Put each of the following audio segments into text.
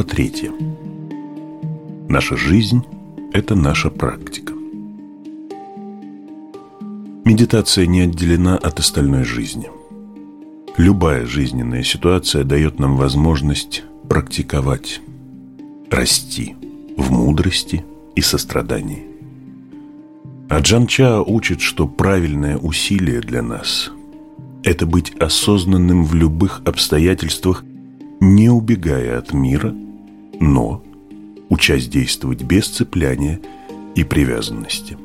Глава третья. Наша жизнь – это наша практика. Медитация не отделена от остальной жизни. Любая жизненная ситуация дает нам возможность практиковать, расти в мудрости и сострадании. А Джан Ча учит, что правильное усилие для нас – это быть осознанным в любых обстоятельствах, не убегая от мира, но учась действовать без цепляния и привязанности.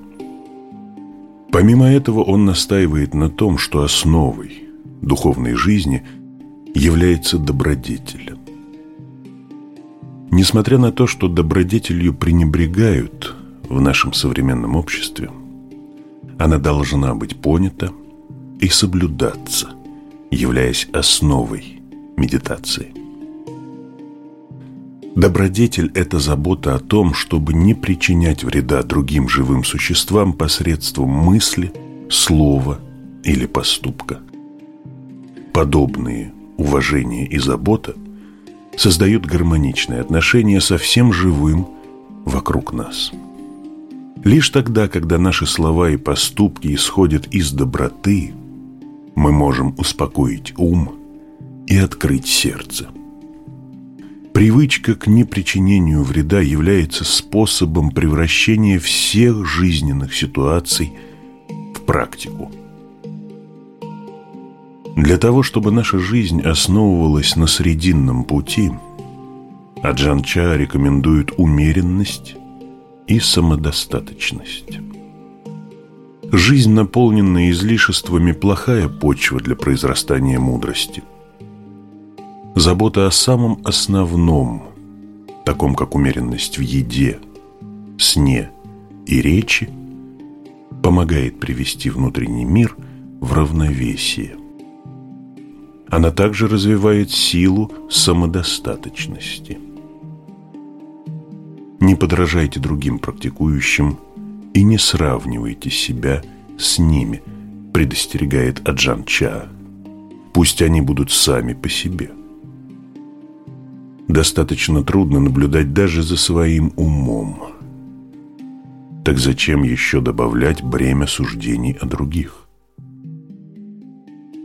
Помимо этого он настаивает на том, что основой духовной жизни является добродетель. Несмотря на то, что добродетелью пренебрегают – в нашем современном обществе, она должна быть понята и соблюдаться, являясь основой медитации. Добродетель – это забота о том, чтобы не причинять вреда другим живым существам посредством мысли, слова или поступка. Подобные уважение и забота создают гармоничные отношения со всем живым вокруг нас – Лишь тогда, когда наши слова и поступки исходят из доброты, мы можем успокоить ум и открыть сердце. Привычка к непричинению вреда является способом превращения всех жизненных ситуаций в практику. Для того, чтобы наша жизнь основывалась на срединном пути, Аджан Ча рекомендует умеренность и самодостаточность. Жизнь, наполненная излишествами, плохая почва для произрастания мудрости. Забота о самом основном, таком как умеренность в еде, сне и речи, помогает привести внутренний мир в равновесие. Она также развивает силу самодостаточности – не подражайте другим практикующим и не сравнивайте себя с ними, предостерегает Аджан Ча. Пусть они будут сами по себе. Достаточно трудно наблюдать даже за своим умом. Так зачем еще добавлять бремя суждений о других?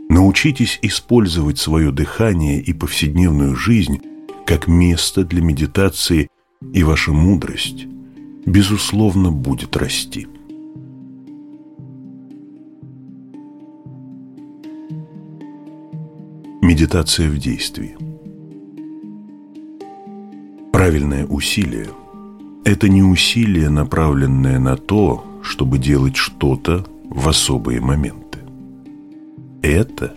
Научитесь использовать свое дыхание и повседневную жизнь как место для медитации и ваша мудрость, безусловно, будет расти. Медитация в действии. Правильное усилие – это не усилие, направленное на то, чтобы делать что-то в особые моменты. Это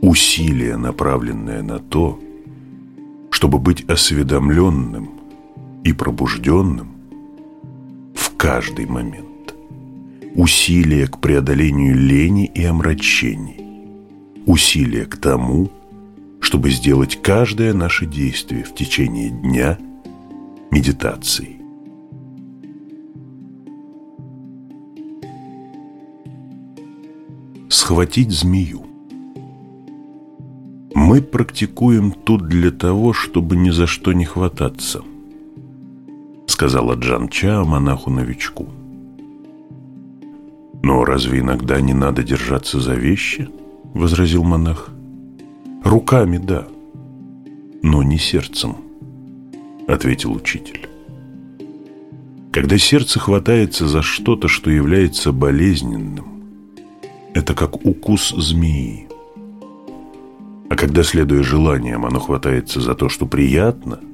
усилие, направленное на то, чтобы быть осведомленным и пробужденным в каждый момент. Усилие к преодолению лени и омрачений. Усилие к тому, чтобы сделать каждое наше действие в течение дня медитацией. Схватить змею. Мы практикуем тут для того, чтобы ни за что не хвататься – сказала Джан Ча монаху-новичку. «Но разве иногда не надо держаться за вещи?» – возразил монах. «Руками, да, но не сердцем», – ответил учитель. Когда сердце хватается за что-то, что является болезненным, это как укус змеи. А когда, следуя желаниям, оно хватается за то, что приятно –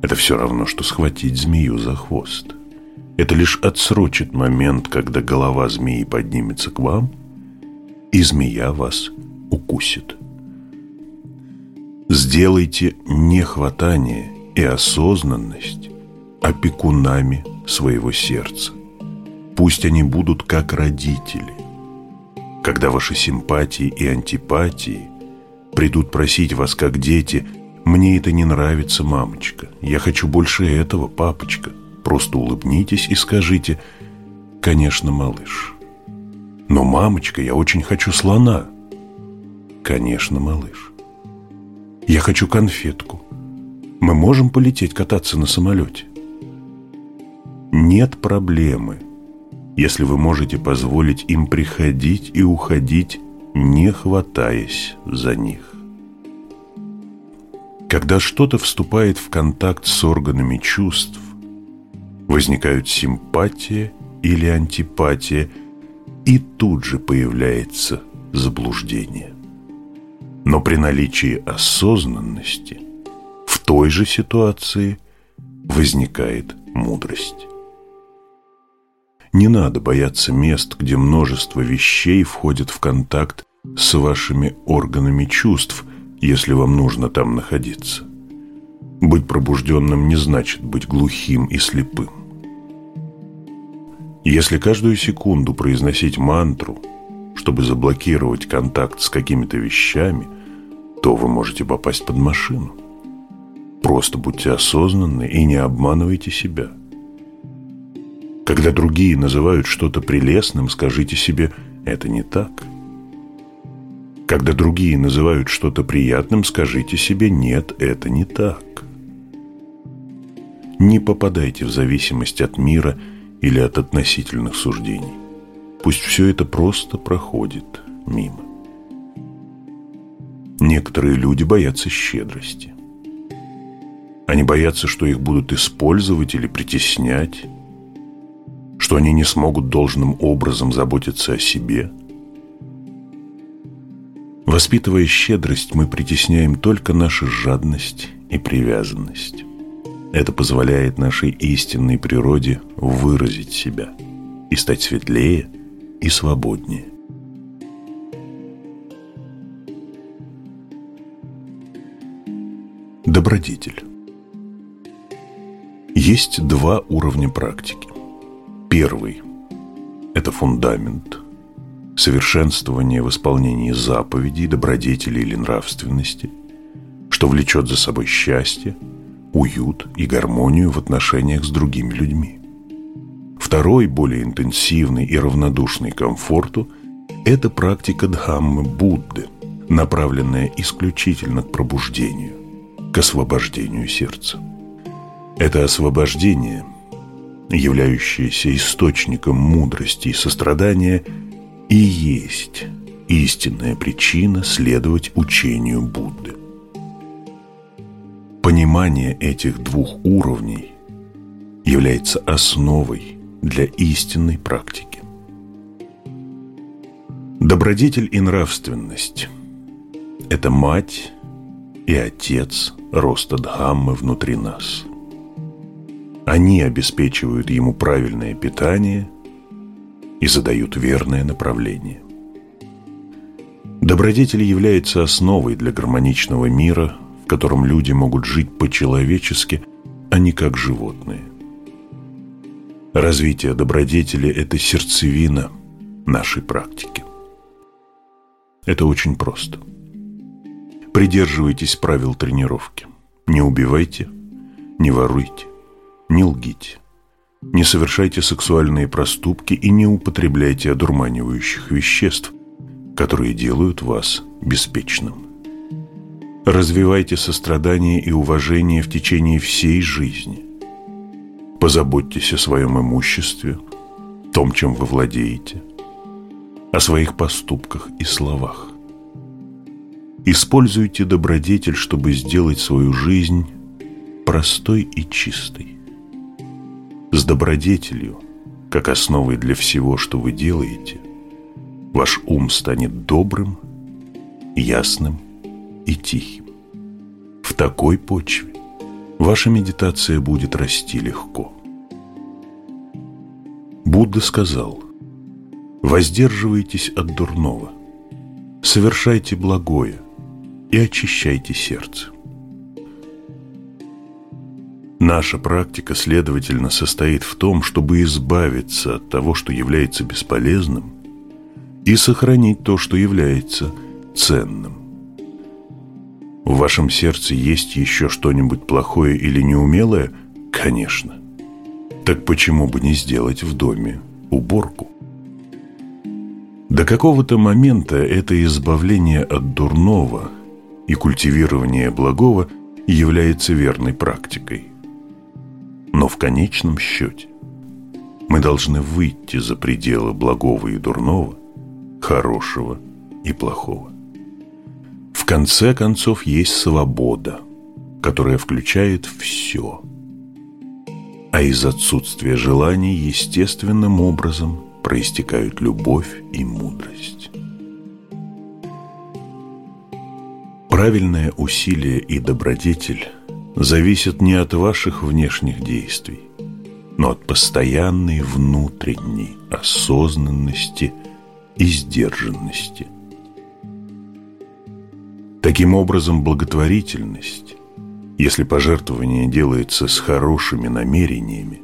это все равно, что схватить змею за хвост. Это лишь отсрочит момент, когда голова змеи поднимется к вам, и змея вас укусит. Сделайте нехватание и осознанность опекунами своего сердца. Пусть они будут как родители. Когда ваши симпатии и антипатии придут просить вас как дети – «Мне это не нравится, мамочка. Я хочу больше этого, папочка. Просто улыбнитесь и скажите, «Конечно, малыш». «Но, мамочка, я очень хочу слона». «Конечно, малыш». «Я хочу конфетку». Мы можем полететь кататься на самолете. Нет проблемы, если вы можете позволить им приходить и уходить, не хватаясь за них. Когда что-то вступает в контакт с органами чувств, возникают симпатия или антипатия, и тут же появляется заблуждение. Но при наличии осознанности в той же ситуации возникает мудрость. Не надо бояться мест, где множество вещей входят в контакт с вашими органами чувств, если вам нужно там находиться. Быть пробужденным не значит быть глухим и слепым. Если каждую секунду произносить мантру, чтобы заблокировать контакт с какими-то вещами, то вы можете попасть под машину. Просто будьте осознанны и не обманывайте себя. Когда другие называют что-то прелестным, скажите себе «это не так». Когда другие называют что-то приятным, скажите себе «нет, это не так». Не попадайте в зависимость от мира – или от относительных суждений. Пусть все это просто проходит мимо. Некоторые люди боятся щедрости. Они боятся, что их будут использовать или притеснять, что они не смогут должным образом заботиться о себе. Воспитывая щедрость, мы притесняем только нашу жадность и привязанность. Это позволяет нашей истинной природе выразить себя и стать светлее и свободнее. Добродетель. Есть два уровня практики. Первый – это фундамент, совершенствование в исполнении заповедей, добродетели или нравственности, что влечет за собой счастье – уют и гармонию в отношениях с другими людьми. Второй, более интенсивный и равнодушный комфорту – это практика Дхаммы Будды, направленная исключительно к пробуждению, к освобождению сердца. Это освобождение, являющееся источником мудрости и сострадания, и есть истинная причина следовать учению Будды. Понимание этих двух уровней является основой для истинной практики. Добродетель и нравственность – это мать и отец роста Дхаммы внутри нас. Они обеспечивают ему правильное питание и задают верное направление. Добродетель является основой для гармоничного мира – в котором люди могут жить по-человечески, а не как животные. Развитие добродетели – это сердцевина нашей практики. Это очень просто. Придерживайтесь правил тренировки. Не убивайте, не воруйте, не лгите. Не совершайте сексуальные проступки и не употребляйте одурманивающих веществ, которые делают вас беспечным. Развивайте сострадание и уважение в течение всей жизни. Позаботьтесь о своем имуществе, том, чем вы владеете, о своих поступках и словах. Используйте добродетель, чтобы сделать свою жизнь простой и чистой. С добродетелью, как основой для всего, что вы делаете, ваш ум станет добрым, ясным и тихим. В такой почве ваша медитация будет расти легко. Будда сказал, воздерживайтесь от дурного, совершайте благое и очищайте сердце. Наша практика, следовательно, состоит в том, чтобы избавиться от того, что является бесполезным, и сохранить то, что является ценным. В вашем сердце есть еще что-нибудь плохое или неумелое? Конечно. Так почему бы не сделать в доме уборку? До какого-то момента это избавление от дурного и культивирование благого является верной практикой. Но в конечном счете мы должны выйти за пределы благого и дурного, хорошего и плохого. В конце концов есть свобода, которая включает все. А из отсутствия желаний естественным образом проистекают любовь и мудрость. Правильное усилие и добродетель зависят не от ваших внешних действий, но от постоянной внутренней осознанности и сдержанности. Таким образом, благотворительность, если пожертвование делается с хорошими намерениями,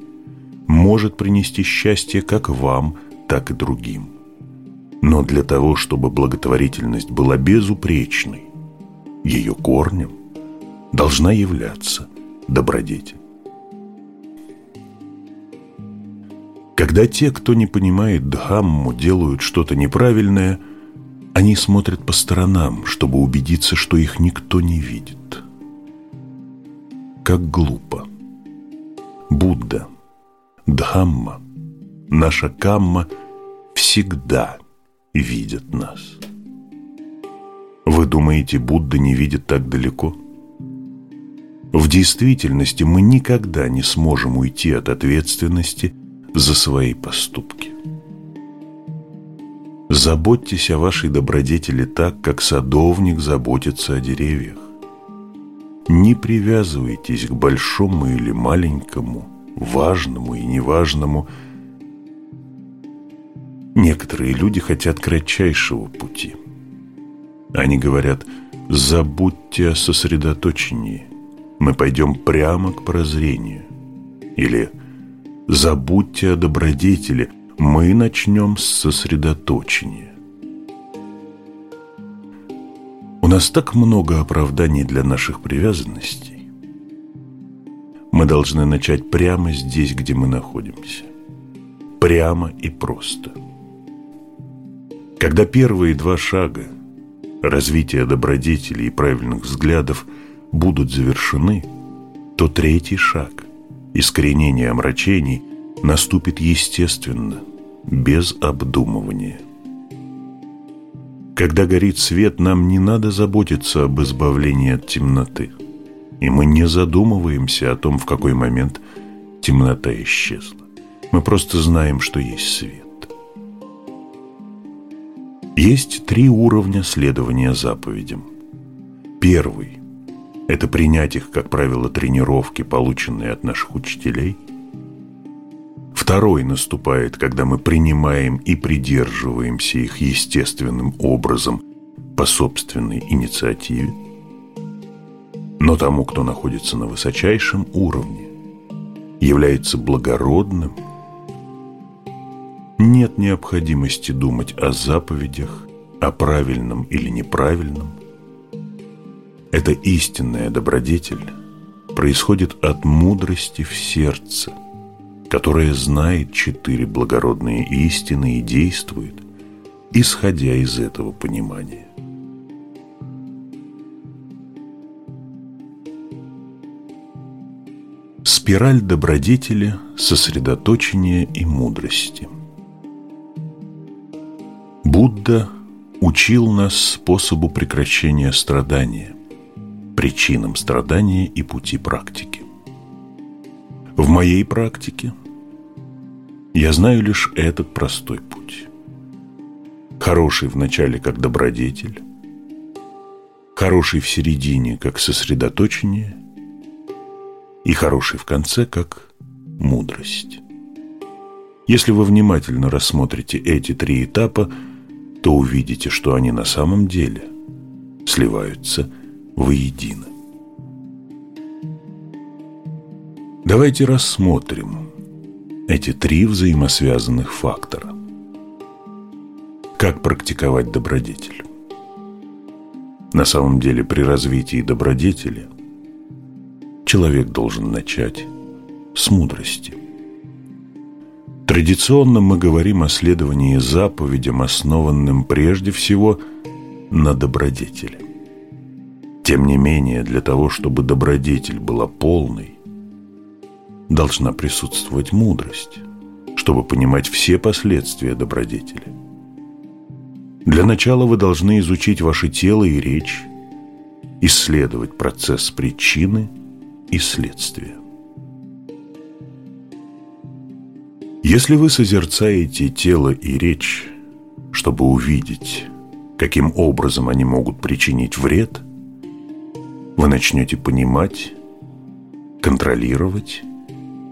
может принести счастье как вам, так и другим. Но для того, чтобы благотворительность была безупречной, ее корнем должна являться добродетель. Когда те, кто не понимает Дхамму, делают что-то неправильное, они смотрят по сторонам, чтобы убедиться, что их никто не видит. Как глупо. Будда, Дхамма, наша Камма всегда видят нас. Вы думаете, Будда не видит так далеко? В действительности мы никогда не сможем уйти от ответственности за свои поступки. Заботьтесь о вашей добродетели так, как садовник заботится о деревьях. Не привязывайтесь к большому или маленькому, важному и неважному. Некоторые люди хотят кратчайшего пути. Они говорят, забудьте о сосредоточении, мы пойдем прямо к прозрению. Или забудьте о добродетели, мы начнем с сосредоточения. У нас так много оправданий для наших привязанностей. Мы должны начать прямо здесь, где мы находимся. Прямо и просто. Когда первые два шага – развития добродетелей и правильных взглядов будут завершены, то третий шаг – искоренение омрачений – наступит естественно, без обдумывания. Когда горит свет, нам не надо заботиться об избавлении от темноты, и мы не задумываемся о том, в какой момент темнота исчезла. Мы просто знаем, что есть свет. Есть три уровня следования заповедям. Первый – это принять их, как правило, тренировки, полученные от наших учителей. Второй наступает, когда мы принимаем и придерживаемся их естественным образом по собственной инициативе. Но тому, кто находится на высочайшем уровне, является благородным – нет необходимости думать о заповедях, о правильном или неправильном. Это истинная добродетель происходит от мудрости в сердце, которая знает четыре благородные истины и действует, исходя из этого понимания. Спираль добродетели, сосредоточения и мудрости – Будда учил нас способу прекращения страдания, причинам страдания и пути практики. В моей практике я знаю лишь этот простой путь. Хороший в начале как добродетель, хороший в середине как сосредоточение и хороший в конце как мудрость. Если вы внимательно рассмотрите эти три этапа – то увидите, что они на самом деле сливаются воедино. Давайте рассмотрим эти три взаимосвязанных фактора. Как практиковать добродетель? На самом деле при развитии добродетели человек должен начать с мудрости. Традиционно мы говорим о следовании заповедям, основанным прежде всего на добродетели. Тем не менее, для того, чтобы добродетель была полной, должна присутствовать мудрость, чтобы понимать все последствия добродетели. Для начала вы должны изучить ваше тело и речь, исследовать процесс причины и следствия. Если вы созерцаете тело и речь, чтобы увидеть, каким образом они могут причинить вред, вы начнете понимать, контролировать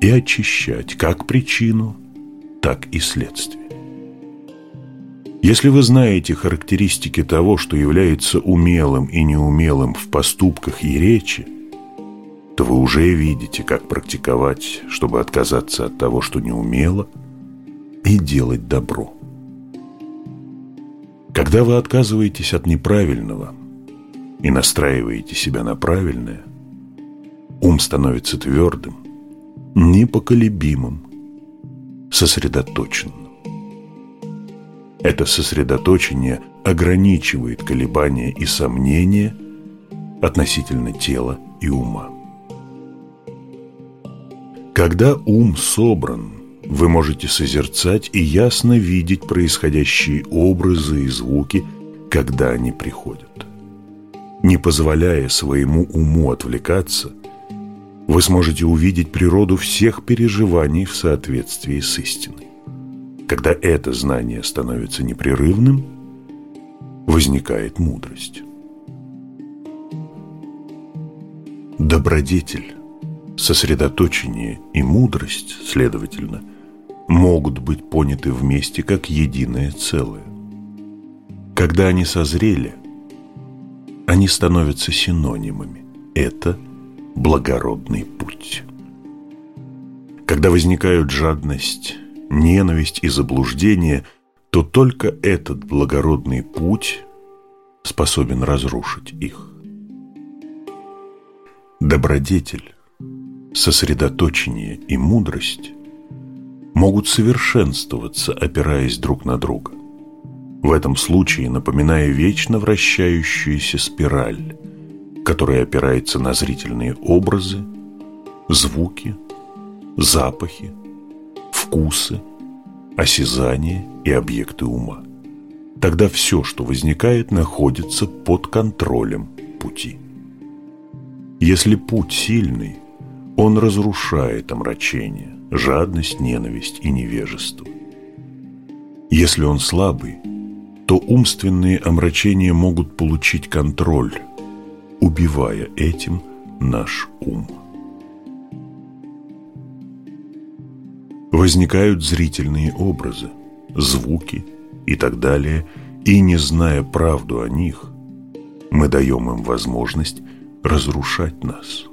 и очищать как причину, так и следствие. Если вы знаете характеристики того, что является умелым и неумелым в поступках и речи, то вы уже видите, как практиковать, чтобы отказаться от того, что неумело, и делать добро. Когда вы отказываетесь от неправильного и настраиваете себя на правильное, ум становится твердым, непоколебимым, сосредоточенным. Это сосредоточение ограничивает колебания и сомнения относительно тела и ума. Когда ум собран, вы можете созерцать и ясно видеть происходящие образы и звуки, когда они приходят. Не позволяя своему уму отвлекаться, вы сможете увидеть природу всех переживаний в соответствии с истиной. Когда это знание становится непрерывным, возникает мудрость. Добродетель, сосредоточение и мудрость, следовательно, могут быть поняты вместе как единое целое. Когда они созрели, они становятся синонимами. Это благородный путь. Когда возникают жадность, ненависть и заблуждение, то только этот благородный путь способен разрушить их. Добродетель, сосредоточение и мудрость могут совершенствоваться, опираясь друг на друга. В этом случае напоминая вечно вращающуюся спираль, которая опирается на зрительные образы, звуки, запахи, вкусы, осязания и объекты ума. Тогда все, что возникает, находится под контролем пути. Если путь сильный, он разрушает омрачение, жадность, ненависть и невежество. Если он слабый, то умственные омрачения могут получить контроль, убивая этим наш ум. Возникают зрительные образы, звуки и так далее, и не зная правду о них, мы даем им возможность разрушать нас.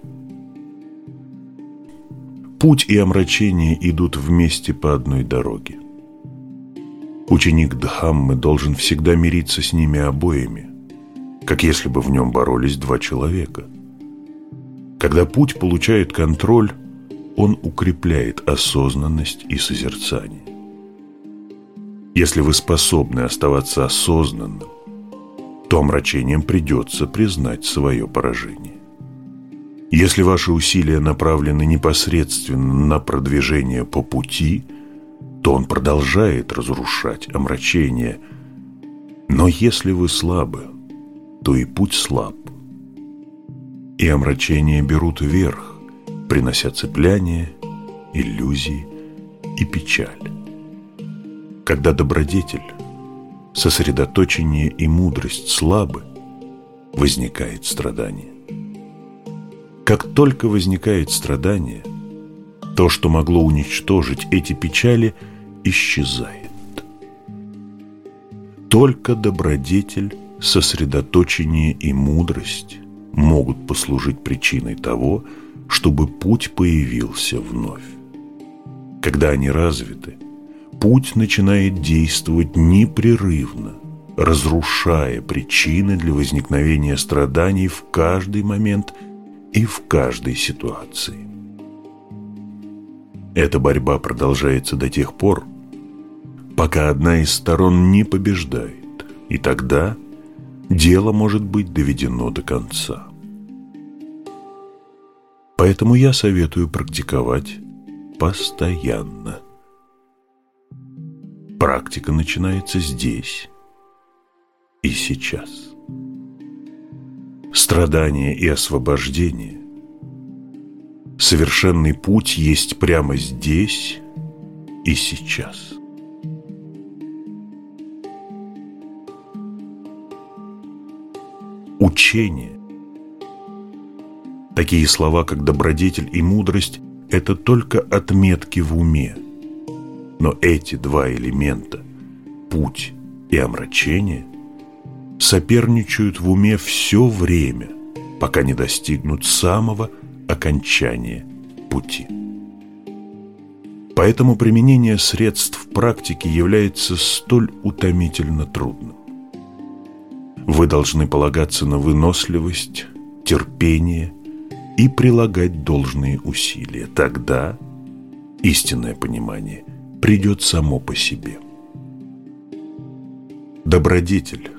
Путь и омрачение идут вместе по одной дороге. Ученик Дхаммы должен всегда мириться с ними обоими, как если бы в нем боролись два человека. Когда путь получает контроль, он укрепляет осознанность и созерцание. Если вы способны оставаться осознанным, то омрачением придется признать свое поражение. Если ваши усилия направлены непосредственно на продвижение по пути, то он продолжает разрушать омрачение. Но если вы слабы, то и путь слаб. И омрачения берут верх, принося цепляние, иллюзии и печаль. Когда добродетель, сосредоточение и мудрость слабы, возникает страдание. Как только возникает страдание, то, что могло уничтожить эти печали, исчезает. Только добродетель, сосредоточение и мудрость могут послужить причиной того, чтобы путь появился вновь. Когда они развиты, путь начинает действовать непрерывно, разрушая причины для возникновения страданий в каждый момент – и в каждой ситуации. Эта борьба продолжается до тех пор, пока одна из сторон не побеждает, и тогда дело может быть доведено до конца. Поэтому я советую практиковать постоянно. Практика начинается здесь и сейчас. Страдание и освобождение, совершенный путь есть прямо здесь и сейчас. Учение. Такие слова, как добродетель и мудрость, это только отметки в уме. Но эти два элемента, путь и омрачение, соперничают в уме все время, пока не достигнут самого окончания пути. Поэтому применение средств в практике является столь утомительно трудным. Вы должны полагаться на выносливость, терпение и прилагать должные усилия. Тогда истинное понимание придет само по себе. Добродетель,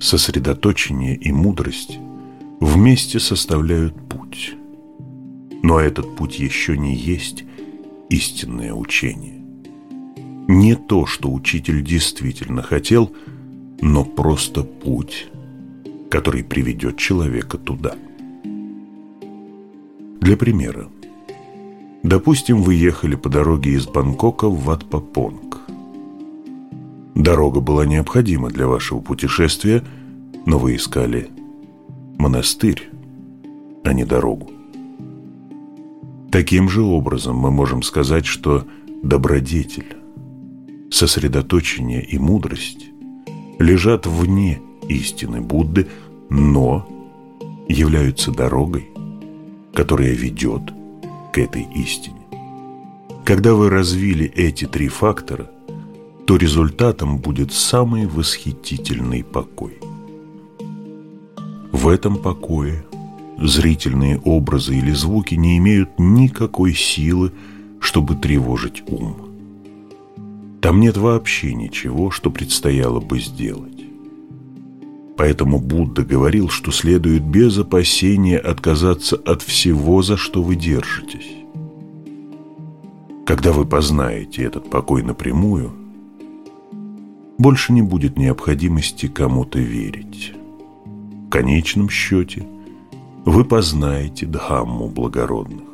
сосредоточение и мудрость вместе составляют путь. Но этот путь еще не есть истинное учение. Не то, что учитель действительно хотел, но просто путь, который приведет человека туда. Для примера. Допустим, вы ехали по дороге из Бангкока в Ватпапонг. Дорога была необходима для вашего путешествия, но вы искали монастырь, а не дорогу. Таким же образом мы можем сказать, что добродетель, сосредоточение и мудрость лежат вне истины Будды, но являются дорогой, которая ведет к этой истине. Когда вы развили эти три фактора, то результатом будет самый восхитительный покой. В этом покое зрительные образы или звуки не имеют никакой силы, чтобы тревожить ум. Там нет вообще ничего, что предстояло бы сделать. Поэтому Будда говорил, что следует без опасения отказаться от всего, за что вы держитесь. Когда вы познаете этот покой напрямую, больше не будет необходимости кому-то верить. В конечном счете – вы познаете Дхамму благородных.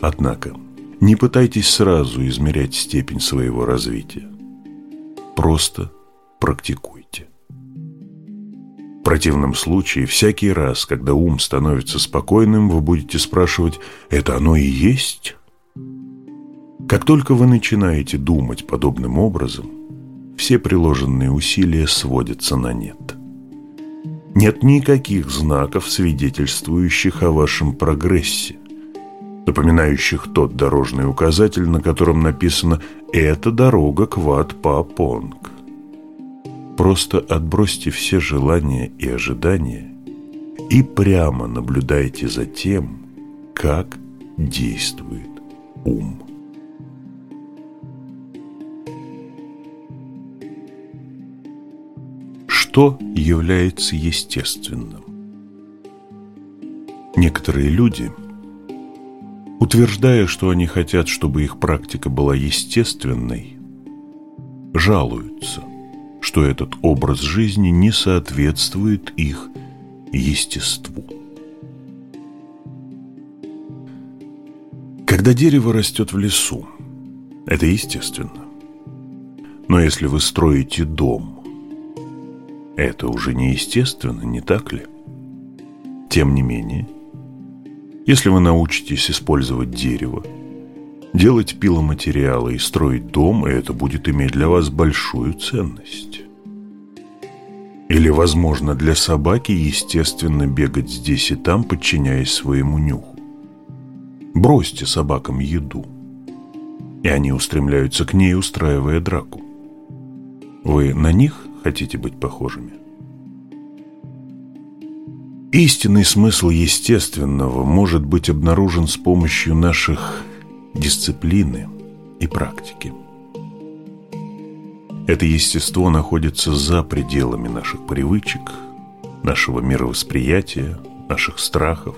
Однако, не пытайтесь сразу измерять степень своего развития. Просто практикуйте. В противном случае, всякий раз, когда ум становится спокойным, вы будете спрашивать «это оно и есть?». Как только вы начинаете думать подобным образом, все приложенные усилия сводятся на нет нет никаких знаков, свидетельствующих о вашем прогрессе, напоминающих тот дорожный указатель, на котором написано «Это дорога к Ват-Па-Понг». Просто отбросьте все желания и ожидания и прямо наблюдайте за тем, как действует ум. Что является естественным. Некоторые люди, утверждая, что они хотят, чтобы их практика была естественной, жалуются, что этот образ жизни не соответствует их естеству. Когда дерево растет в лесу, это естественно. Но если вы строите дом – это уже неестественно, не так ли? Тем не менее, если вы научитесь использовать дерево, делать пиломатериалы и строить дом, это будет иметь для вас большую ценность. Или, возможно, для собаки естественно бегать здесь и там, подчиняясь своему нюху. Бросьте собакам еду, и они устремляются к ней, устраивая драку. Вы на них хотите быть похожими. Истинный смысл естественного может быть обнаружен с помощью наших дисциплины и практики. Это естество находится за пределами наших привычек, нашего мировосприятия, наших страхов.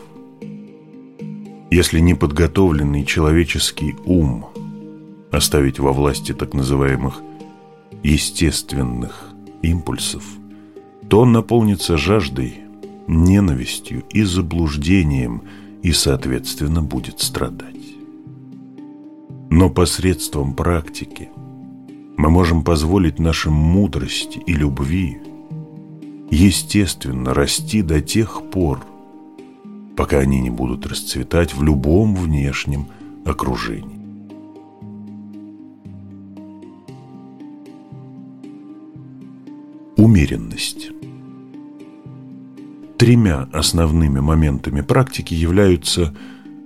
Если неподготовленный человеческий ум оставить во власти так называемых естественных импульсов, то он наполнится жаждой, ненавистью и заблуждением и, соответственно, будет страдать. Но посредством практики мы можем позволить нашим мудрости и любви естественно расти до тех пор, пока они не будут расцветать в любом внешнем окружении. Умеренность. Тремя основными моментами практики являются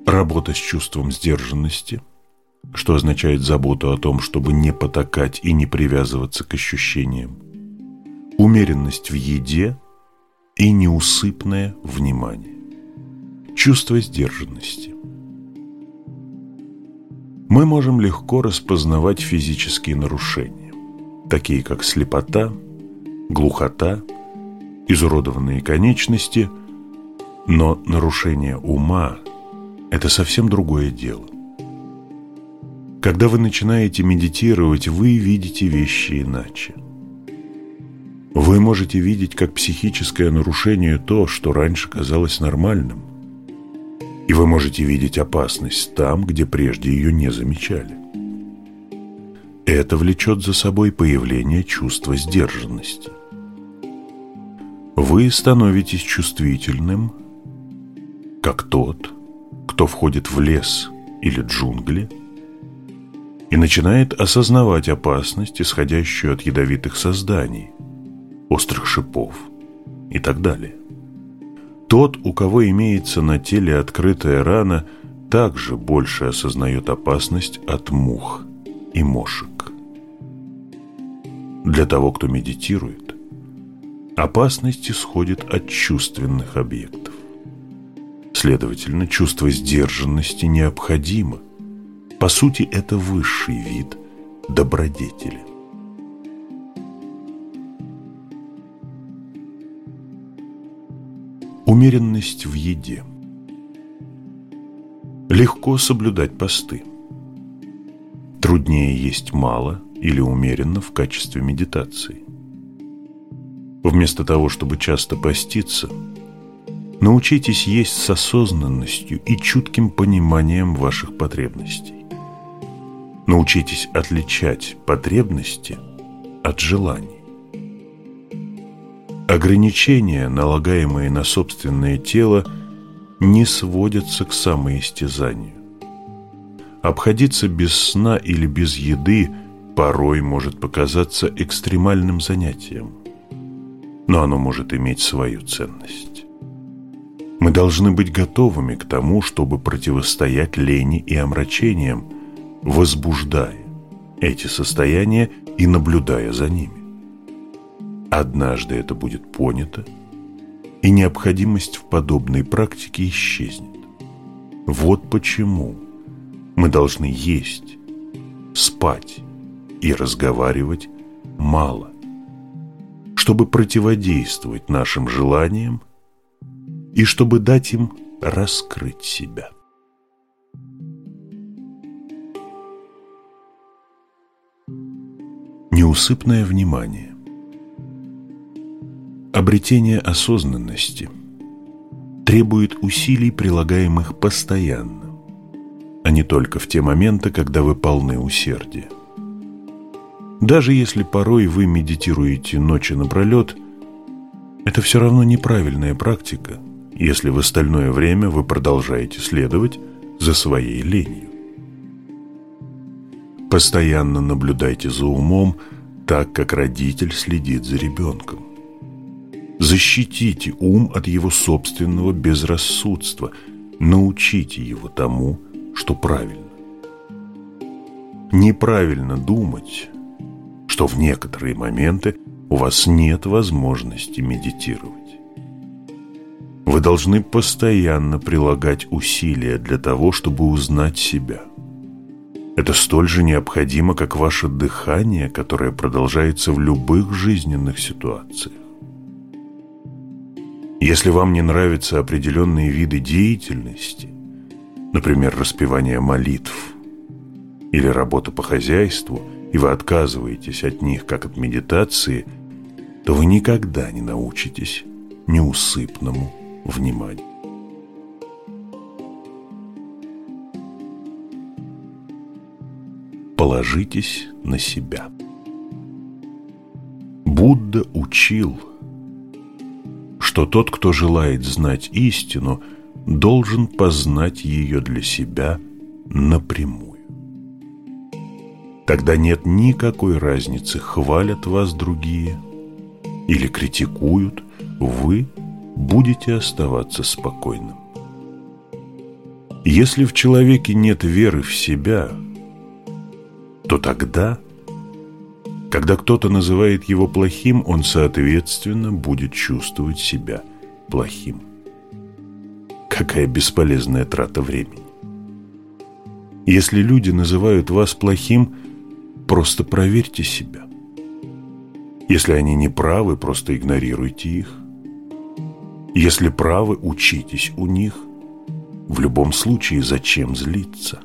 работа с чувством сдержанности, что означает заботу о том, чтобы не потакать и не привязываться к ощущениям, умеренность в еде и неусыпное внимание, чувство сдержанности. Мы можем легко распознавать физические нарушения, такие как слепота – глухота, изуродованные конечности, но нарушение ума – это совсем другое дело. Когда вы начинаете медитировать, вы видите вещи иначе. Вы можете видеть как психическое нарушение то, что раньше казалось нормальным. И вы можете видеть опасность там, где прежде ее не замечали. Это влечет за собой появление чувства сдержанности. Вы становитесь чувствительным, как тот, кто входит в лес или джунгли и начинает осознавать опасность, исходящую от ядовитых созданий, острых шипов и так далее. Тот, у кого имеется на теле открытая рана, также больше осознает опасность от мух и мошек. Для того, кто медитирует, опасность исходит от чувственных объектов. Следовательно, чувство сдержанности необходимо. По сути, это высший вид добродетели. Умеренность в еде. Легко соблюдать посты. Труднее есть мало или умеренно в качестве медитации. Вместо того, чтобы часто поститься, научитесь есть с осознанностью и чутким пониманием ваших потребностей. Научитесь отличать потребности от желаний. Ограничения, налагаемые на собственное тело, не сводятся к самоистязанию. Обходиться без сна или без еды – порой может показаться экстремальным занятием, но оно может иметь свою ценность. Мы должны быть готовыми к тому, чтобы противостоять лени и омрачениям, возбуждая эти состояния и наблюдая за ними. Однажды это будет понято, и необходимость в подобной практике исчезнет. Вот почему мы должны есть, спать и разговаривать мало, чтобы противодействовать нашим желаниям и чтобы дать им раскрыть себя. Неусыпное внимание Обретение осознанности требует усилий, прилагаемых постоянно, а не только в те моменты, когда вы полны усердия. Даже если порой вы медитируете ночи напролет, это все равно неправильная практика, если в остальное время вы продолжаете следовать за своей ленью. Постоянно наблюдайте за умом, так как родитель следит за ребенком. Защитите ум от его собственного безрассудства, научите его тому, что правильно. Неправильно думать что в некоторые моменты у вас нет возможности медитировать. Вы должны постоянно прилагать усилия для того, чтобы узнать себя. Это столь же необходимо, как ваше дыхание, которое продолжается в любых жизненных ситуациях. Если вам не нравятся определенные виды деятельности, например, распевание молитв или работа по хозяйству, и вы отказываетесь от них, как от медитации, то вы никогда не научитесь неусыпному вниманию. Положитесь на себя. Будда учил – что тот, кто желает знать истину, должен познать ее для себя напрямую. Тогда нет никакой разницы, хвалят вас другие или критикуют, вы будете оставаться спокойным. Если в человеке нет веры в себя, то тогда когда кто-то называет его плохим, он, соответственно, будет чувствовать себя плохим. Какая бесполезная трата времени. Если люди называют вас плохим, просто проверьте себя. Если они не правы, просто игнорируйте их. Если правы, учитесь у них. В любом случае, зачем злиться?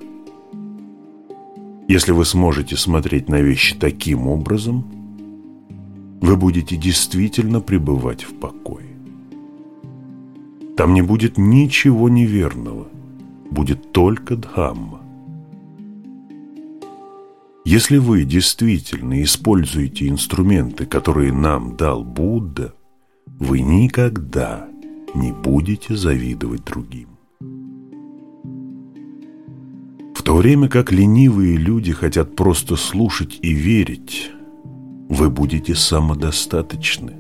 Если вы сможете смотреть на вещи таким образом, вы будете действительно пребывать в покое. Там не будет ничего неверного, будет только Дхамма. Если вы действительно используете инструменты, которые нам дал Будда, вы никогда не будете завидовать другим. В то время как ленивые люди хотят просто слушать и верить, вы будете самодостаточны.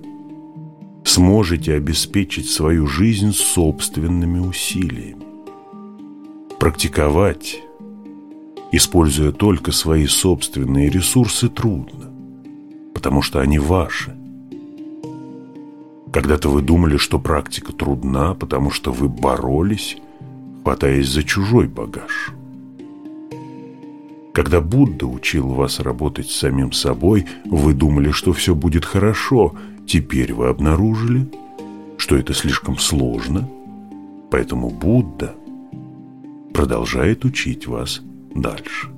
Сможете обеспечить свою жизнь собственными усилиями. Практиковать, используя только свои собственные ресурсы, трудно, потому что они ваши. Когда-то вы думали, что практика трудна, потому что вы боролись, хватаясь за чужой багаж. Когда Будда учил вас работать с самим собой, вы думали, что все будет хорошо. Теперь вы обнаружили, что это слишком сложно. Поэтому Будда продолжает учить вас дальше.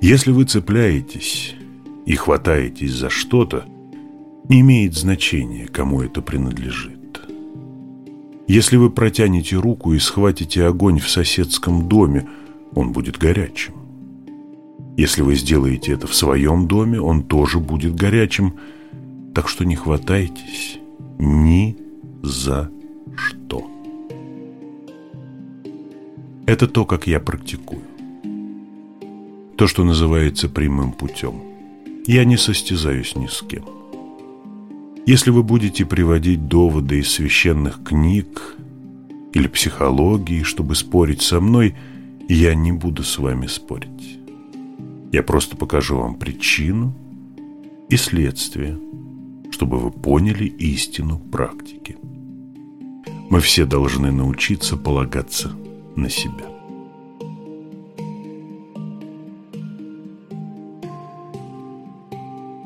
Если вы цепляетесь и хватаетесь за что-то, не имеет значения, кому это принадлежит. Если вы протянете руку и схватите огонь в соседском доме, он будет горячим. Если вы сделаете это в своем доме, он тоже будет горячим, так что не хватайтесь ни за что. Это то, как я практикую. То, что называется прямым путем. Я не состязаюсь ни с кем. Если вы будете приводить доводы из священных книг или психологии, чтобы спорить со мной – я не буду с вами спорить. Я просто покажу вам причину и следствие, чтобы вы поняли истину практики. Мы все должны научиться полагаться на себя.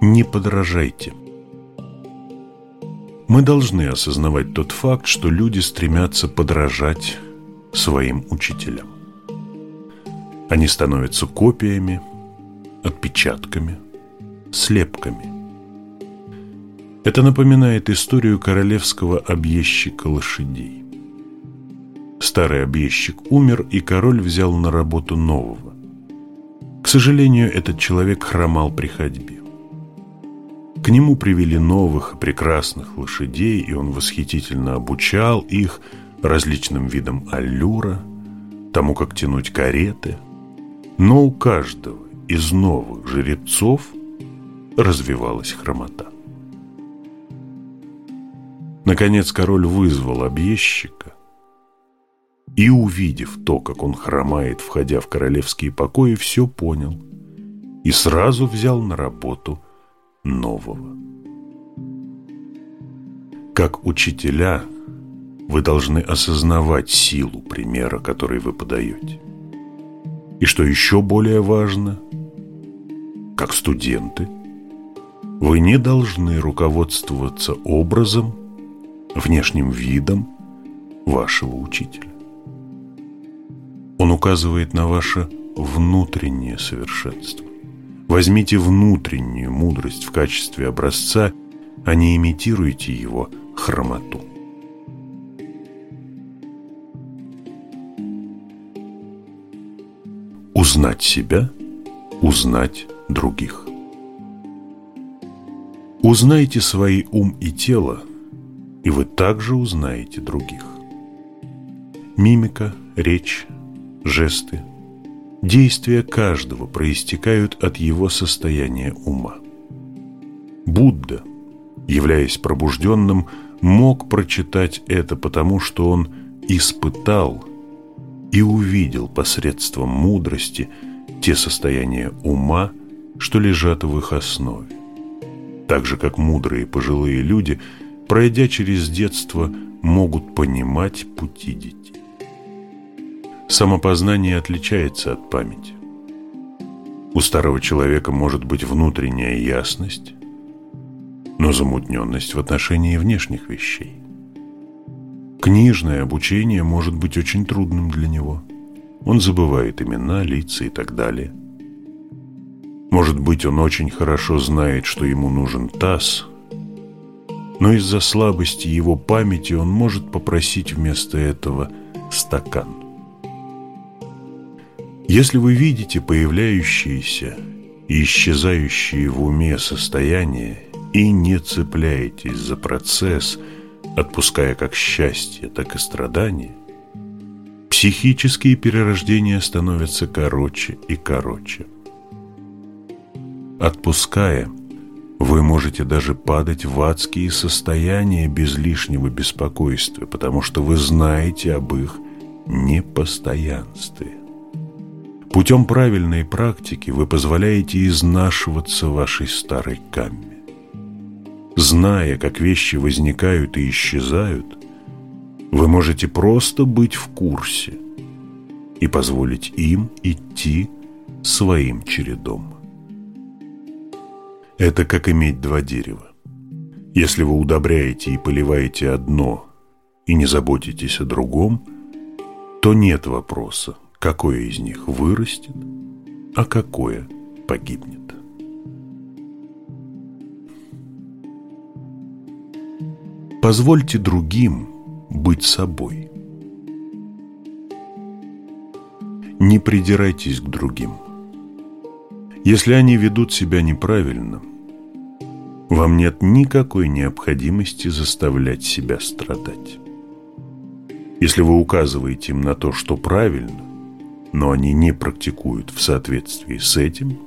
Не подражайте. Мы должны осознавать тот факт, что люди стремятся подражать своим учителям. Они становятся копиями, отпечатками, слепками. Это напоминает историю королевского объездчика лошадей. Старый объездчик умер, и король взял на работу нового. К сожалению, этот человек хромал при ходьбе. К нему привели новых прекрасных лошадей, и он восхитительно обучал их различным видам аллюра, тому, как тянуть кареты – но у каждого из новых жеребцов развивалась хромота. Наконец король вызвал объездчика и, увидев то, как он хромает, входя в королевские покои, все понял и сразу взял на работу нового. Как учителя вы должны осознавать силу примера, который вы подаете. И что еще более важно, как студенты, вы не должны руководствоваться образом, внешним видом вашего учителя. Он указывает на ваше внутреннее совершенство. Возьмите внутреннюю мудрость в качестве образца, а не имитируйте его хромоту. Узнать себя, узнать других. Узнайте свои ум и тело, и вы также узнаете других. Мимика, речь, жесты, действия каждого проистекают от его состояния ума. Будда, являясь пробужденным, мог прочитать это потому, что он испытал и увидел посредством мудрости те состояния ума, что лежат в их основе. Так же, как мудрые пожилые люди, пройдя через детство, могут понимать пути детей. Самопознание отличается от памяти. У старого человека может быть внутренняя ясность, но замутненность в отношении внешних вещей. Книжное обучение может быть очень трудным для него. Он забывает имена, лица и так далее. Может быть, он очень хорошо знает, что ему нужен таз, но из-за слабости его памяти он может попросить вместо этого стакан. Если вы видите появляющиеся и исчезающие в уме состояния и не цепляетесь за процесс, отпуская как счастье, так и страдания, психические перерождения становятся короче и короче. Отпуская, вы можете даже падать в адские состояния без лишнего беспокойства, потому что вы знаете об их непостоянстве. Путем правильной практики вы позволяете изнашиваться вашей старой камме. Зная, как вещи возникают и исчезают, вы можете просто быть в курсе и позволить им идти своим чередом. Это как иметь два дерева. Если вы удобряете и поливаете одно и не заботитесь о другом, то нет вопроса, какое из них вырастет, а какое погибнет. Позвольте другим быть собой. Не придирайтесь к другим. Если они ведут себя неправильно, вам нет никакой необходимости заставлять себя страдать. Если вы указываете им на то, что правильно, но они не практикуют в соответствии с этим,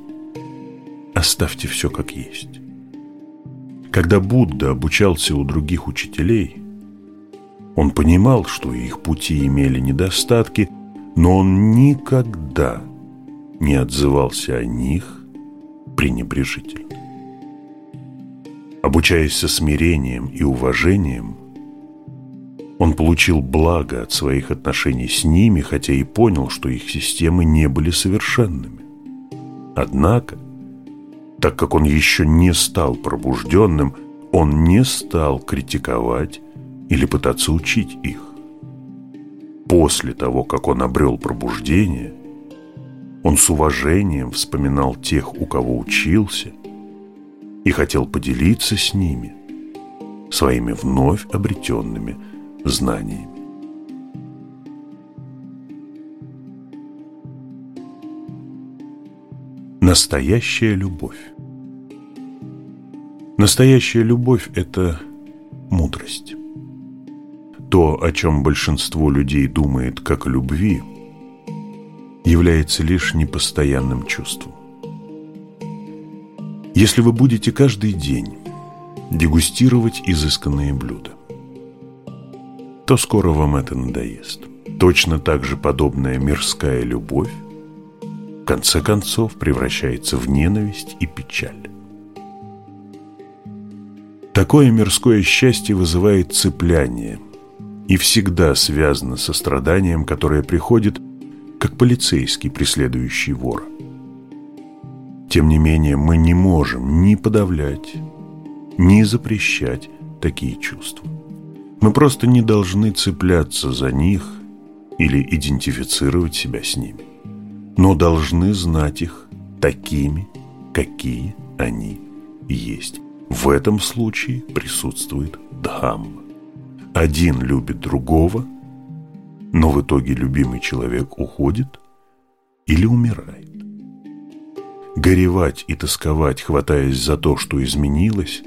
оставьте все как есть. Когда Будда обучался у других учителей, он понимал, что их пути имели недостатки, но он никогда не отзывался о них пренебрежительно. Обучаясь со смирением и уважением, он получил благо от своих отношений с ними, хотя и понял, что их системы не были совершенными. Однако, так как он еще не стал пробужденным, он не стал критиковать или пытаться учить их. После того, как он обрел пробуждение, он с уважением вспоминал тех, у кого учился, и хотел поделиться с ними своими вновь обретенными знаниями. Настоящая любовь. Настоящая любовь – это мудрость. То, о чем большинство людей думает как любви, является лишь непостоянным чувством. Если вы будете каждый день дегустировать изысканные блюда, то скоро вам это надоест. Точно так же подобная мирская любовь в конце концов превращается в ненависть и печаль. Такое мирское счастье вызывает цепляние и всегда связано со страданием, которое приходит как полицейский, преследующий вора. Тем не менее, мы не можем ни подавлять, ни запрещать такие чувства. Мы просто не должны цепляться за них или идентифицировать себя с ними, но должны знать их такими, какие они есть. В этом случае присутствует Дхамма. Один любит другого, но в итоге любимый человек уходит или умирает. Горевать и тосковать, хватаясь за то, что изменилось,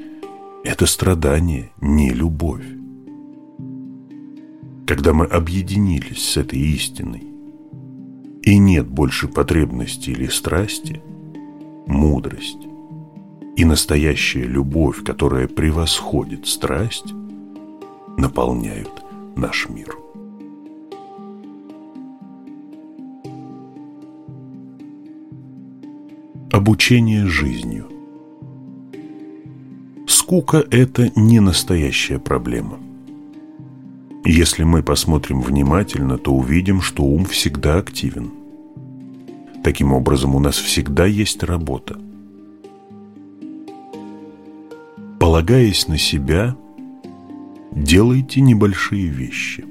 это страдание, не любовь. Когда мы объединились с этой истиной, и нет больше потребности или страсти, мудрость и настоящая любовь, которая превосходит страсть, наполняют наш мир. Обучение жизнью Скука – это не настоящая проблема. Если мы посмотрим внимательно, то увидим, что ум всегда активен. Таким образом, у нас всегда есть работа. Полагаясь на себя, делайте небольшие вещи.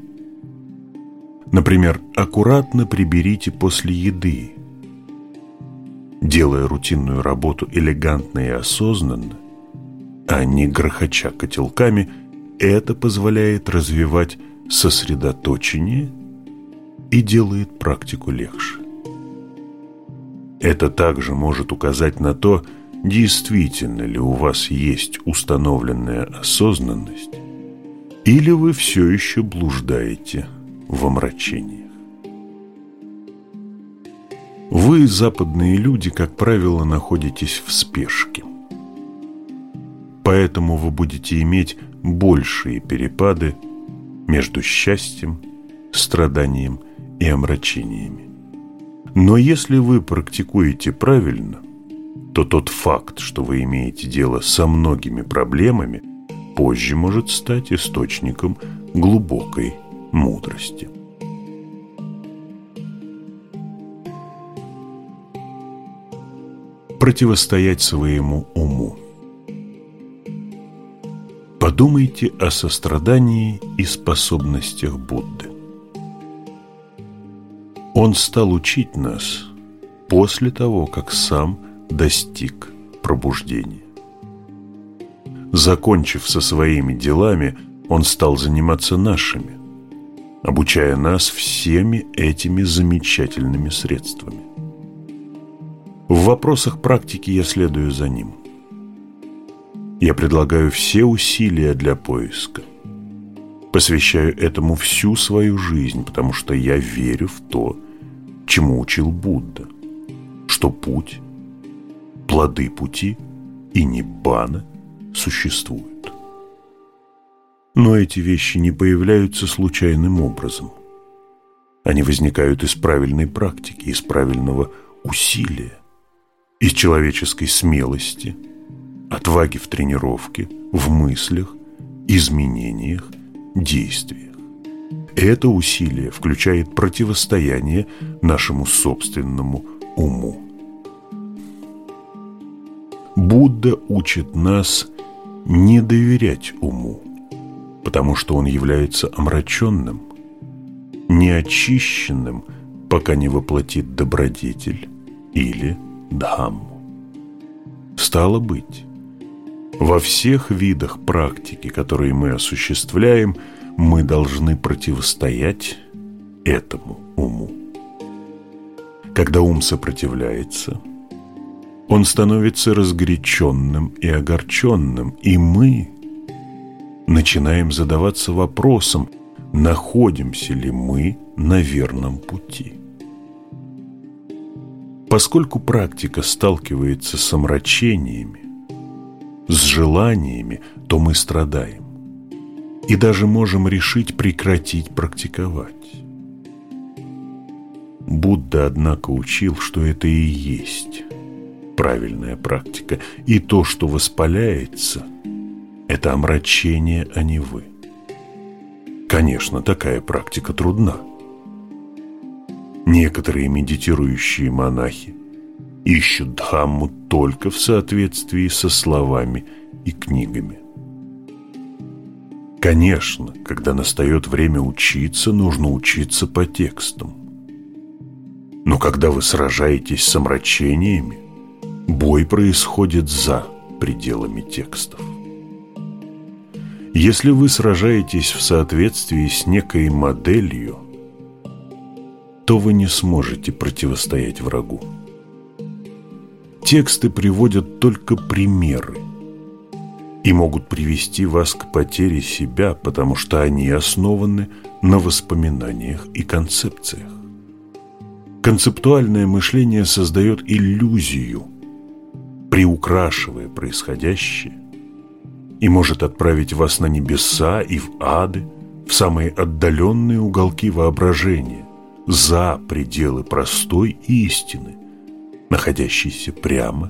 Например, аккуратно приберите после еды. Делая рутинную работу элегантно и осознанно, а не грохоча котелками, это позволяет развивать сосредоточение и делает практику легче. Это также может указать на то, действительно ли у вас есть установленная осознанность, или вы все еще блуждаете в омрачениях. Вы, западные люди, как правило, находитесь в спешке. Поэтому вы будете иметь большие перепады между счастьем, страданием и омрачениями. Но если вы практикуете правильно, то тот факт, что вы имеете дело со многими проблемами, позже может стать источником глубокой мудрости. Противостоять своему уму – Подумайте о сострадании и способностях Будды. Он стал учить нас после того, как сам достиг пробуждения. Закончив со своими делами, он стал заниматься нашими, обучая нас всеми этими замечательными средствами. В вопросах практики я следую за ним. Я предлагаю все усилия для поиска. Посвящаю этому всю свою жизнь, потому что я верю в то, чему учил Будда, что путь, плоды пути и неббана существуют. Но эти вещи не появляются случайным образом. Они возникают из правильной практики, из правильного усилия, из человеческой смелости – отваги в тренировке, в мыслях, изменениях, действиях. Это усилие включает противостояние нашему собственному уму. Будда учит нас не доверять уму, потому что он является омраченным, неочищенным, пока не воплотит добродетель или дхамму. Стало быть, во всех видах практики, которые мы осуществляем, мы должны противостоять этому уму. Когда ум сопротивляется, он становится разгоряченным и огорченным, и мы начинаем задаваться вопросом, находимся ли мы на верном пути. Поскольку практика сталкивается с омрачениями, с желаниями, то мы страдаем. И даже можем решить прекратить практиковать. Будда, однако, учил, что это и есть правильная практика. И то, что воспаляется, это омрачение, а не вы. Конечно, такая практика трудна. Некоторые медитирующие монахи ищут Дхамму только в соответствии со словами и книгами. Конечно, когда настает время учиться, нужно учиться по текстам. Но когда вы сражаетесь с омрачениями, бой происходит за пределами текстов. Если вы сражаетесь в соответствии с некой моделью, то вы не сможете противостоять врагу. Тексты приводят только примеры и могут привести вас к потере себя, потому что они основаны на воспоминаниях и концепциях. Концептуальное мышление создает иллюзию, приукрашивая происходящее, и может отправить вас на небеса и в ады, в самые отдаленные уголки воображения, за пределы простой истины, находящейся прямо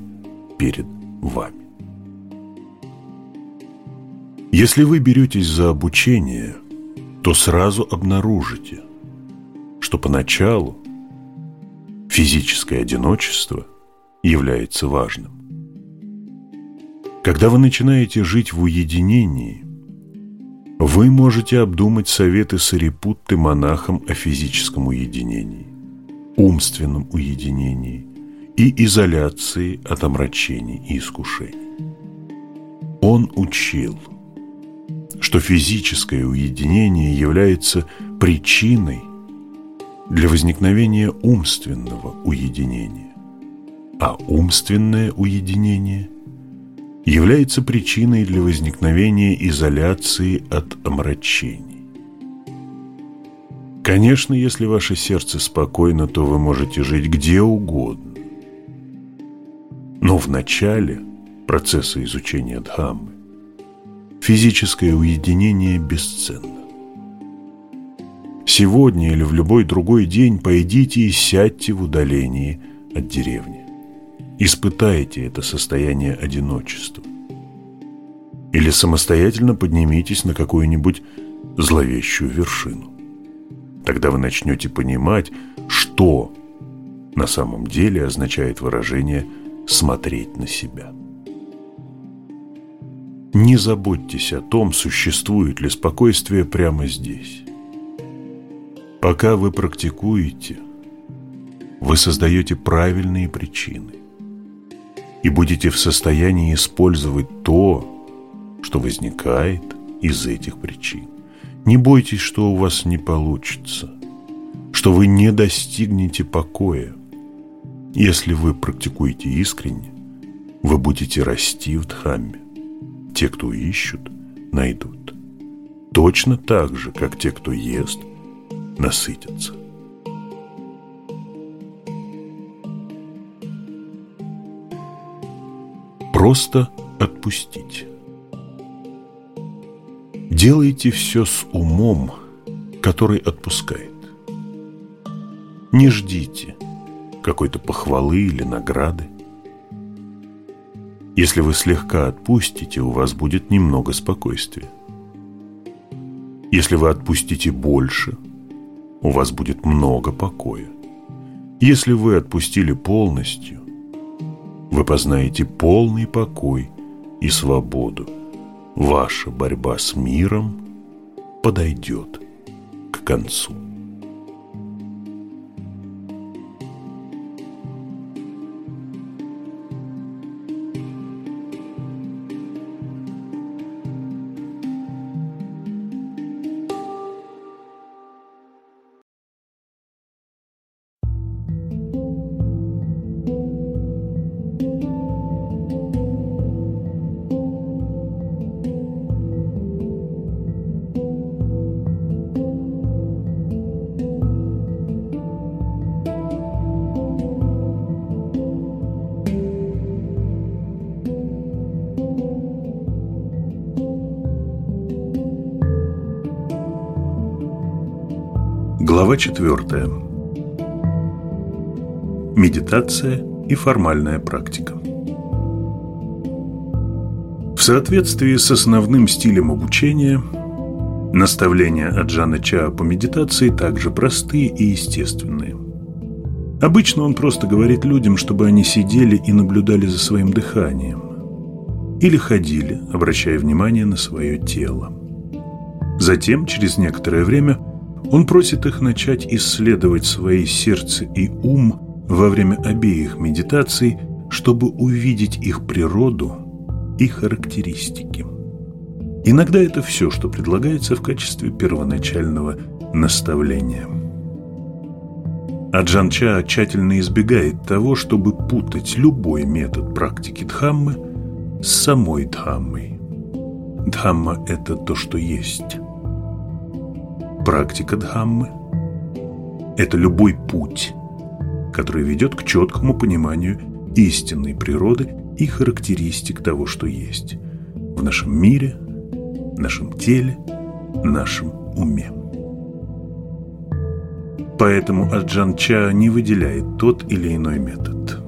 перед вами. Если вы беретесь за обучение, то сразу обнаружите, что поначалу физическое одиночество является важным. Когда вы начинаете жить в уединении, вы можете обдумать советы Сарипутты монахам о физическом уединении, умственном уединении и изоляции от омрачений и искушений. Он учил, что физическое уединение является причиной для возникновения умственного уединения, а умственное уединение является причиной для возникновения изоляции от омрачений. Конечно, если ваше сердце спокойно, то вы можете жить где угодно. Но в начале процесса изучения Дхаммы физическое уединение бесценно. Сегодня или в любой другой день пойдите и сядьте в удалении от деревни. Испытайте это состояние одиночества. Или самостоятельно поднимитесь на какую-нибудь зловещую вершину. Тогда вы начнете понимать, что на самом деле означает выражение «смотреть на себя». Не заботьтесь о том, существует ли спокойствие прямо здесь. Пока вы практикуете, вы создаете правильные причины и будете в состоянии использовать то, что возникает из этих причин. Не бойтесь, что у вас не получится, что вы не достигнете покоя. Если вы практикуете искренне, вы будете расти в Дхамме. Те, кто ищут, найдут. Точно так же, как те, кто ест, насытятся. Просто отпустить. Делайте все с умом, который отпускает. Не ждите какой-то похвалы или награды. Если вы слегка отпустите, у вас будет немного спокойствия. Если вы отпустите больше – у вас будет много покоя. Если вы отпустили полностью, вы познаете полный покой и свободу. Ваша борьба с миром подойдет к концу. Глава 4. Медитация и формальная практика. В соответствии с основным стилем обучения, наставления от Джана Чаа по медитации также простые и естественные. Обычно он просто говорит людям, чтобы они сидели и наблюдали за своим дыханием. Или ходили, обращая внимание на свое тело. Затем, через некоторое время, он просит их начать исследовать свои сердце и ум во время обеих медитаций, чтобы увидеть их природу и характеристики. Иногда это все, что предлагается в качестве первоначального наставления. Аджан Ча тщательно избегает того, чтобы путать любой метод практики Дхаммы с самой Дхаммой. Дхамма – это то, что есть. Практика Дхаммы – это любой путь, который ведет к четкому пониманию истинной природы и характеристик того, что есть в нашем мире, нашем теле, нашем уме. Поэтому Аджан Ча не выделяет тот или иной метод.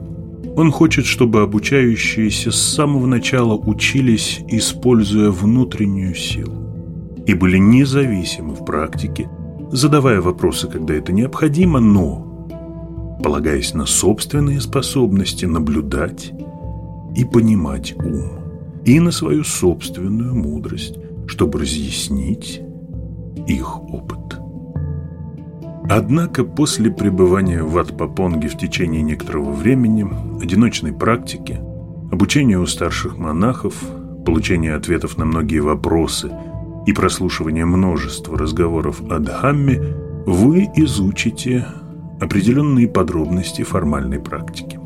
Он хочет, чтобы обучающиеся с самого начала учились, используя внутреннюю силу и были независимы в практике, задавая вопросы, когда это необходимо, но полагаясь на собственные способности наблюдать и понимать ум, и на свою собственную мудрость, чтобы разъяснить их опыт. Однако после пребывания в Атпапонге в течение некоторого времени, одиночной практики, обучения у старших монахов, получения ответов на многие вопросы – и прослушивания множества разговоров о Дхамме вы изучите определенные подробности формальной практики.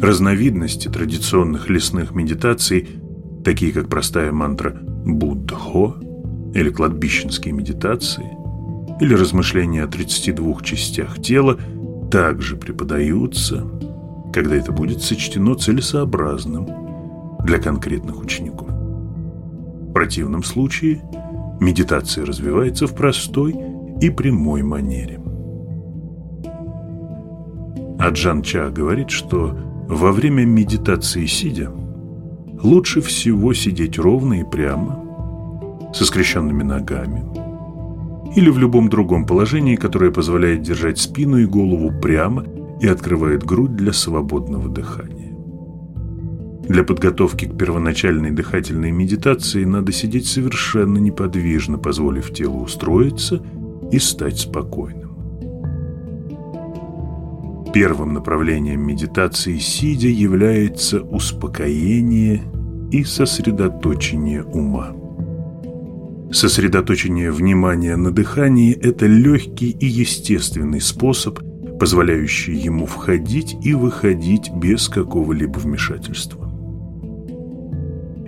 Разновидности традиционных лесных медитаций, такие как простая мантра Буддхо или кладбищенские медитации, или размышления о 32 частях тела, также преподаются, когда это будет сочтено целесообразным для конкретных учеников. Противном случае медитация развивается в простой и прямой манере. Аджан Ча говорит, что во время медитации сидя лучше всего сидеть ровно и прямо, со скрещенными ногами, или в любом другом положении, которое позволяет держать спину и голову прямо и открывает грудь для свободного дыхания. Для подготовки к первоначальной дыхательной медитации надо сидеть совершенно неподвижно, позволив телу устроиться и стать спокойным. Первым направлением медитации сидя является успокоение и сосредоточение ума. Сосредоточение внимания на дыхании – это легкий и естественный способ, позволяющий ему входить и выходить без какого-либо вмешательства.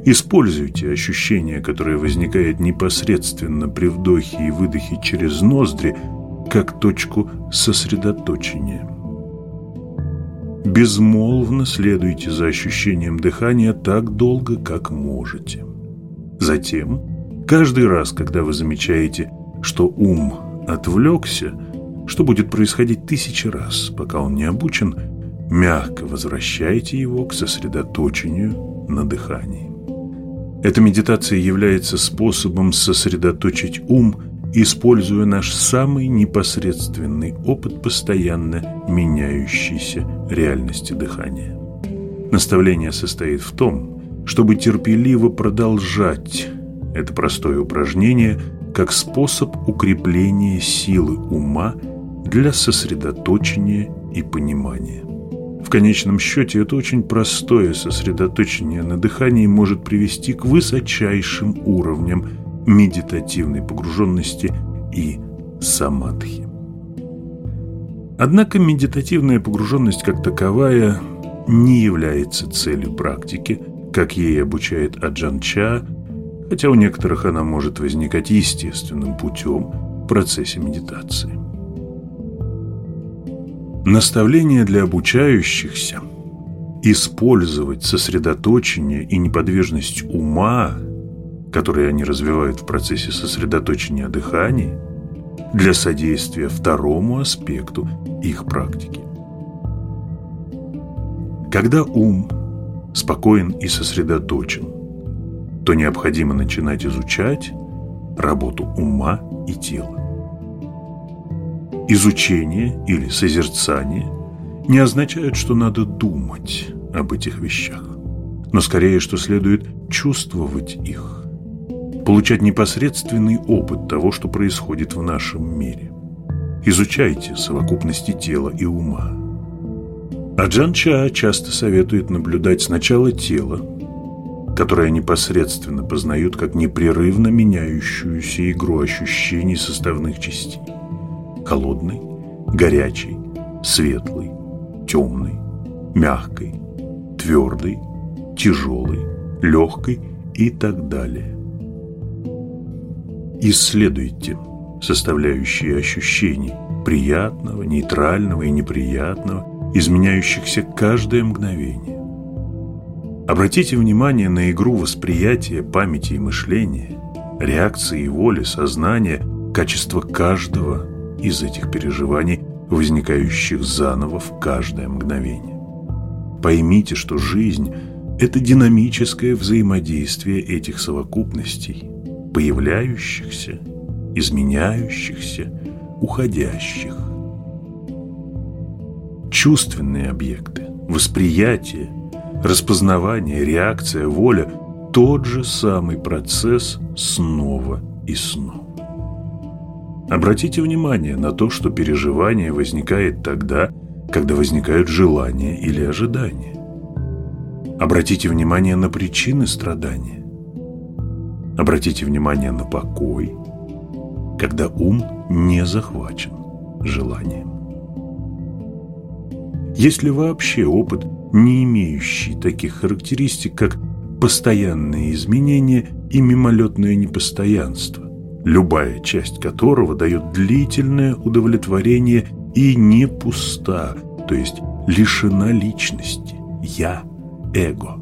Используйте ощущение, которое возникает непосредственно при вдохе и выдохе через ноздри, как точку сосредоточения. Безмолвно следуйте за ощущением дыхания так долго, как можете. Затем, каждый раз, когда вы замечаете, что ум отвлекся, что будет происходить тысячи раз, пока он не обучен, мягко возвращайте его к сосредоточению на дыхании. Эта медитация является способом сосредоточить ум, используя наш самый непосредственный опыт постоянно меняющейся реальности дыхания. Наставление состоит в том, чтобы терпеливо продолжать это простое упражнение как способ укрепления силы ума для сосредоточения и понимания. В конечном счете это очень простое сосредоточение на дыхании может привести к высочайшим уровням медитативной погруженности и самадхи. Однако медитативная погруженность как таковая не является целью практики, как ей обучает Аджан Ча, хотя у некоторых она может возникать естественным путем в процессе медитации. Наставление для обучающихся – использовать сосредоточение и неподвижность ума, которые они развивают в процессе сосредоточения дыхания, для содействия второму аспекту их практики. Когда ум спокоен и сосредоточен, то необходимо начинать изучать работу ума и тела. Изучение или созерцание не означает, что надо думать об этих вещах, но скорее, что следует чувствовать их, получать непосредственный опыт того, что происходит в нашем мире. Изучайте совокупности тела и ума. А Джан Ча часто советует наблюдать сначала тело, которое непосредственно познают как непрерывно меняющуюся игру ощущений составных частей. Холодный, горячий, светлый, темный, мягкий, твердый, тяжелый, легкий и так далее. Исследуйте составляющие ощущений приятного, нейтрального и неприятного, изменяющихся каждое мгновение. Обратите внимание на игру восприятия, памяти и мышления, реакции воли, сознания, качество каждого из этих переживаний, возникающих заново в каждое мгновение. Поймите, что жизнь – это динамическое взаимодействие этих совокупностей, появляющихся, изменяющихся, уходящих. Чувственные объекты, восприятие, распознавание, реакция, воля – тот же самый процесс снова и снова. Обратите внимание на то, что переживание возникает тогда, когда возникают желания или ожидания. Обратите внимание на причины страдания. Обратите внимание на покой, когда ум не захвачен желанием. Есть ли вообще опыт, не имеющий таких характеристик, как постоянные изменения и мимолетное непостоянство? Любая часть которого дает длительное удовлетворение и не пуста, то есть лишена личности, я, эго.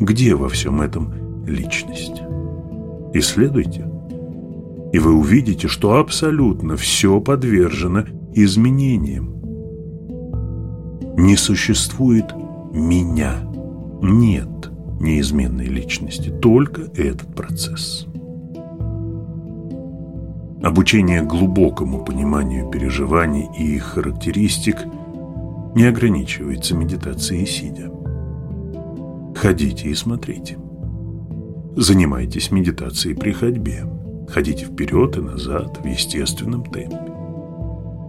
Где во всем этом личность? Исследуйте, и вы увидите, что абсолютно все подвержено изменениям. Не существует «меня», нет неизменной личности, только этот процесс. Обучение глубокому пониманию переживаний и их характеристик не ограничивается медитацией сидя. Ходите и смотрите. Занимайтесь медитацией при ходьбе. Ходите вперед и назад в естественном темпе.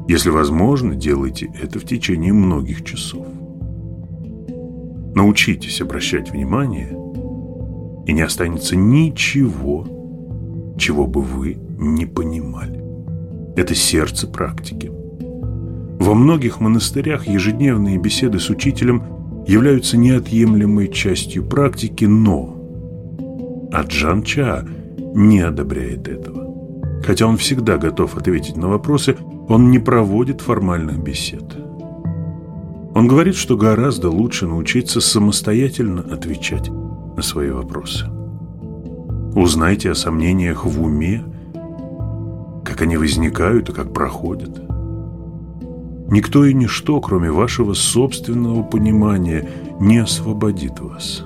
Если возможно, делайте это в течение многих часов. Научитесь обращать внимание, и не останется ничего, чего бы вы не понимали. Это сердце практики. Во многих монастырях ежедневные беседы с учителем являются неотъемлемой частью практики, но Аджан Ча не одобряет этого. Хотя он всегда готов ответить на вопросы, он не проводит формальных бесед. Он говорит, что гораздо лучше научиться самостоятельно отвечать на свои вопросы. Узнайте о сомнениях в уме, как они возникают и как проходят. Никто и ничто, кроме вашего собственного понимания, не освободит вас.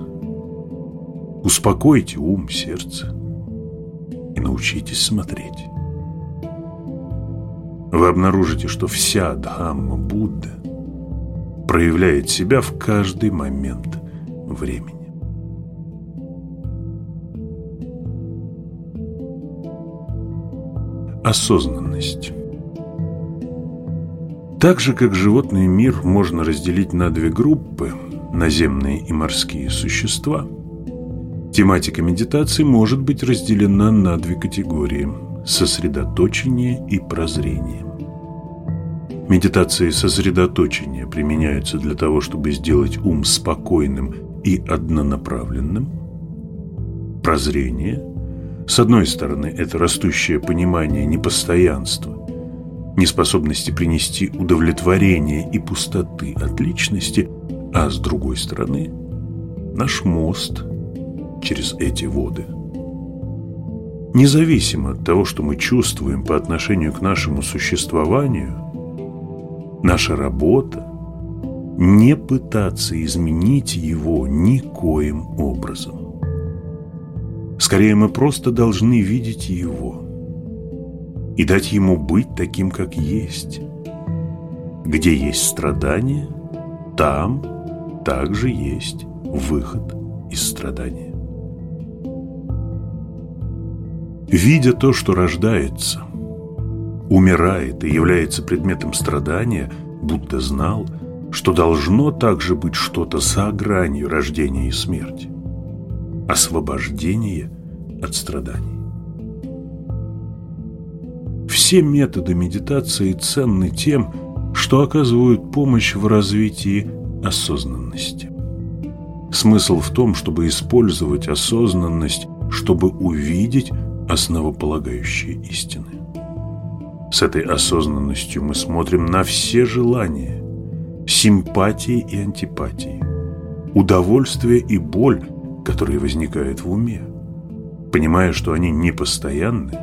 Успокойте ум, сердце и научитесь смотреть. Вы обнаружите, что вся Дхамма Будды проявляет себя в каждый момент времени. Осознанность. Так же, как животный мир можно разделить на две группы – наземные и морские существа, тематика медитации может быть разделена на две категории – сосредоточение и прозрение. Медитации сосредоточения применяются для того, чтобы сделать ум спокойным и однонаправленным. Прозрение – с одной стороны, это растущее понимание непостоянства, неспособности принести удовлетворение и пустоты от личности, а с другой стороны, наш мост через эти воды. Независимо от того, что мы чувствуем по отношению к нашему существованию, наша работа – не пытаться изменить его никоим образом. Скорее, мы просто должны видеть его. и дать ему быть таким, как есть. Где есть страдания, там также есть выход из страдания. Видя то, что рождается, умирает и является предметом страдания, Будда знал, что должно также быть что-то за гранью рождения и смерти, освобождение от страданий. Все методы медитации ценны тем, что оказывают помощь в развитии осознанности. Смысл в том, чтобы использовать осознанность, чтобы увидеть основополагающие истины. С этой осознанностью мы смотрим на все желания, симпатии и антипатии, удовольствие и боль, которые возникают в уме, понимая, что они непостоянны,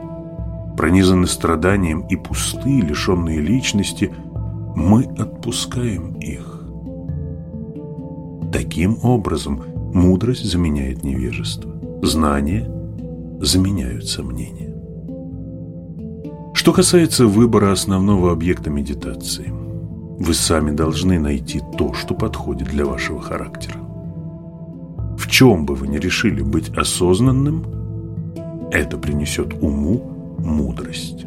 пронизаны страданием и пустые, лишенные личности, мы отпускаем их. Таким образом, мудрость заменяет невежество, знание заменяют сомнения. Что касается выбора основного объекта медитации, вы сами должны найти то, что подходит для вашего характера. В чем бы вы ни решили быть осознанным, это принесет уму мудрость.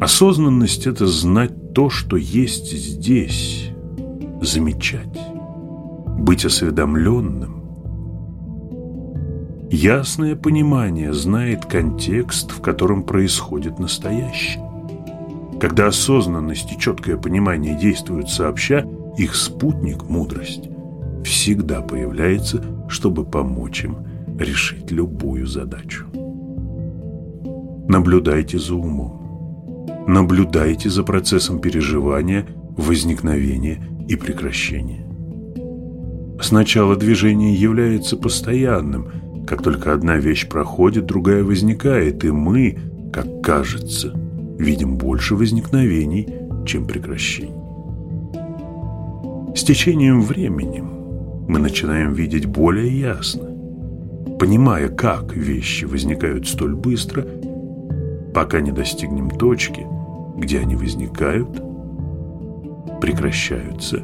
Осознанность – это знать то, что есть здесь, замечать, быть осведомленным. Ясное понимание знает контекст, в котором происходит настоящее. Когда осознанность и четкое понимание действуют сообща, их спутник – мудрость – всегда появляется, чтобы помочь им решить любую задачу. Наблюдайте за умом. Наблюдайте за процессом переживания, возникновения и прекращения. Сначала движение является постоянным. Как только одна вещь проходит, другая возникает, и мы, как кажется, видим больше возникновений, чем прекращений. С течением времени мы начинаем видеть более ясно, понимая, как вещи возникают столь быстро, пока не достигнем точки, где они возникают, прекращаются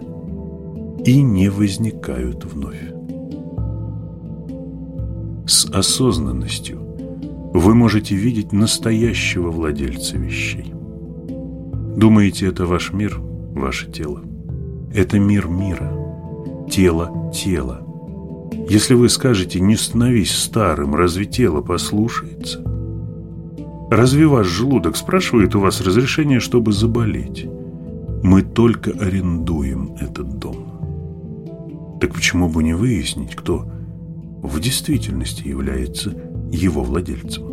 и не возникают вновь. С осознанностью вы можете видеть настоящего владельца вещей. Думаете, это ваш мир, ваше тело? Это мир мира, тело тела. Если вы скажете «не становись старым», разве тело послушается? Разве ваш желудок спрашивает у вас разрешение, чтобы заболеть? Мы только арендуем этот дом. Так почему бы не выяснить, кто в действительности является его владельцем?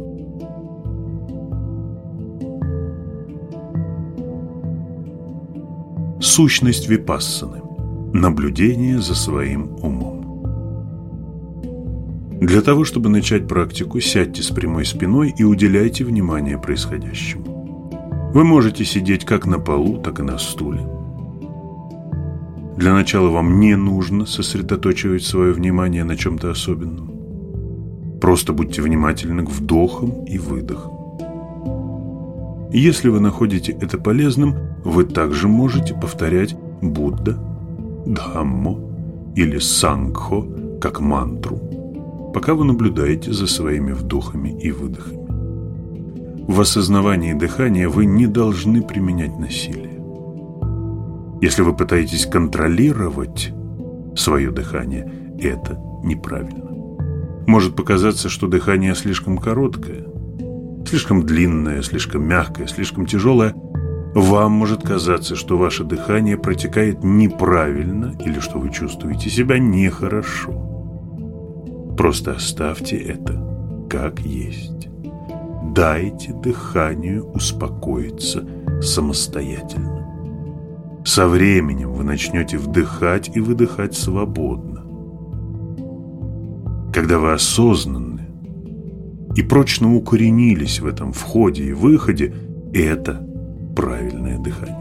Сущность випассаны. Наблюдение за своим умом. Для того, чтобы начать практику, сядьте с прямой спиной и уделяйте внимание происходящему. Вы можете сидеть как на полу, так и на стуле. Для начала вам не нужно сосредоточивать свое внимание на чем-то особенном. Просто будьте внимательны к вдохам и выдохам. Если вы находите это полезным, вы также можете повторять Будда, Дхаммо или Сангхо как мантру пока вы наблюдаете за своими вдохами и выдохами. В осознавании дыхания вы не должны применять насилие. Если вы пытаетесь контролировать свое дыхание, это неправильно. Может показаться, что дыхание слишком короткое, слишком длинное, слишком мягкое, слишком тяжелое. Вам может казаться, что ваше дыхание протекает неправильно или что вы чувствуете себя нехорошо. Просто оставьте это как есть. Дайте дыханию успокоиться самостоятельно. Со временем вы начнете вдыхать и выдыхать свободно. Когда вы осознанны и прочно укоренились в этом входе и выходе, это правильное дыхание.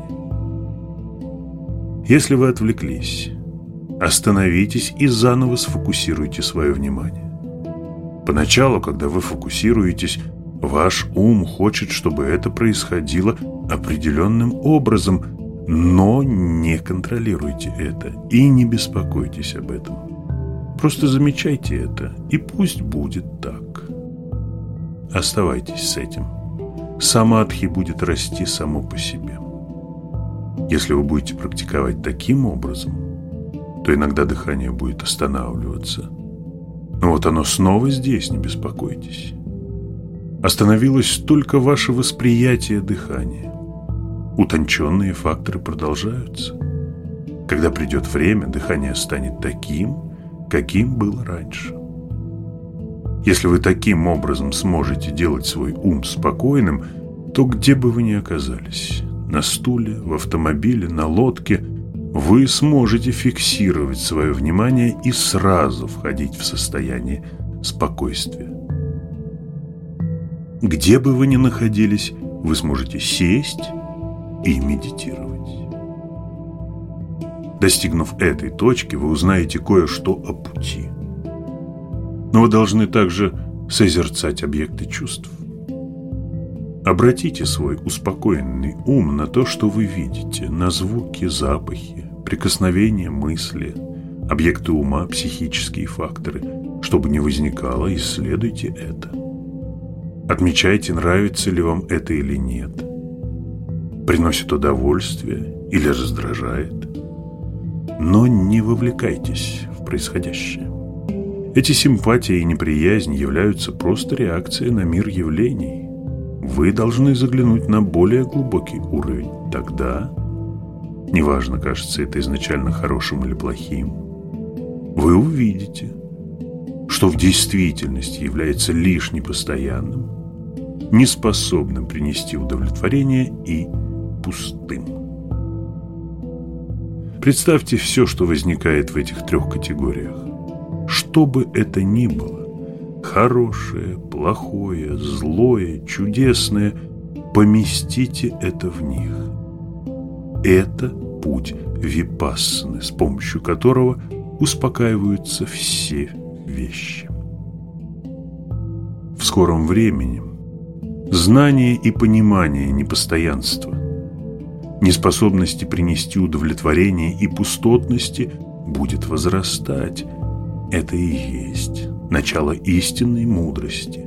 Если вы отвлеклись, Остановитесь и заново сфокусируйте свое внимание. Поначалу, когда вы фокусируетесь, Ваш ум хочет, чтобы это происходило определенным образом, но не контролируйте это и не беспокойтесь об этом. Просто замечайте это, и пусть будет так. Оставайтесь с этим. Самадхи будет расти само по себе. Если вы будете практиковать таким образом, то иногда дыхание будет останавливаться. Но вот оно снова здесь, не беспокойтесь. Остановилось только ваше восприятие дыхания. Утонченные факторы продолжаются. Когда придет время, дыхание станет таким, каким было раньше. Если вы таким образом сможете делать свой ум спокойным, то где бы вы ни оказались, на стуле, в автомобиле, на лодке, вы сможете фиксировать свое внимание и сразу входить в состояние спокойствия. Где бы вы ни находились, вы сможете сесть и медитировать. Достигнув этой точки, вы узнаете кое-что о пути. Но вы должны также созерцать объекты чувств. Обратите свой успокоенный ум на то, что вы видите, на звуки, запахи, прикосновения, мысли, объекты ума, психические факторы. Чтобы не возникало, исследуйте это. Отмечайте, нравится ли вам это или нет. Приносит удовольствие или раздражает. Но не вовлекайтесь в происходящее. Эти симпатии и неприязнь являются просто реакцией на мир явлений. Вы должны заглянуть на более глубокий уровень. Тогда, неважно, кажется это изначально хорошим или плохим, вы увидите, что в действительности является лишь непостоянным, неспособным принести удовлетворение и пустым. Представьте все, что возникает в этих трех категориях. Что бы это ни было, хорошее, плохое, злое, чудесное, поместите это в них. Это путь випассаны, с помощью которого успокаиваются все вещи. В скором времени Знание и понимание непостоянства, неспособности принести удовлетворение и пустотности будет возрастать. Это и есть начало истинной мудрости,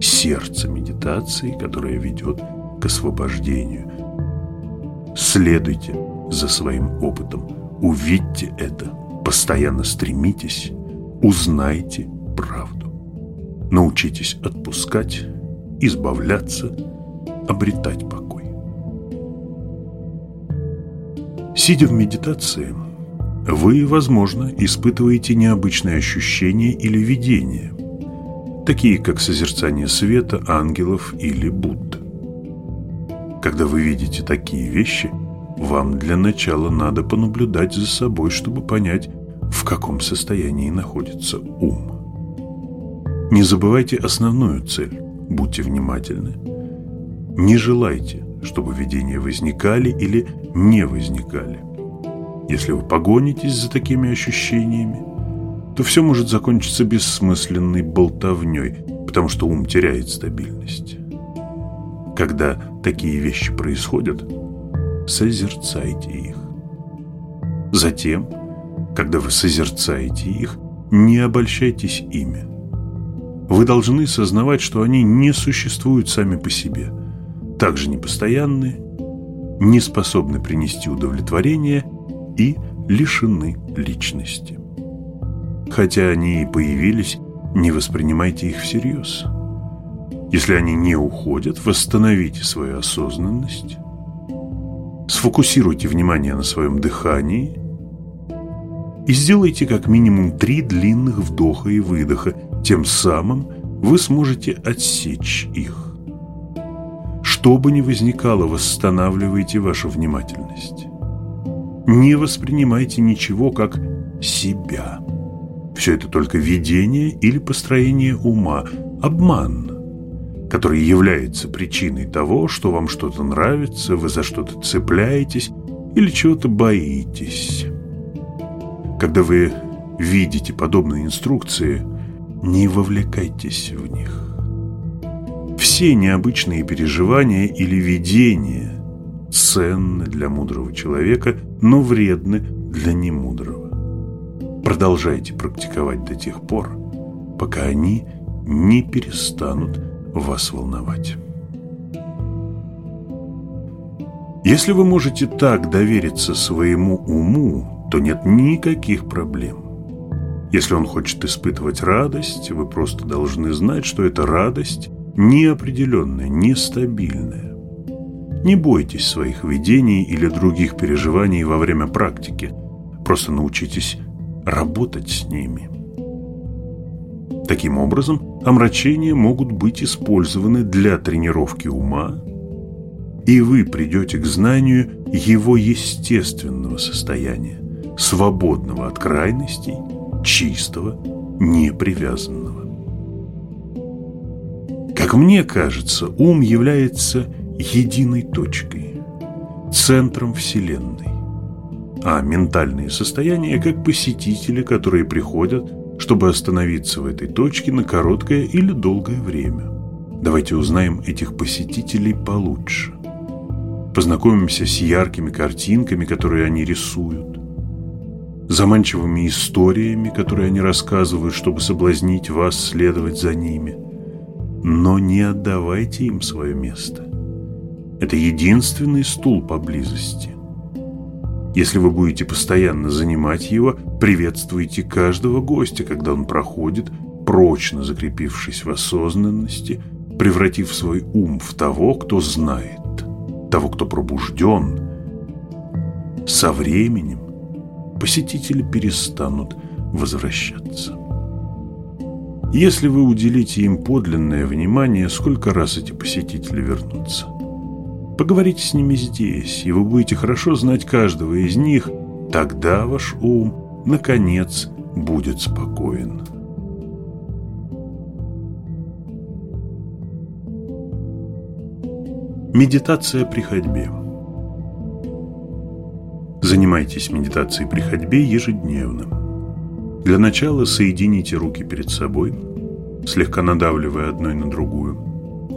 сердце медитации, которое ведет к освобождению. Следуйте за своим опытом, увидьте это, постоянно стремитесь, узнайте правду. Научитесь отпускать избавляться, обретать покой. Сидя в медитации, вы, возможно, испытываете необычные ощущения или видения, такие как созерцание света, ангелов или Будд. Когда вы видите такие вещи, вам для начала надо понаблюдать за собой, чтобы понять, в каком состоянии находится ум. Не забывайте основную цель будьте внимательны. Не желайте, чтобы видения возникали или не возникали. Если вы погонитесь за такими ощущениями, то все может закончиться бессмысленной болтовней, потому что ум теряет стабильность. Когда такие вещи происходят, созерцайте их. Затем, когда вы созерцаете их, не обольщайтесь ими. Вы должны сознавать, что они не существуют сами по себе, также непостоянны, не способны принести удовлетворение и лишены личности. Хотя они и появились, не воспринимайте их всерьез. Если они не уходят, восстановите свою осознанность, сфокусируйте внимание на своем дыхании и сделайте как минимум три длинных вдоха и выдоха тем самым вы сможете отсечь их. Что бы ни возникало, восстанавливайте вашу внимательность. Не воспринимайте ничего как себя. Все это только видение или построение ума, обман, который является причиной того, что вам что-то нравится, вы за что-то цепляетесь или чего-то боитесь. Когда вы видите подобные инструкции – не вовлекайтесь в них. все необычные переживания или видения ценны для мудрого человека, но вредны для немудрого. Продолжайте практиковать до тех пор, пока они не перестанут вас волновать. Если вы можете так довериться своему уму, то нет никаких проблем. Если он хочет испытывать радость, вы просто должны знать, что эта радость неопределенная, нестабильная. Не бойтесь своих видений или других переживаний во время практики. Просто научитесь работать с ними. Таким образом, омрачения могут быть использованы для тренировки ума и вы придете к знанию его естественного состояния, свободного от крайностей, чистого, непривязанного. Как мне кажется, ум является единой точкой, центром Вселенной, а ментальные состояния как посетители, которые приходят, чтобы остановиться в этой точке на короткое или долгое время. Давайте узнаем этих посетителей получше познакомимся с яркими картинками, которые они рисуют, заманчивыми историями, которые они рассказывают, чтобы соблазнить вас следовать за ними. Но не отдавайте им свое место. Это единственный стул поблизости. Если вы будете постоянно занимать его, приветствуйте каждого гостя, когда он проходит, прочно закрепившись в осознанности, превратив свой ум в того, кто знает того, кто пробужден, со временем посетители перестанут возвращаться. Если вы уделите им подлинное внимание, сколько раз эти посетители вернутся? Поговорите с ними здесь, и вы будете хорошо знать каждого из них, тогда ваш ум, наконец, будет спокоен. Медитация при ходьбе. Занимайтесь медитацией при ходьбе ежедневно. Для начала соедините руки перед собой, слегка надавливая одной на другую.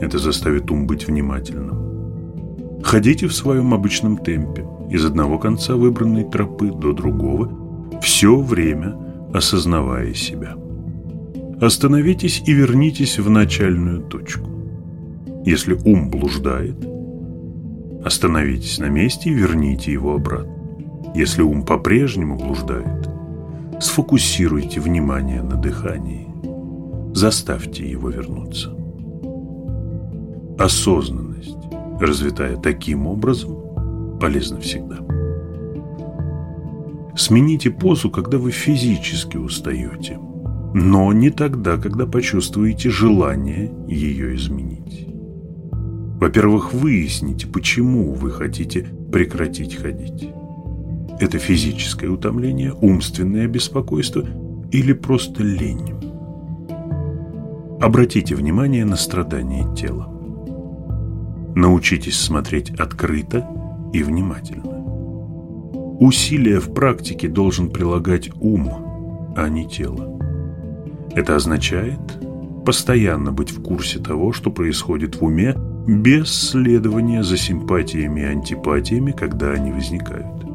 Это заставит ум быть внимательным. Ходите в своем обычном темпе, из одного конца выбранной тропы до другого, все время осознавая себя. Остановитесь и вернитесь в начальную точку. Если ум блуждает, остановитесь на месте и верните его обратно. Если ум по-прежнему блуждает, сфокусируйте внимание на дыхании. Заставьте его вернуться. Осознанность, развитая таким образом, полезна всегда. Смените позу, когда вы физически устаете, но не тогда, когда почувствуете желание ее изменить. Во-первых, выясните, почему вы хотите прекратить ходить. Это физическое утомление, умственное беспокойство или просто лень. Обратите внимание на страдания тела. Научитесь смотреть открыто и внимательно. Усилия в практике должен прилагать ум, а не тело. Это означает постоянно быть в курсе того, что происходит в уме, без следования за симпатиями и антипатиями, когда они возникают.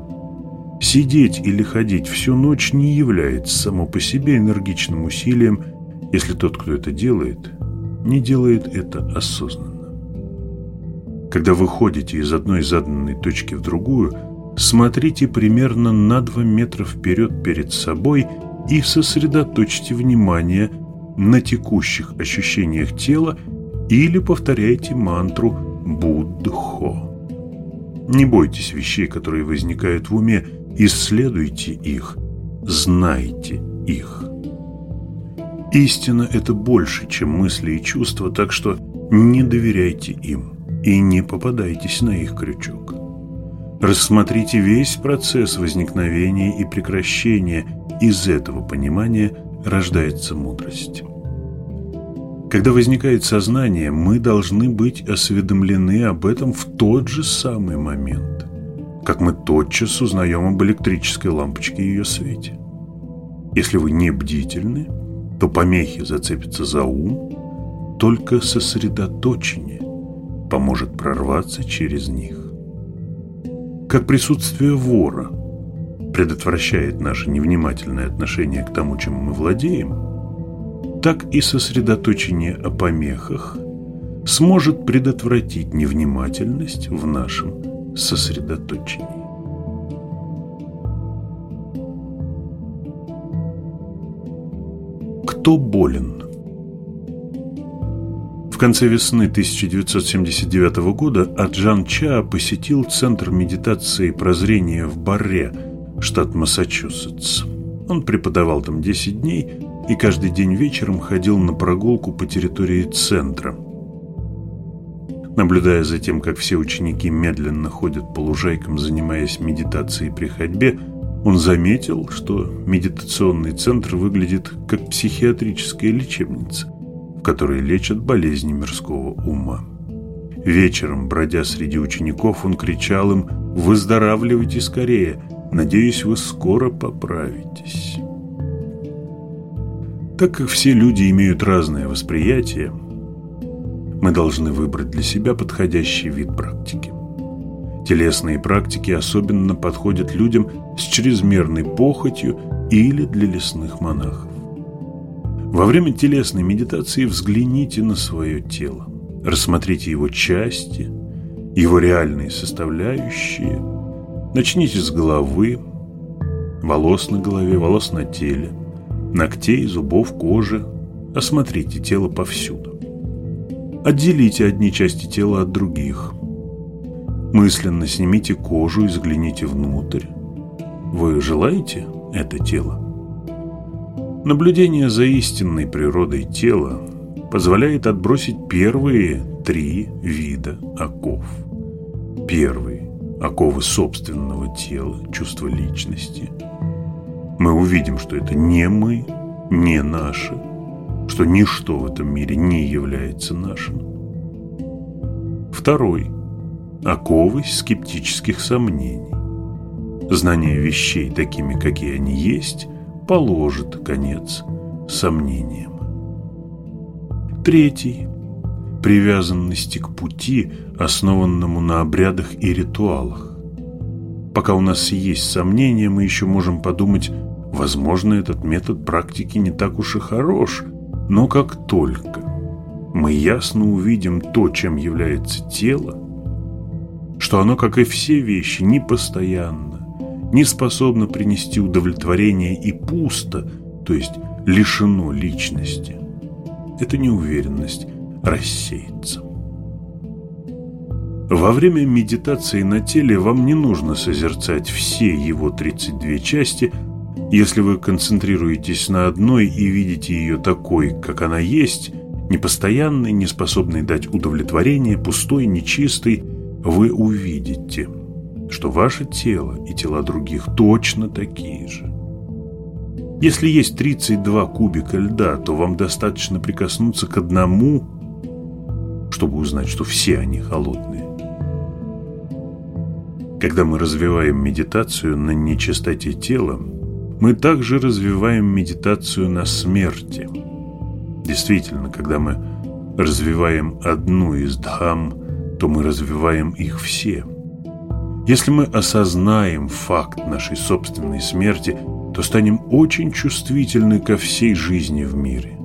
Сидеть или ходить всю ночь не является само по себе энергичным усилием, если тот, кто это делает, не делает это осознанно. Когда вы ходите из одной заданной точки в другую, смотрите примерно на 2 метра вперед перед собой и сосредоточьте внимание на текущих ощущениях тела или повторяйте мантру Буддхо. Не бойтесь вещей, которые возникают в уме, исследуйте их, знайте их. Истина – это больше, чем мысли и чувства, так что не доверяйте им и не попадайтесь на их крючок. Рассмотрите весь процесс возникновения и прекращения. Из этого понимания рождается мудрость. Когда возникает сознание, мы должны быть осведомлены об этом в тот же самый момент, как мы тотчас узнаем об электрической лампочке и ее свете. Если вы не бдительны, то помехи зацепятся за ум, только сосредоточение поможет прорваться через них. Как присутствие вора предотвращает наше невнимательное отношение к тому, чем мы владеем, так и сосредоточение о помехах сможет предотвратить невнимательность в нашем сосредоточении. Кто болен? Конце весны 1979 года Аджан Ча посетил Центр медитации и прозрения в Барре, штат Массачусетс. Он преподавал там 10 дней и каждый день вечером ходил на прогулку по территории центра. Наблюдая за тем, как все ученики медленно ходят по лужайкам, занимаясь медитацией при ходьбе, он заметил, что медитационный центр выглядит как психиатрическая лечебница, в которой лечат болезни мирского ума. Вечером, бродя среди учеников, он кричал им «Выздоравливайте скорее! Надеюсь, вы скоро поправитесь». Так как все люди имеют разное восприятие, мы должны выбрать для себя подходящий вид практики. Телесные практики особенно подходят людям с чрезмерной похотью или для лесных монахов. Во время телесной медитации взгляните на свое тело, рассмотрите его части, его реальные составляющие. Начните с головы, волос на голове, волос на теле, ногтей, зубов, кожи. Осмотрите тело повсюду. Отделите одни части тела от других – Мысленно снимите кожу и взгляните внутрь. Вы желаете это тело? Наблюдение за истинной природой тела позволяет отбросить первые три вида оков. Первый – оковы собственного тела, чувство личности. Мы увидим, что это не мы, не наше, что ничто в этом мире не является нашим. Второй – оковы скептических сомнений. Знание вещей такими, какие они есть, положит конец сомнениям. Третий – привязанности к пути, основанному на обрядах и ритуалах. Пока у нас есть сомнения, мы еще можем подумать, возможно, этот метод практики не так уж и хорош, но как только мы ясно увидим то, чем является тело, что оно, как и все вещи, не постоянно, не способно принести удовлетворение и пусто, то есть лишено личности. Эта неуверенность рассеется. Во время медитации на теле вам не нужно созерцать все его 32 части, если вы концентрируетесь на одной и видите ее такой, как она есть, непостоянной, неспособной дать удовлетворение, пустой, нечистой, вы увидите, что ваше тело и тела других точно такие же. Если есть 32 кубика льда, то вам достаточно прикоснуться к одному, чтобы узнать, что все они холодные. Когда мы развиваем медитацию на нечистоте тела, мы также развиваем медитацию на смерти. Действительно, когда мы развиваем одну из дхам то мы развиваем их все. Если мы осознаем факт нашей собственной смерти, то станем очень чувствительны ко всей жизни в мире.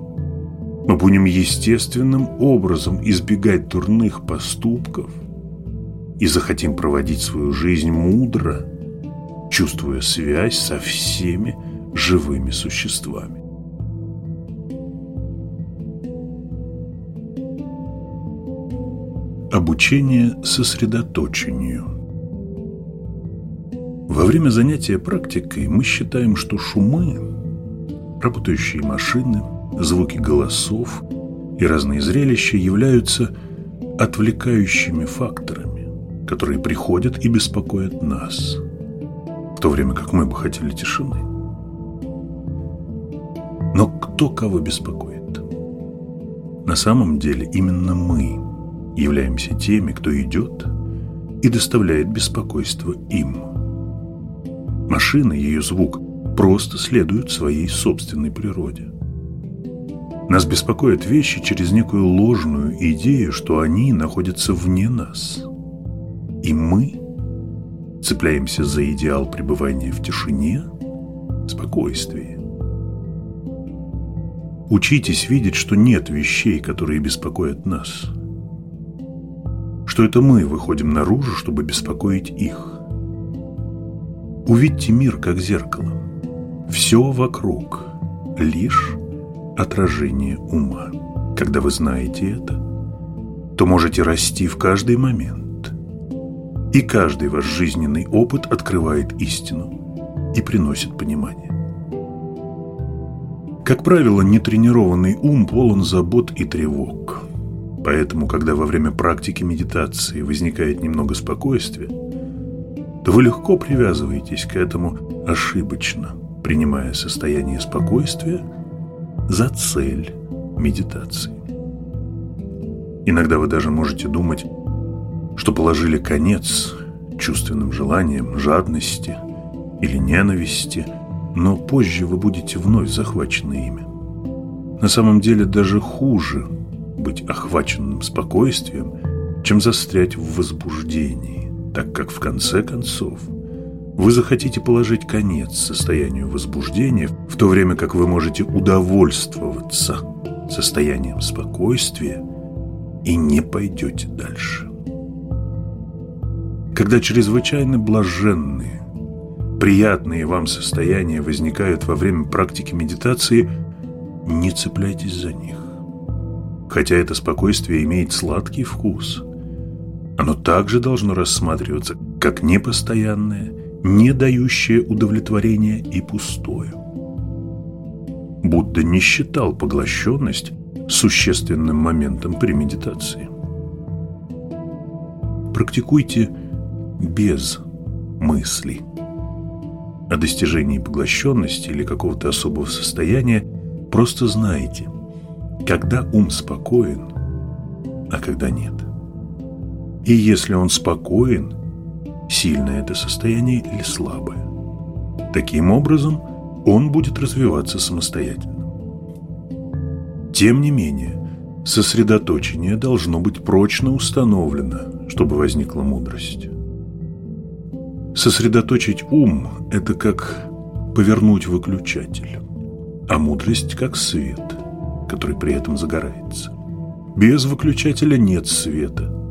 Мы будем естественным образом избегать дурных поступков и захотим проводить свою жизнь мудро, чувствуя связь со всеми живыми существами. Обучение сосредоточению Во время занятия практикой мы считаем, что шумы, работающие машины, звуки голосов и разные зрелища являются отвлекающими факторами, которые приходят и беспокоят нас, в то время как мы бы хотели тишины. Но кто кого беспокоит? На самом деле именно мы – являемся теми, кто идет и доставляет беспокойство им. Машина, ее звук, просто следуют своей собственной природе. Нас беспокоят вещи через некую ложную идею, что они находятся вне нас. И мы цепляемся за идеал пребывания в тишине, спокойствии. Учитесь видеть, что нет вещей, которые беспокоят нас. Что это мы выходим наружу, чтобы беспокоить их. Увидьте мир как зеркало. Все вокруг – лишь отражение ума. Когда вы знаете это, то можете расти в каждый момент. И каждый ваш жизненный опыт открывает истину и приносит понимание. Как правило, нетренированный ум полон забот и тревог. Поэтому, когда во время практики медитации возникает немного спокойствия, то вы легко привязываетесь к этому ошибочно, принимая состояние спокойствия за цель медитации. Иногда вы даже можете думать, что положили конец чувственным желаниям, жадности или ненависти, но позже вы будете вновь захвачены ими. На самом деле даже хуже быть охваченным спокойствием, чем застрять в возбуждении, так как в конце концов – вы захотите положить конец состоянию возбуждения, в то время как вы можете удовольствоваться состоянием спокойствия и не пойдете дальше. Когда чрезвычайно блаженные, приятные вам состояния возникают во время практики медитации, не цепляйтесь за них. Хотя это спокойствие имеет сладкий вкус, оно также должно рассматриваться как непостоянное не дающее удовлетворения и пустое. Будда не считал поглощенность существенным моментом при медитации. Практикуйте без мысли. О достижении поглощенности или какого-то особого состояния просто знайте, когда ум спокоен, а когда нет. И если он спокоен – сильное это состояние или слабое. Таким образом, он будет развиваться самостоятельно. Тем не менее, сосредоточение должно быть прочно установлено, чтобы возникла мудрость. Сосредоточить ум – это как повернуть выключатель, а мудрость – как свет, который при этом загорается. Без выключателя нет света,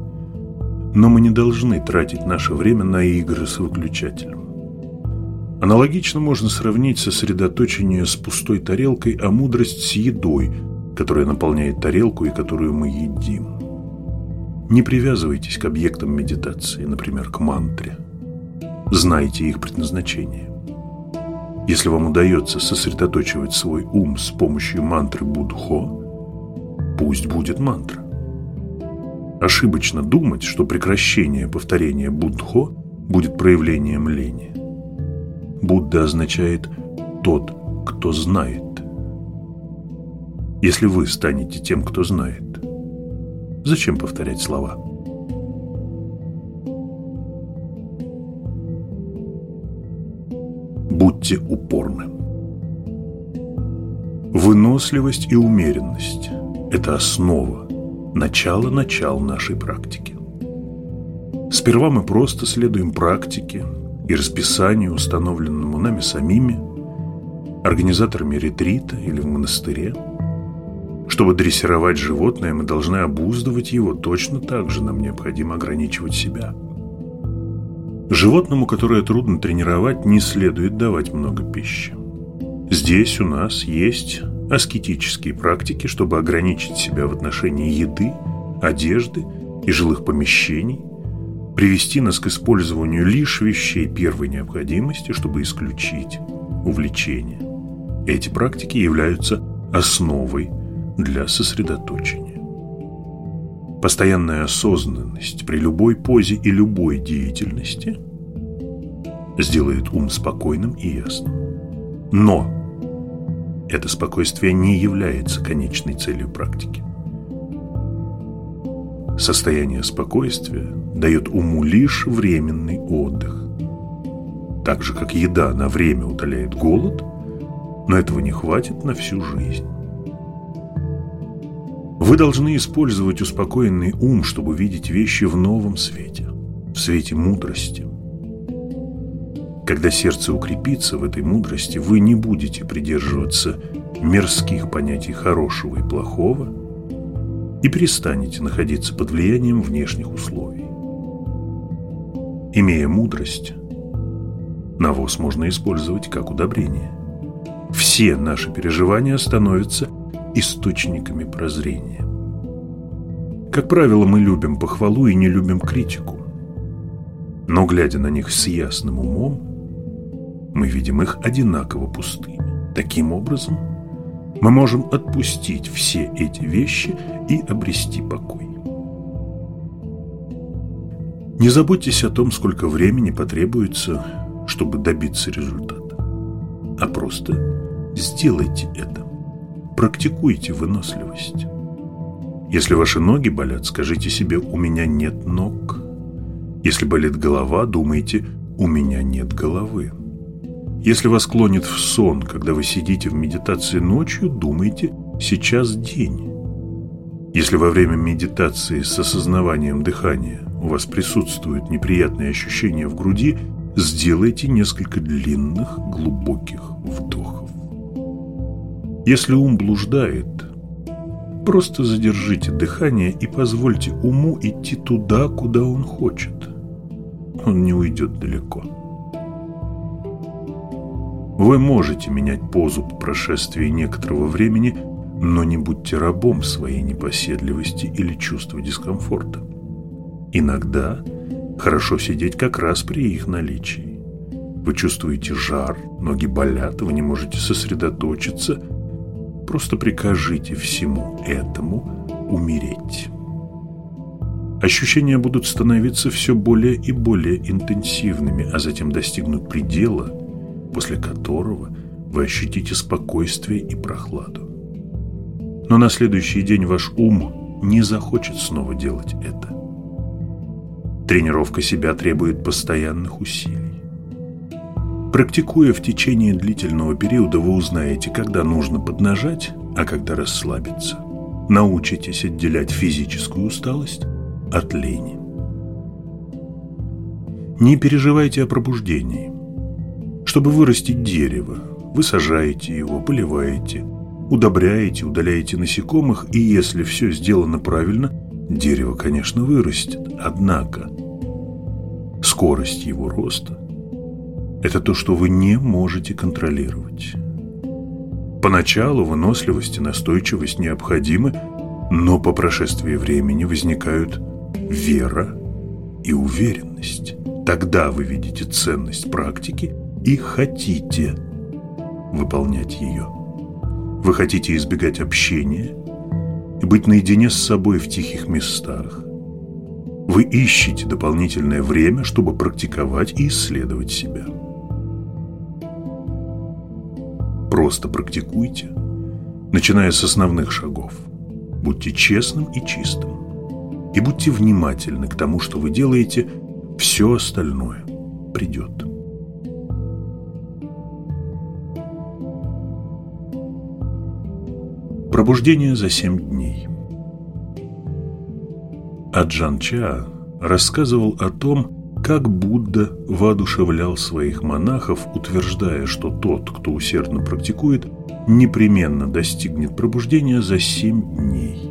но мы не должны тратить наше время на игры с выключателем. Аналогично можно сравнить сосредоточение с пустой тарелкой, а мудрость с едой, которая наполняет тарелку и которую мы едим. Не привязывайтесь к объектам медитации, например, к мантре. Знайте их предназначение. Если вам удается сосредоточивать свой ум с помощью мантры Будхо, пусть будет мантра. Ошибочно думать, что прекращение повторения Буддхо будет проявлением лени. Будда означает «тот, кто знает». Если вы станете тем, кто знает, зачем повторять слова? Будьте упорны. Выносливость и умеренность – это основа начало-начал нашей практики. Сперва мы просто следуем практике и расписанию, установленному нами самими, организаторами ретрита или в монастыре. Чтобы дрессировать животное, мы должны обуздывать его, точно так же нам необходимо ограничивать себя. Животному, которое трудно тренировать, не следует давать много пищи. Здесь у нас есть аскетические практики, чтобы ограничить себя в отношении еды, одежды и жилых помещений, привести нас к использованию лишь вещей первой необходимости, чтобы исключить увлечение. Эти практики являются основой для сосредоточения. Постоянная осознанность при любой позе и любой деятельности сделает ум спокойным и ясным. Но это спокойствие не является конечной целью практики. Состояние спокойствия дает уму лишь временный отдых. Так же, как еда на время утоляет голод, но этого не хватит на всю жизнь. Вы должны использовать успокоенный ум, чтобы видеть вещи в новом свете, в свете мудрости. Когда сердце укрепится в этой мудрости, вы не будете придерживаться мирских понятий хорошего и плохого и перестанете находиться под влиянием внешних условий. Имея мудрость, навоз можно использовать как удобрение. Все наши переживания становятся источниками прозрения. Как правило, мы любим похвалу и не любим критику. Но, глядя на них с ясным умом, мы видим их одинаково пустыми. Таким образом, мы можем отпустить все эти вещи и обрести покой. Не заботьтесь о том, сколько времени потребуется, чтобы добиться результата, а просто сделайте это. Практикуйте выносливость. Если ваши ноги болят, скажите себе «у меня нет ног». Если болит голова, думайте «у меня нет головы». Если вас клонит в сон, когда вы сидите в медитации ночью, думайте «сейчас день». Если во время медитации с осознаванием дыхания у вас присутствуют неприятные ощущения в груди, сделайте несколько длинных, глубоких вдохов. Если ум блуждает, просто задержите дыхание и позвольте уму идти туда, куда он хочет. Он не уйдет далеко. Вы можете менять позу по прошествии некоторого времени, но не будьте рабом своей непоседливости или чувства дискомфорта. Иногда хорошо сидеть как раз при их наличии. Вы чувствуете жар, ноги болят, вы не можете сосредоточиться. Просто прикажите всему этому умереть. Ощущения будут становиться все более и более интенсивными, а затем достигнут предела – после которого вы ощутите спокойствие и прохладу. Но на следующий день ваш ум не захочет снова делать это. Тренировка себя требует постоянных усилий. Практикуя в течение длительного периода, вы узнаете, когда нужно поднажать, а когда расслабиться. Научитесь отделять физическую усталость от лени. Не переживайте о пробуждении. Чтобы вырастить дерево, вы сажаете его, поливаете, удобряете, удаляете насекомых, и если все сделано правильно, дерево, конечно, вырастет. Однако скорость его роста – это то, что вы не можете контролировать. Поначалу выносливость и настойчивость необходимы, но по прошествии времени возникают вера и уверенность. Тогда вы видите ценность практики – и хотите выполнять ее. Вы хотите избегать общения и быть наедине с собой в тихих местах. Вы ищете дополнительное время, чтобы практиковать и исследовать себя. Просто практикуйте, начиная с основных шагов. Будьте честным и чистым. И будьте внимательны к тому, что вы делаете, все остальное придет. Пробуждение за семь дней. Аджан Ча рассказывал о том, как Будда воодушевлял своих монахов, утверждая, что тот, кто усердно практикует, непременно достигнет пробуждения за семь дней.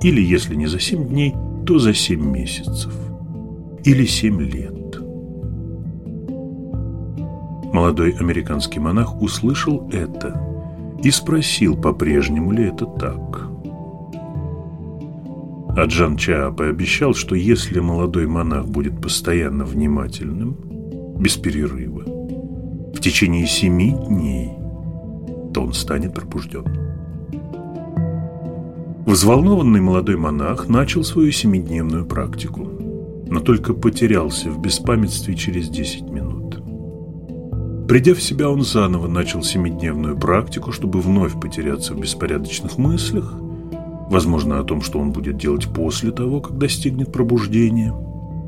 Или, если не за семь дней, то за семь месяцев. Или семь лет. Молодой американский монах услышал это – и спросил, по-прежнему ли это так. А Джан Чаа пообещал, что если молодой монах будет постоянно внимательным, без перерыва, в течение семи дней, то он станет пробужденным. Взволнованный молодой монах начал свою семидневную практику, но только потерялся в беспамятстве через десять минут. Придя в себя, он заново начал семидневную практику, чтобы вновь потеряться в беспорядочных мыслях, возможно, о том, что он будет делать после того, как достигнет пробуждения.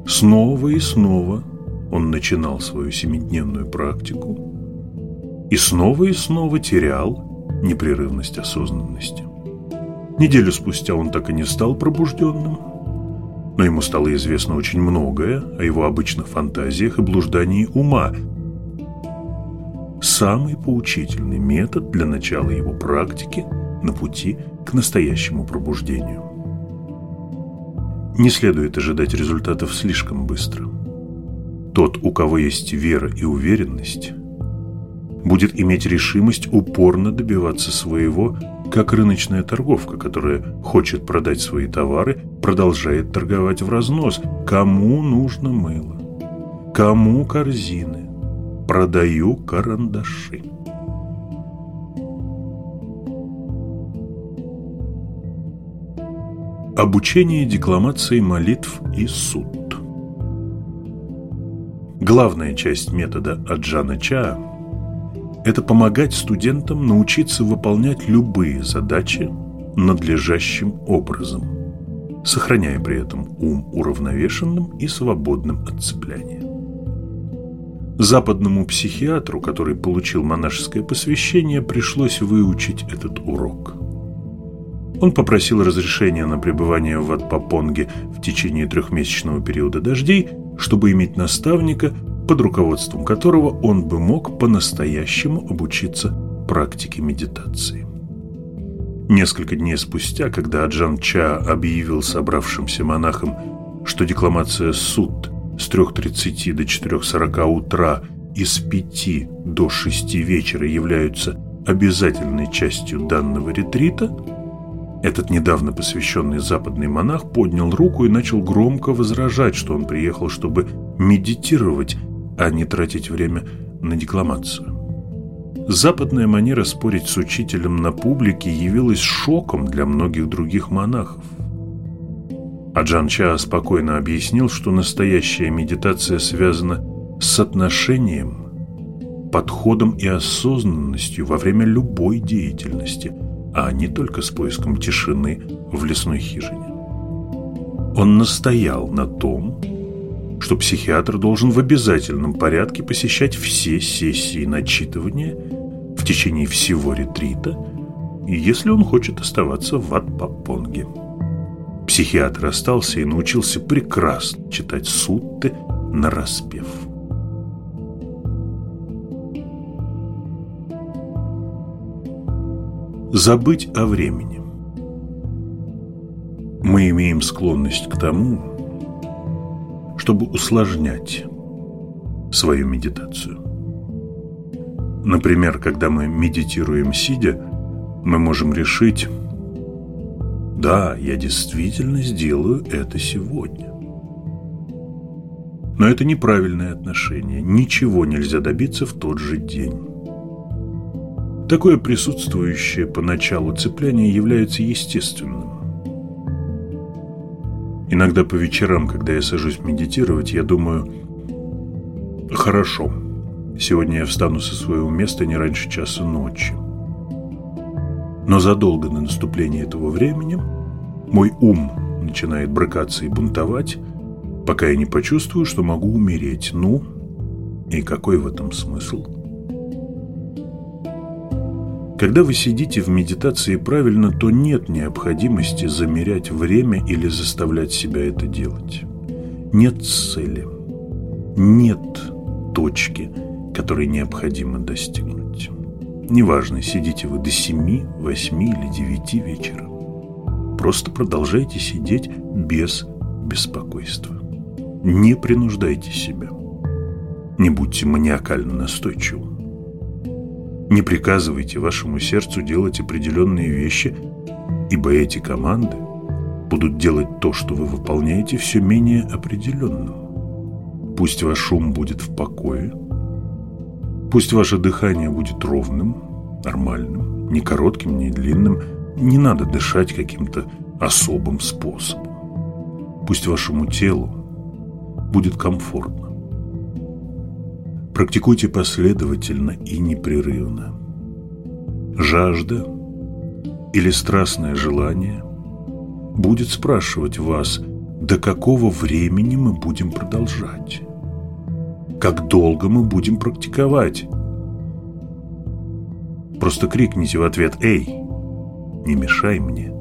Снова и снова он начинал свою семидневную практику и снова и снова терял непрерывность осознанности. Неделю спустя он так и не стал пробужденным, но ему стало известно очень многое о его обычных фантазиях и блуждании ума. Самый поучительный метод для начала его практики на пути к настоящему пробуждению. Не следует ожидать результатов слишком быстро. Тот, у кого есть вера и уверенность, будет иметь решимость упорно добиваться своего, как рыночная торговка, которая хочет продать свои товары, продолжает торговать в разнос. Кому нужно мыло? Кому корзины? Продаю карандаши. Обучение декламации молитв и суд Главная часть метода Аджана Ча – это помогать студентам научиться выполнять любые задачи надлежащим образом, сохраняя при этом ум уравновешенным и свободным от цепляния. Западному психиатру, который получил монашеское посвящение, пришлось выучить этот урок. Он попросил разрешения на пребывание в Атпапонге в течение трехмесячного периода дождей – чтобы иметь наставника, под руководством которого он бы мог по-настоящему обучиться практике медитации. Несколько дней спустя, когда Аджан Ча объявил собравшимся монахам, что декламация суд с 3.30 до 4.40 утра и с 5 до 6 вечера являются обязательной частью данного ретрита, этот недавно посвященный западный монах поднял руку и начал громко возражать, что он приехал, чтобы медитировать, а не тратить время на декламацию. Западная манера спорить с учителем на публике явилась шоком для многих других монахов. А Джан Ча спокойно объяснил, что настоящая медитация связана с отношением, подходом и осознанностью во время любой деятельности – а не только с поиском тишины в лесной хижине. Он настоял на том, что психиатр должен в обязательном порядке посещать все сессии начитывания в течение всего ретрита, если он хочет оставаться в Атпапонге. Психиатр остался и научился прекрасно читать сутты на распев. Забыть о времени. Мы имеем склонность к тому, чтобы усложнять свою медитацию. Например, когда мы медитируем сидя, мы можем решить, да, я действительно сделаю это сегодня. Но это неправильное отношение. Ничего нельзя добиться в тот же день. Такое присутствующее поначалу цепляние является естественным. Иногда по вечерам, когда я сажусь медитировать, я думаю, хорошо, сегодня я встану со своего места не раньше часа ночи. Но задолго до наступления этого времени мой ум начинает брыкаться и бунтовать, пока я не почувствую, что могу умереть. Ну, и какой в этом смысл? Когда вы сидите в медитации правильно, то нет необходимости замерять время или заставлять себя это делать. Нет цели, нет точки, которой необходимо достигнуть. Неважно, сидите вы до 7, 8 или 9 вечера. Просто продолжайте сидеть без беспокойства. Не принуждайте себя. Не будьте маниакально настойчивым. Не приказывайте вашему сердцу делать определенные вещи, ибо эти команды будут делать то, что вы выполняете, все менее определенным. Пусть ваш ум будет в покое, пусть ваше дыхание будет ровным, нормальным, не коротким, не длинным, не надо дышать каким-то особым способом. Пусть вашему телу будет комфортно. Практикуйте последовательно и непрерывно. Жажда или страстное желание будет спрашивать вас, до какого времени мы будем продолжать, как долго мы будем практиковать. Просто крикните в ответ «Эй, не мешай мне,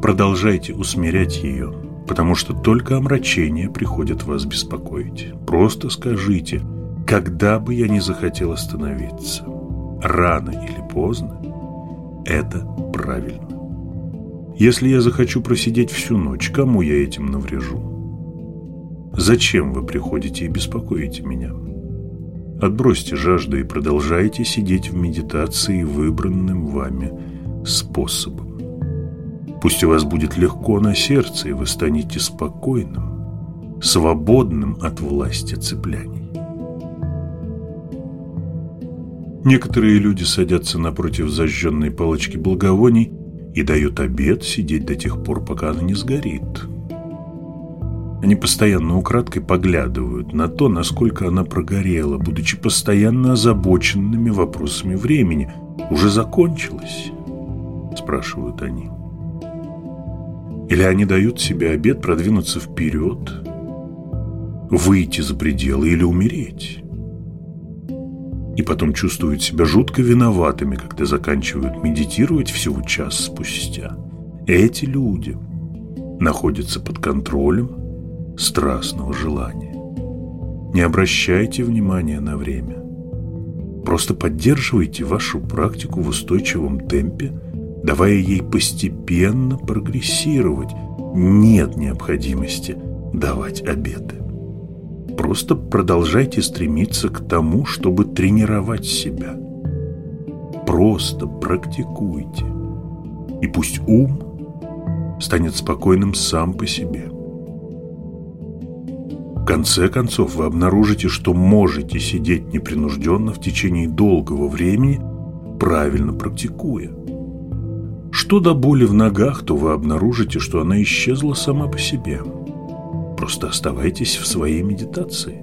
продолжайте усмирять ее, потому что только омрачение приходит вас беспокоить. Просто скажите, когда бы я не захотел остановиться, рано или поздно, это правильно. Если я захочу просидеть всю ночь, кому я этим наврежу? Зачем вы приходите и беспокоите меня? Отбросьте жажду и продолжайте сидеть в медитации выбранным вами способом. Пусть у вас будет легко на сердце, и вы станете спокойным, свободным от власти цепляний. Некоторые люди садятся напротив зажженной палочки благовоний и дают обед сидеть до тех пор, пока она не сгорит – они постоянно украдкой поглядывают на то, насколько она прогорела, будучи постоянно озабоченными вопросами времени. «Уже закончилось?» – спрашивают они. Или они дают себе обед продвинуться вперед, выйти за пределы или умереть. И потом чувствуют себя жутко виноватыми, когда заканчивают медитировать всего час спустя. Эти люди находятся под контролем страстного желания. Не обращайте внимания на время. Просто поддерживайте вашу практику в устойчивом темпе, давая ей постепенно прогрессировать. Нет необходимости давать обеты. Просто продолжайте стремиться к тому, чтобы тренировать себя. Просто практикуйте. И пусть ум станет спокойным сам по себе – конце концов вы обнаружите, что можете сидеть непринужденно в течение долгого времени, правильно практикуя. Что до боли в ногах, то вы обнаружите, что она исчезла сама по себе. Просто оставайтесь в своей медитации.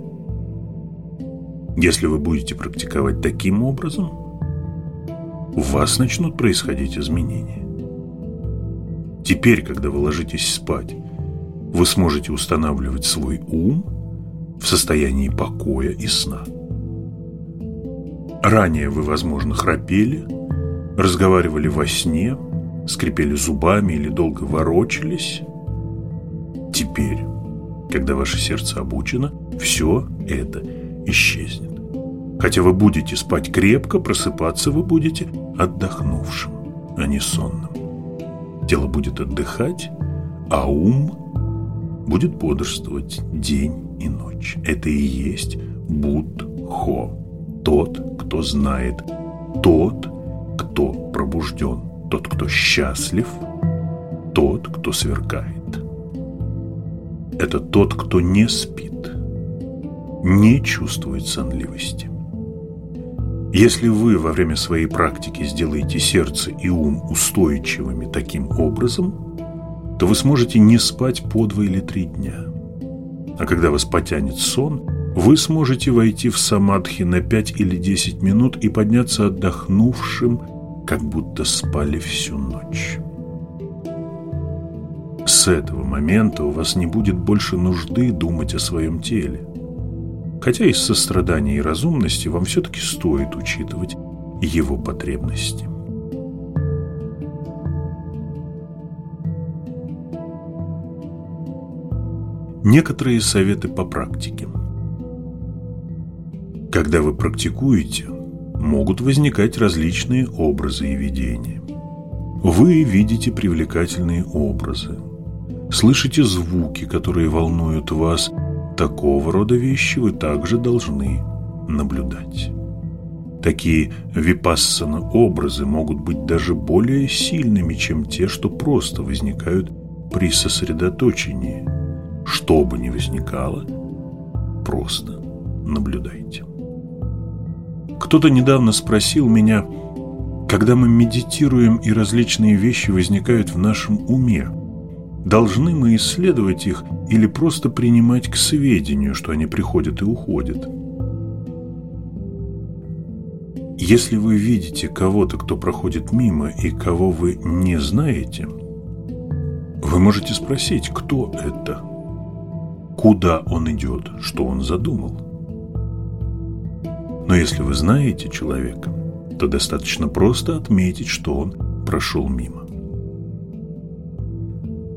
Если вы будете практиковать таким образом, у вас начнут происходить изменения. Теперь, когда вы ложитесь спать, вы сможете устанавливать свой ум в состоянии покоя и сна. Ранее вы, возможно, храпели, разговаривали во сне, скрипели зубами или долго ворочались. Теперь, когда ваше сердце обучено, все это исчезнет. Хотя вы будете спать крепко, просыпаться вы будете отдохнувшим, а не сонным. Тело будет отдыхать, а ум будет бодрствовать день и ночь. Это и есть Будхо, тот, кто знает, тот, кто пробужден, тот, кто счастлив, тот, кто сверкает. Это тот, кто не спит, не чувствует сонливости. Если вы во время своей практики сделаете сердце и ум устойчивыми таким образом – то вы сможете не спать по два или три дня. А когда вас потянет сон, вы сможете войти в самадхи на 5 или 10 минут и подняться отдохнувшим, как будто спали всю ночь. С этого момента у вас не будет больше нужды думать о своем теле. Хотя из сострадания и разумности вам все-таки стоит учитывать его потребности. Некоторые советы по практике. Когда вы практикуете, могут возникать различные образы и видения. Вы видите привлекательные образы, слышите звуки, которые волнуют вас. Такого рода вещи вы также должны наблюдать. Такие випассана образы могут быть даже более сильными, чем те, что просто возникают при сосредоточении – что бы ни возникало, просто наблюдайте. Кто-то недавно спросил меня, когда мы медитируем и различные вещи возникают в нашем уме, должны мы исследовать их или просто принимать к сведению, что они приходят и уходят? Если вы видите кого-то, кто проходит мимо и кого вы не знаете, вы можете спросить, кто это – куда он идет, что он задумал. Но если вы знаете человека, то достаточно просто отметить, что он прошел мимо.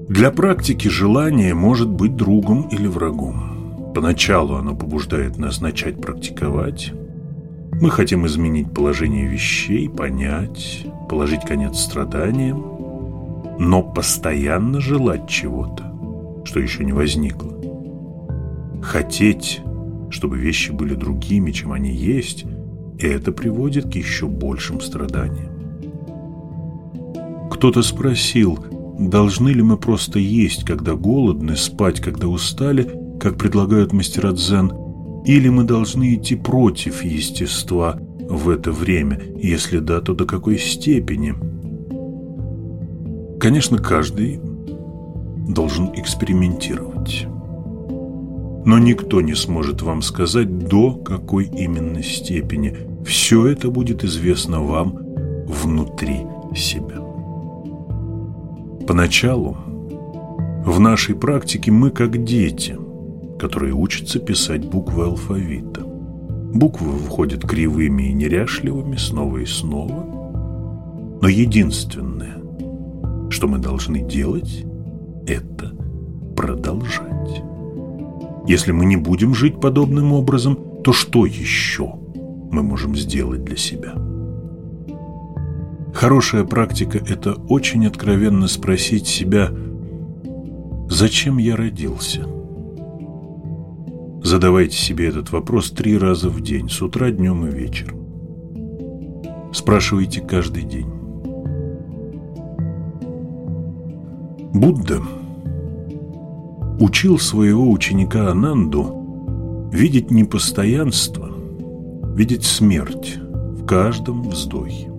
Для практики желание может быть другом или врагом. Поначалу оно побуждает нас начать практиковать. Мы хотим изменить положение вещей, понять, положить конец страданиям, но постоянно желать чего-то, что еще не возникло. Хотеть, чтобы вещи были другими, чем они есть, и это приводит к еще большим страданиям. Кто-то спросил, должны ли мы просто есть, когда голодны, спать, когда устали, как предлагают мастера дзен, или мы должны идти против естества в это время, если да, то до какой степени? Конечно, каждый должен экспериментировать. Но никто не сможет вам сказать, до какой именно степени. Все это будет известно вам внутри себя. Поначалу в нашей практике мы как дети, которые учатся писать буквы алфавита. Буквы выходят кривыми и неряшливыми снова и снова. Но единственное, что мы должны делать, это продолжать. Если мы не будем жить подобным образом, то что еще мы можем сделать для себя? Хорошая практика – это очень откровенно спросить себя, зачем я родился? Задавайте себе этот вопрос три раза в день, с утра, днем и вечером. Спрашивайте каждый день. Будда учил своего ученика Ананду видеть непостоянство, видеть смерть в каждом вздохе.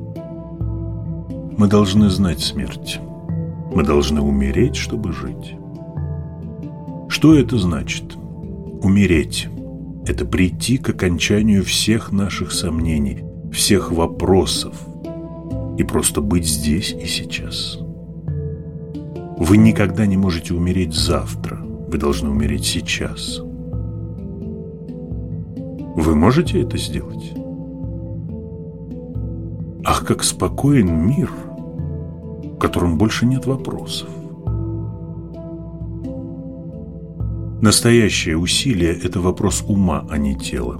Мы должны знать смерть. Мы должны умереть, чтобы жить. Что это значит? Умереть – это прийти к окончанию всех наших сомнений, всех вопросов и просто быть здесь и сейчас. Вы никогда не можете умереть завтра, вы должны умереть сейчас. Вы можете это сделать? Ах, как спокоен мир – в котором больше нет вопросов. Настоящее усилие – это вопрос ума, а не тела.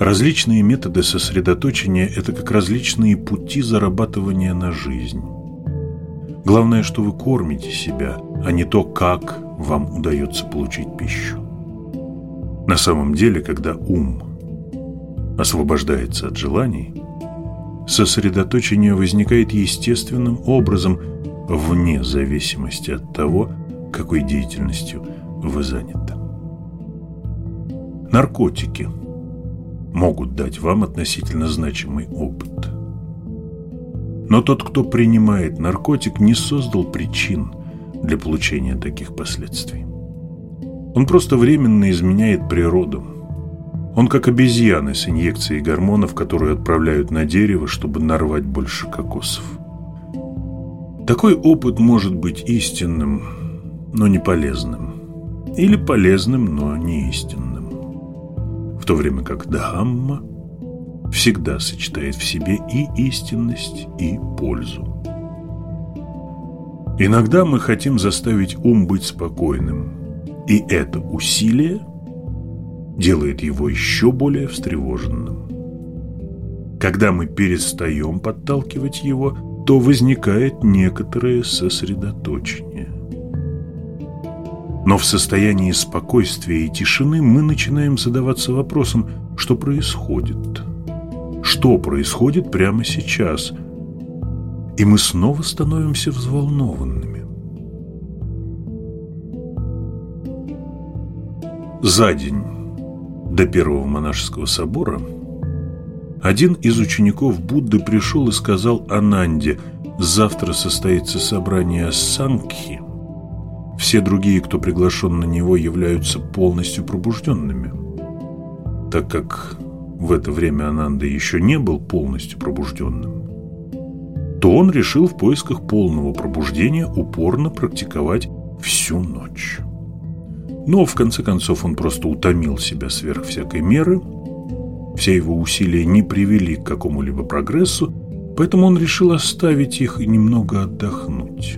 Различные методы сосредоточения – это как различные пути зарабатывания на жизнь. Главное, что вы кормите себя, а не то, как вам удается получить пищу. На самом деле, когда ум освобождается от желаний – сосредоточение возникает естественным образом, вне зависимости от того, какой деятельностью вы заняты. Наркотики могут дать вам относительно значимый опыт. Но тот, кто принимает наркотик, не создал причин для получения таких последствий. Он просто временно изменяет природу, он как обезьяны с инъекцией гормонов, которые отправляют на дерево, чтобы нарвать больше кокосов. Такой опыт может быть истинным, но не полезным. Или полезным, но не истинным. В то время как Дхамма всегда сочетает в себе и истинность, и пользу. Иногда мы хотим заставить ум быть спокойным, и это усилие – делает его еще более встревоженным. Когда мы перестаем подталкивать его, то возникает некоторое сосредоточение. Но в состоянии спокойствия и тишины мы начинаем задаваться вопросом, что происходит. Что происходит прямо сейчас? И мы снова становимся взволнованными. За день до первого монашеского собора, один из учеников Будды пришел и сказал Ананде, завтра состоится собрание Сангхи. Все другие, кто приглашен на него, являются полностью пробужденными. Так как в это время Ананда еще не был полностью пробужденным, то он решил в поисках полного пробуждения упорно практиковать всю ночь. Но, в конце концов, он просто утомил себя сверх всякой меры. Все его усилия не привели к какому-либо прогрессу, поэтому он решил оставить их и немного отдохнуть.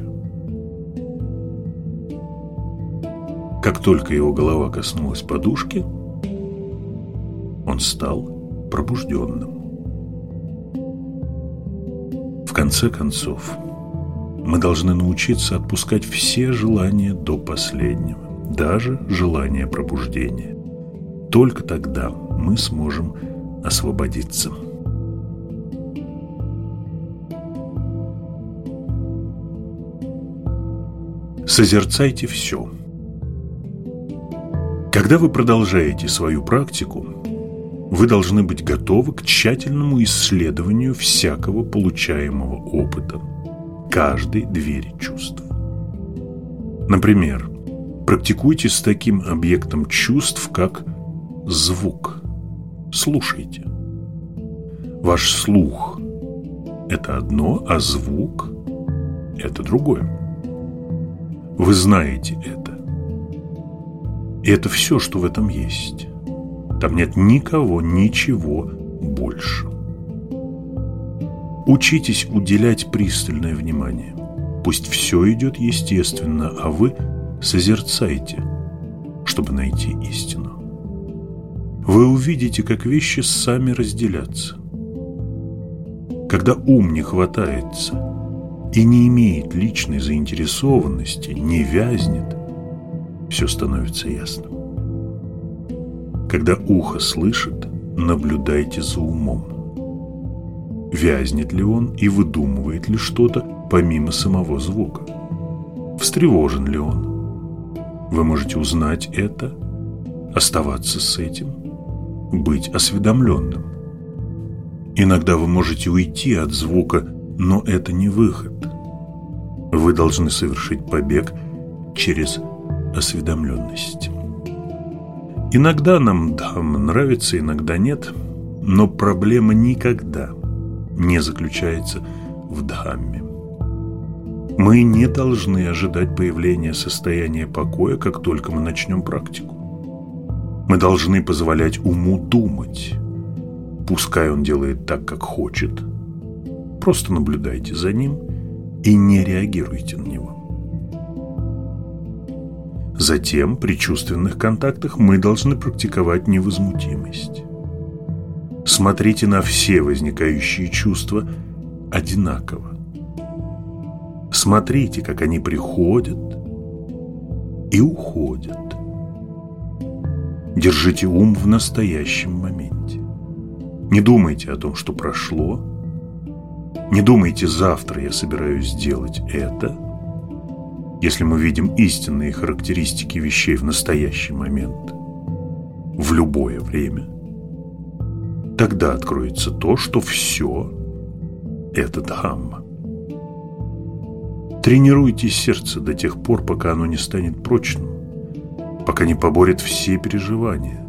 Как только его голова коснулась подушки, он стал пробужденным. Конце концов, мы должны научиться отпускать все желания до последнего, даже желание пробуждения. Только тогда мы сможем освободиться. Созерцайте все. Когда вы продолжаете свою практику, вы должны быть готовы к тщательному исследованию всякого получаемого опыта, каждой двери чувств. Например, практикуйте с таким объектом чувств, как звук. Слушайте. Ваш слух – это одно, а звук – это другое. Вы знаете это. И это все, что в этом есть. Там нет никого, ничего больше. Учитесь уделять пристальное внимание. Пусть все идет естественно, а вы созерцайте, чтобы найти истину. Вы увидите, как вещи сами разделятся. Когда ум не хватается и не имеет личной заинтересованности, не вязнет, все становится ясным. Когда ухо слышит, наблюдайте за умом. Вязнет ли он и выдумывает ли что-то помимо самого звука? Встревожен ли он? Вы можете узнать это, оставаться с этим, быть осведомленным. Иногда вы можете уйти от звука, но это не выход. Вы должны совершить побег через осведомленность. Иногда нам дам нравится, иногда нет, но проблема никогда не заключается в Дхамме. Мы не должны ожидать появления состояния покоя, как только мы начнем практику. Мы должны позволять уму думать. Пускай он делает так, как хочет. Просто наблюдайте за ним и не реагируйте на него. Затем, при чувственных контактах, мы должны практиковать невозмутимость. Смотрите на все возникающие чувства одинаково. Смотрите, как они приходят и уходят. Держите ум в настоящем моменте. Не думайте о том, что прошло. Не думайте, завтра я собираюсь сделать это – если мы видим истинные характеристики вещей в настоящий момент, в любое время, тогда откроется то, что все – это Дхамма. Тренируйте сердце до тех пор, пока оно не станет прочным, пока не поборет все переживания.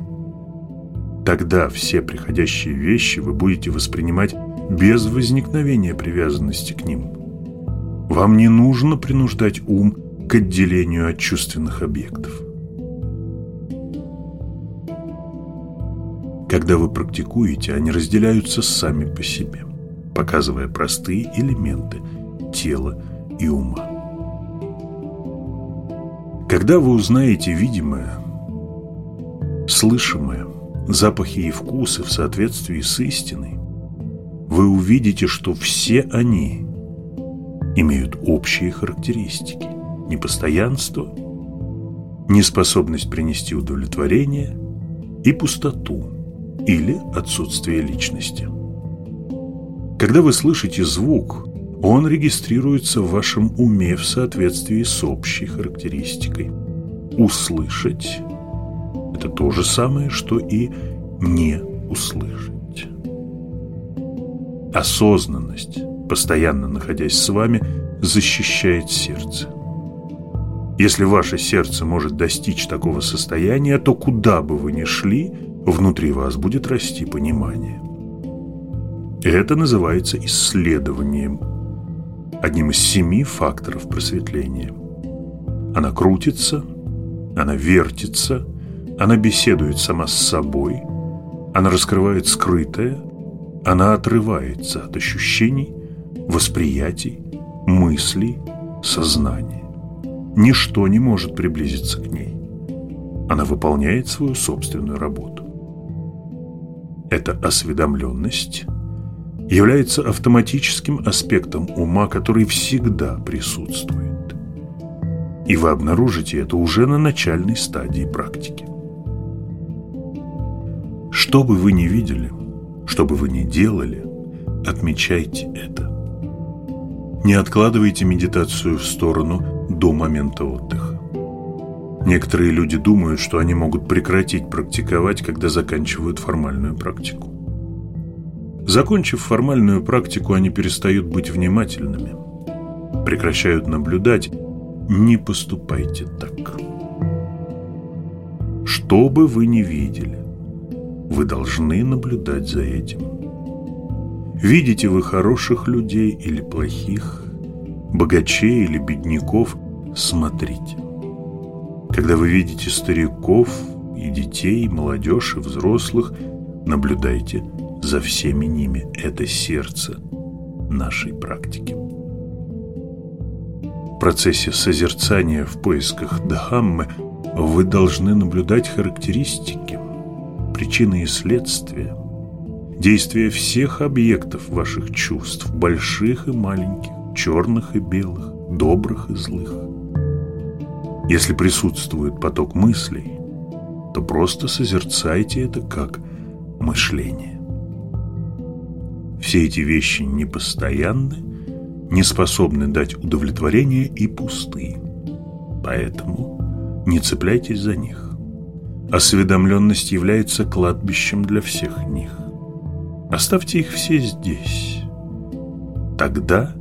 Тогда все приходящие вещи вы будете воспринимать без возникновения привязанности к ним – вам не нужно принуждать ум к отделению от чувственных объектов. Когда вы практикуете, они разделяются сами по себе, показывая простые элементы тела и ума. Когда вы узнаете видимое, слышимое, запахи и вкусы в соответствии с истиной, вы увидите, что все они имеют общие характеристики. Непостоянство, неспособность принести удовлетворение и пустоту или отсутствие личности. Когда вы слышите звук, он регистрируется в вашем уме в соответствии с общей характеристикой. Услышать – это то же самое, что и не услышать. Осознанность постоянно находясь с вами, защищает сердце. Если ваше сердце может достичь такого состояния, то куда бы вы ни шли, внутри вас будет расти понимание. Это называется исследованием, одним из семи факторов просветления. Она крутится, она вертится, она беседует сама с собой, она раскрывает скрытое, она отрывается от ощущений восприятий, мыслей, сознания. Ничто не может приблизиться к ней. Она выполняет свою собственную работу. Эта осведомленность является автоматическим аспектом ума, который всегда присутствует. И вы обнаружите это уже на начальной стадии практики. Что бы вы ни видели, что бы вы ни делали, отмечайте это. Не откладывайте медитацию в сторону до момента отдыха. Некоторые люди думают, что они могут прекратить практиковать, когда заканчивают формальную практику. Закончив формальную практику, они перестают быть внимательными, прекращают наблюдать. Не поступайте так. Что бы вы ни видели, вы должны наблюдать за этим. Видите вы хороших людей или плохих, богачей или бедняков, смотрите. Когда вы видите стариков и детей, и молодежь, и взрослых, наблюдайте за всеми ними. Это сердце нашей практики. В процессе созерцания в поисках Дхаммы вы должны наблюдать характеристики, причины и следствия, действия всех объектов ваших чувств, больших и маленьких, черных и белых, добрых и злых. Если присутствует поток мыслей, то просто созерцайте это как мышление. Все эти вещи непостоянны, не способны дать удовлетворение и пусты. Поэтому не цепляйтесь за них. Осведомленность является кладбищем для всех них. Оставьте их все здесь. Тогда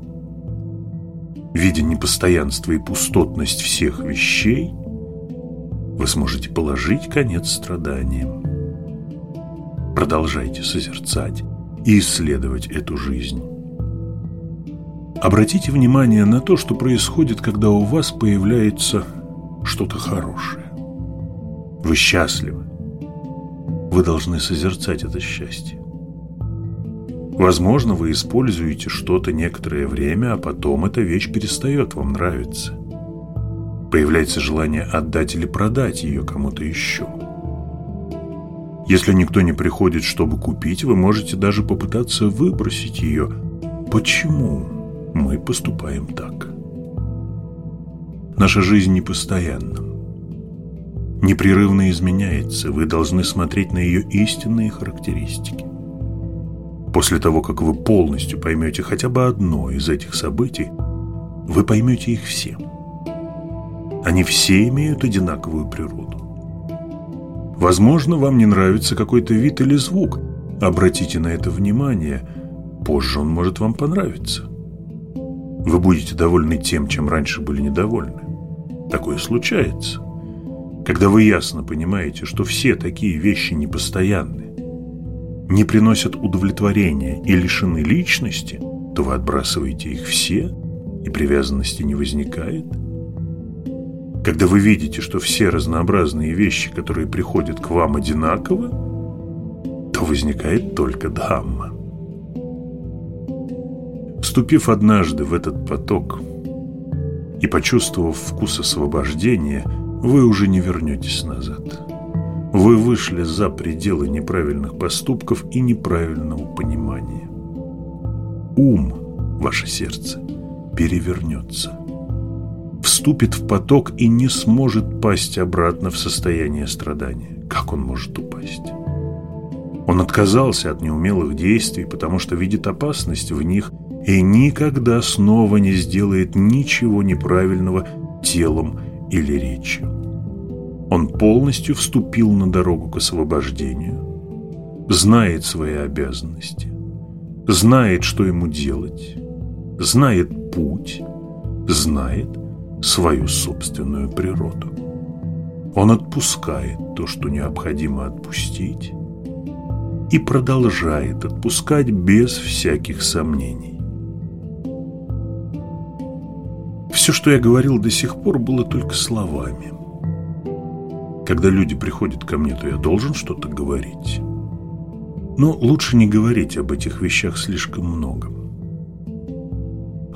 видя непостоянство и пустотность всех вещей, вы сможете положить конец страданиям. Продолжайте созерцать и исследовать эту жизнь. Обратите внимание на то, что происходит, когда у вас появляется что-то хорошее. Вы счастливы. Вы должны созерцать это счастье. Возможно, вы используете что-то некоторое время, а потом эта вещь перестает вам нравиться. Появляется желание отдать или продать ее кому-то еще. Если никто не приходит, чтобы купить, вы можете даже попытаться выбросить ее. Почему мы поступаем так? Наша жизнь непостоянна. Непрерывно изменяется, вы должны смотреть на ее истинные характеристики. После того, как вы полностью поймете хотя бы одно из этих событий, вы поймете их все. Они все имеют одинаковую природу. Возможно, вам не нравится какой-то вид или звук. Обратите на это внимание. Позже он может вам понравиться. Вы будете довольны тем, чем раньше были недовольны. Такое случается. Когда вы ясно понимаете, что все такие вещи непостоянны, не приносят удовлетворения и лишены личности, то вы отбрасываете их все, и привязанности не возникает. Когда вы видите, что все разнообразные вещи, которые приходят к вам одинаково, то возникает только Дхамма. Вступив однажды в этот поток и почувствовав вкус освобождения, вы уже не вернетесь назад. Вы вышли за пределы неправильных поступков и неправильного понимания. Ум, ваше сердце, перевернется. Вступит в поток и не сможет пасть обратно в состояние страдания. Как он может упасть? Он отказался от неумелых действий, потому что видит опасность в них и никогда снова не сделает ничего неправильного телом или речью. Он полностью вступил на дорогу к освобождению, знает свои обязанности, знает, что ему делать, знает путь, знает свою собственную природу. Он отпускает то, что необходимо отпустить, и продолжает отпускать без всяких сомнений. Все, что я говорил до сих пор, было только словами. Когда люди приходят ко мне, то я должен что-то говорить. Но лучше не говорить об этих вещах слишком много.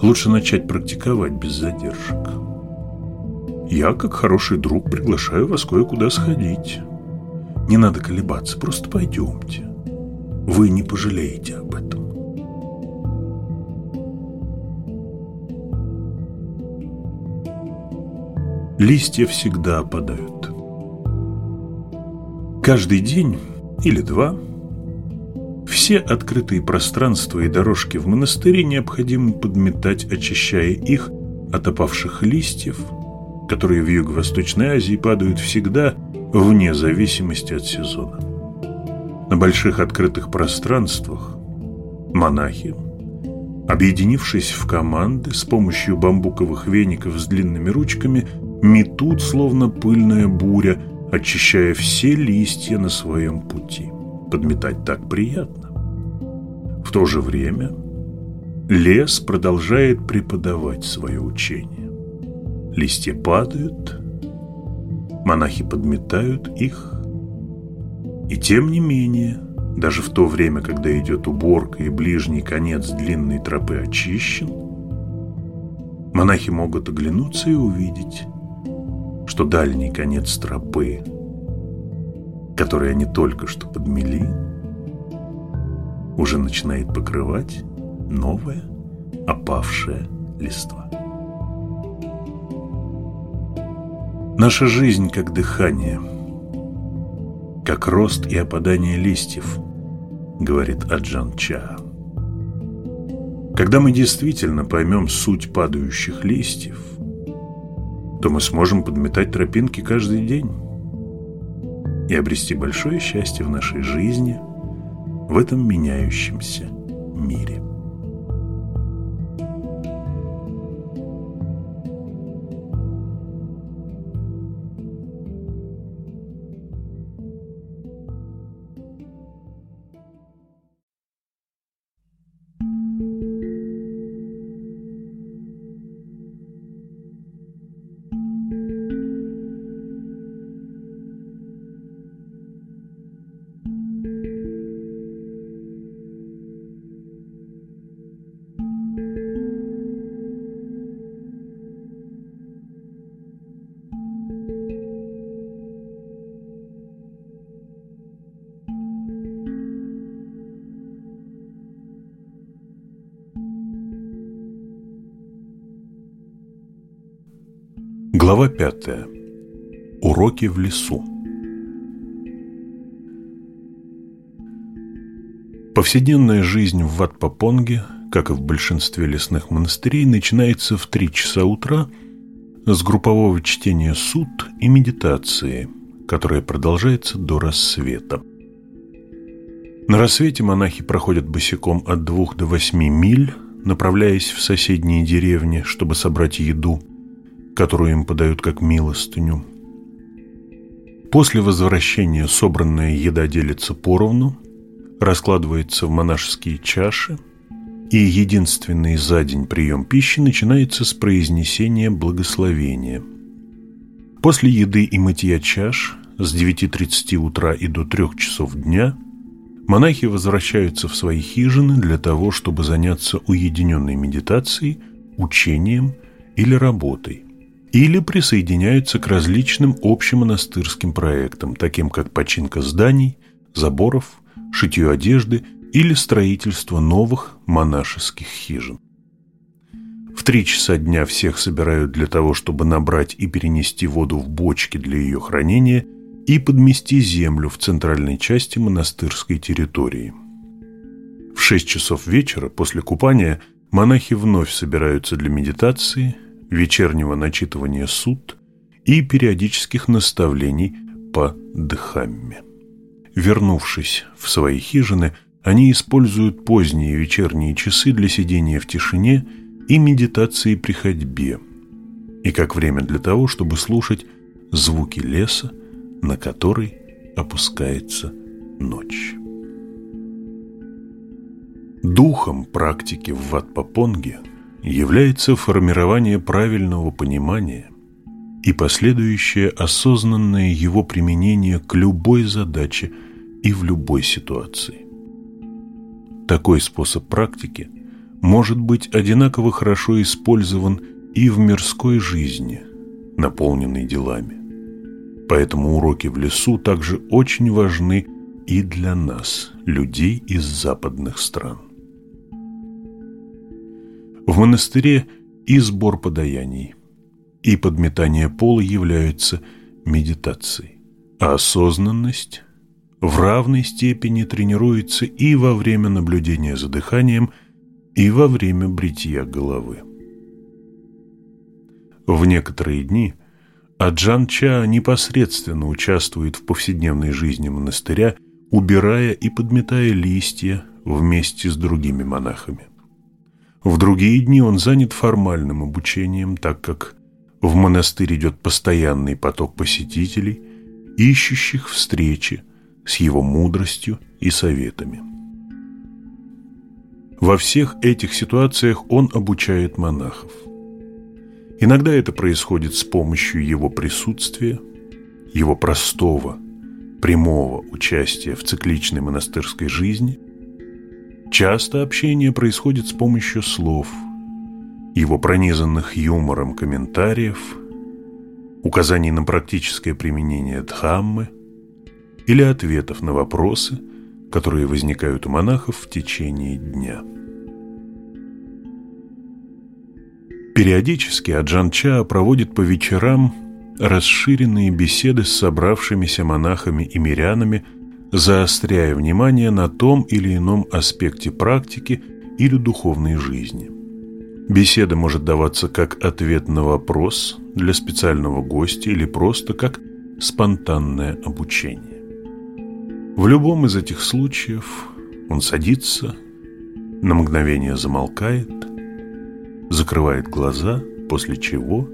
Лучше начать практиковать без задержек. Я, как хороший друг, приглашаю вас кое-куда сходить. Не надо колебаться, просто пойдемте. Вы не пожалеете об этом. Листья всегда опадают. Каждый день или два все открытые пространства и дорожки в монастыре необходимо подметать, очищая их от опавших листьев, которые в Юго-Восточной Азии падают всегда, вне зависимости от сезона. На больших открытых пространствах монахи, объединившись в команды с помощью бамбуковых веников с длинными ручками, метут, словно пыльная буря, очищая все листья на своем пути. Подметать так приятно. В то же время лес продолжает преподавать свое учение. Листья падают, монахи подметают их, и тем не менее, даже в то время, когда идет уборка и ближний конец длинной тропы очищен, монахи могут оглянуться и увидеть, что дальний конец тропы, который они только что подмели, уже начинает покрывать новая опавшая листва. Наша жизнь как дыхание, как рост и опадание листьев, говорит Аджан Ча. Когда мы действительно поймем суть падающих листьев, то мы сможем подметать тропинки каждый день и обрести большое счастье в нашей жизни в этом меняющемся мире. Глава пятая. Уроки в лесу. Повседневная жизнь в Ватпапонге, как и в большинстве лесных монастырей, начинается в три часа утра с группового чтения суд и медитации, которая продолжается до рассвета. На рассвете монахи проходят босиком от двух до восьми миль, направляясь в соседние деревни, чтобы собрать еду – которую им подают как милостыню. После возвращения собранная еда делится поровну, раскладывается в монашеские чаши, и единственный за день прием пищи начинается с произнесения благословения. После еды и мытья чаш с 9.30 утра и до 3 часов дня монахи возвращаются в свои хижины для того, чтобы заняться уединенной медитацией, учением или работой или присоединяются к различным общемонастырским проектам, таким как починка зданий, заборов, шитье одежды или строительство новых монашеских хижин. В три часа дня всех собирают для того, чтобы набрать и перенести воду в бочки для ее хранения и подмести землю в центральной части монастырской территории. В шесть часов вечера после купания монахи вновь собираются для медитации – вечернего начитывания суд и периодических наставлений по дхамме. Вернувшись в свои хижины, они используют поздние вечерние часы для сидения в тишине и медитации при ходьбе, и как время для того, чтобы слушать звуки леса, на который опускается ночь. Духом практики в Ватпапонге – является формирование правильного понимания и последующее осознанное его применение к любой задаче и в любой ситуации. Такой способ практики может быть одинаково хорошо использован и в мирской жизни, наполненный делами. Поэтому уроки в лесу также очень важны и для нас, людей из западных стран. В монастыре и сбор подаяний, и подметание пола являются медитацией, а осознанность в равной степени тренируется и во время наблюдения за дыханием, и во время бритья головы. В некоторые дни Аджан Ча непосредственно участвует в повседневной жизни монастыря, убирая и подметая листья вместе с другими монахами. В другие дни он занят формальным обучением, так как в монастырь идет постоянный поток посетителей, ищущих встречи с его мудростью и советами. Во всех этих ситуациях он обучает монахов. Иногда это происходит с помощью его присутствия, его простого, прямого участия в цикличной монастырской жизни. Часто общение происходит с помощью слов, его пронизанных юмором комментариев, указаний на практическое применение Дхаммы или ответов на вопросы, которые возникают у монахов в течение дня. Периодически Аджан Ча проводит по вечерам расширенные беседы с собравшимися монахами и мирянами, заостряя внимание на том или ином аспекте практики или духовной жизни. Беседа может даваться как ответ на вопрос для специального гостя или просто как спонтанное обучение. В любом из этих случаев он садится, на мгновение замолкает, закрывает глаза, после чего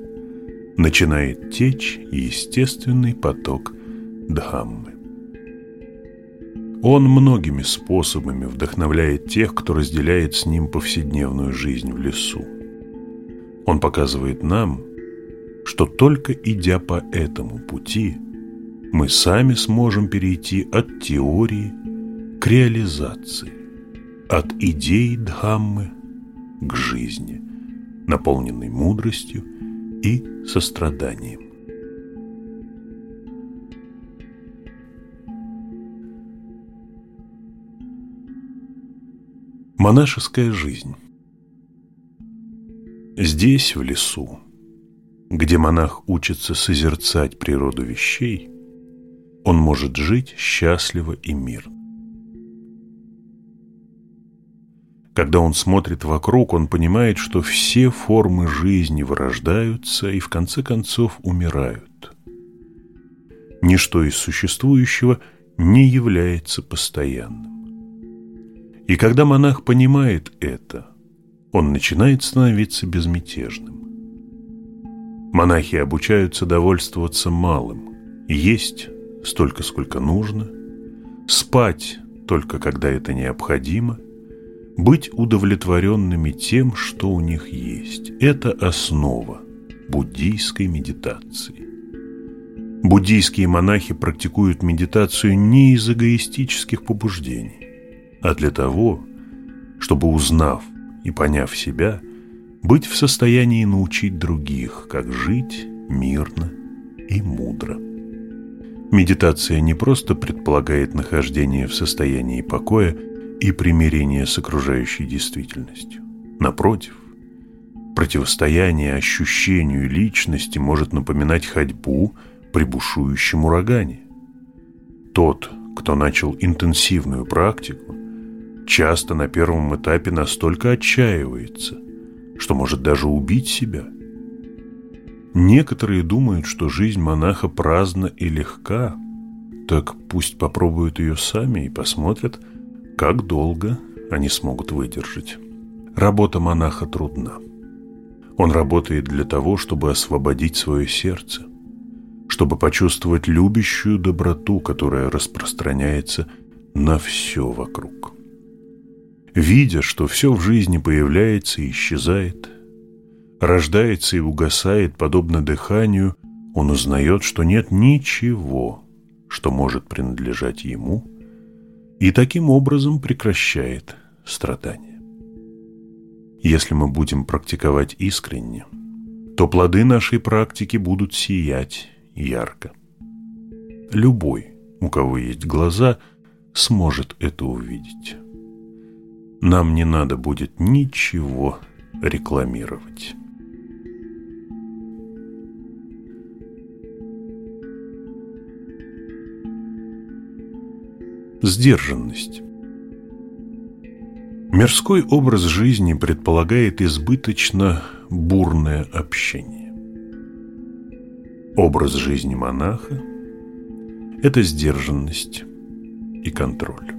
начинает течь естественный поток Дхаммы. Он многими способами вдохновляет тех, кто разделяет с ним повседневную жизнь в лесу. Он показывает нам, что только идя по этому пути, мы сами сможем перейти от теории к реализации, от идеи Дхаммы к жизни, наполненной мудростью и состраданием. Монашеская жизнь Здесь, в лесу, где монах учится созерцать природу вещей, он может жить счастливо и мирно. Когда он смотрит вокруг, он понимает, что все формы жизни вырождаются и в конце концов умирают. Ничто из существующего не является постоянным. И когда монах понимает это, он начинает становиться безмятежным. Монахи обучаются довольствоваться малым, есть столько, сколько нужно, спать только когда это необходимо, быть удовлетворенными тем, что у них есть. Это основа буддийской медитации. Буддийские монахи практикуют медитацию не из эгоистических побуждений, а для того, чтобы, узнав и поняв себя, быть в состоянии научить других, как жить мирно и мудро. Медитация не просто предполагает нахождение в состоянии покоя и примирение с окружающей действительностью. Напротив, противостояние ощущению личности может напоминать ходьбу при бушующем урагане. Тот, кто начал интенсивную практику, часто на первом этапе настолько отчаивается, что может даже убить себя. Некоторые думают, что жизнь монаха праздна и легка, так пусть попробуют ее сами и посмотрят, как долго они смогут выдержать. Работа монаха трудна. Он работает для того, чтобы освободить свое сердце, чтобы почувствовать любящую доброту, которая распространяется на все вокруг. Видя, что все в жизни появляется и исчезает, рождается и угасает, подобно дыханию, он узнает, что нет ничего, что может принадлежать ему – и таким образом прекращает страдания. Если мы будем практиковать искренне, то плоды нашей практики будут сиять ярко. Любой, у кого есть глаза, сможет это увидеть. Нам не надо будет ничего рекламировать. Сдержанность. Мирской образ жизни предполагает избыточно бурное общение. Образ жизни монаха – это сдержанность и контроль.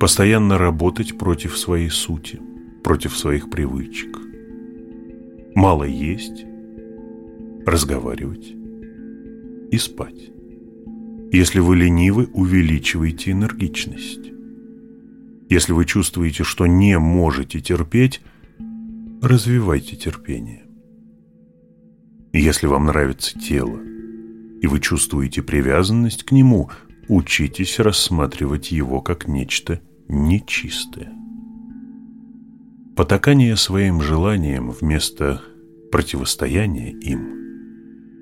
Постоянно работать против своей сути, против своих привычек. Мало есть, разговаривать и спать. Если вы ленивы, увеличивайте энергичность. Если вы чувствуете, что не можете терпеть, развивайте терпение. Если вам нравится тело, и вы чувствуете привязанность к нему, учитесь рассматривать его как нечто нечистое. Потакание своим желаниям вместо противостояния им –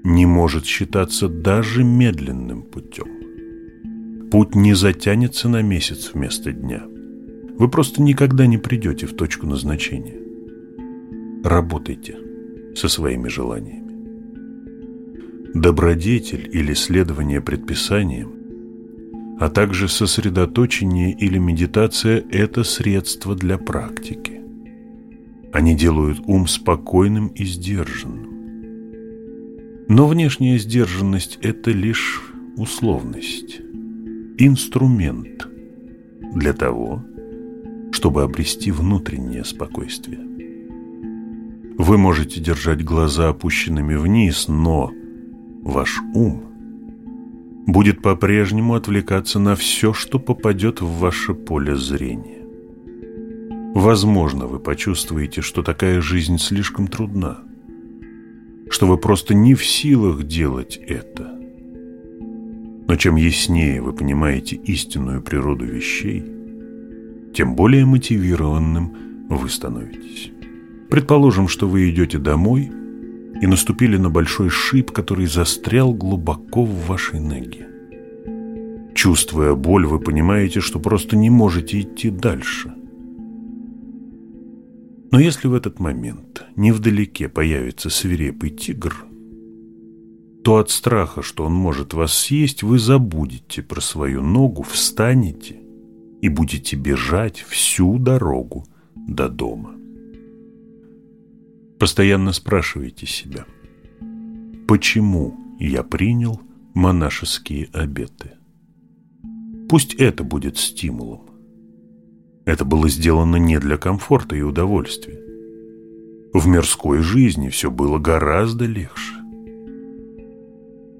не может считаться даже медленным путем. Путь не затянется на месяц вместо дня. Вы просто никогда не придете в точку назначения. Работайте со своими желаниями. Добродетель или следование предписаниям, а также сосредоточение или медитация – это средство для практики. Они делают ум спокойным и сдержанным. Но внешняя сдержанность – это лишь условность, инструмент для того, чтобы обрести внутреннее спокойствие. Вы можете держать глаза опущенными вниз, но ваш ум будет по-прежнему отвлекаться на все, что попадет в ваше поле зрения. Возможно, вы почувствуете, что такая жизнь слишком трудна – что вы просто не в силах делать это. Но чем яснее вы понимаете истинную природу вещей, тем более мотивированным вы становитесь. Предположим, что вы идете домой и наступили на большой шип, который застрял глубоко в вашей ноге. Чувствуя боль, вы понимаете, что просто не можете идти дальше. Но если в этот момент невдалеке появится свирепый тигр, то от страха, что он может вас съесть, вы забудете про свою ногу, встанете и будете бежать всю дорогу до дома. Постоянно спрашивайте себя, почему я принял монашеские обеты? Пусть это будет стимулом. Это было сделано не для комфорта и удовольствия. В мирской жизни все было гораздо легче.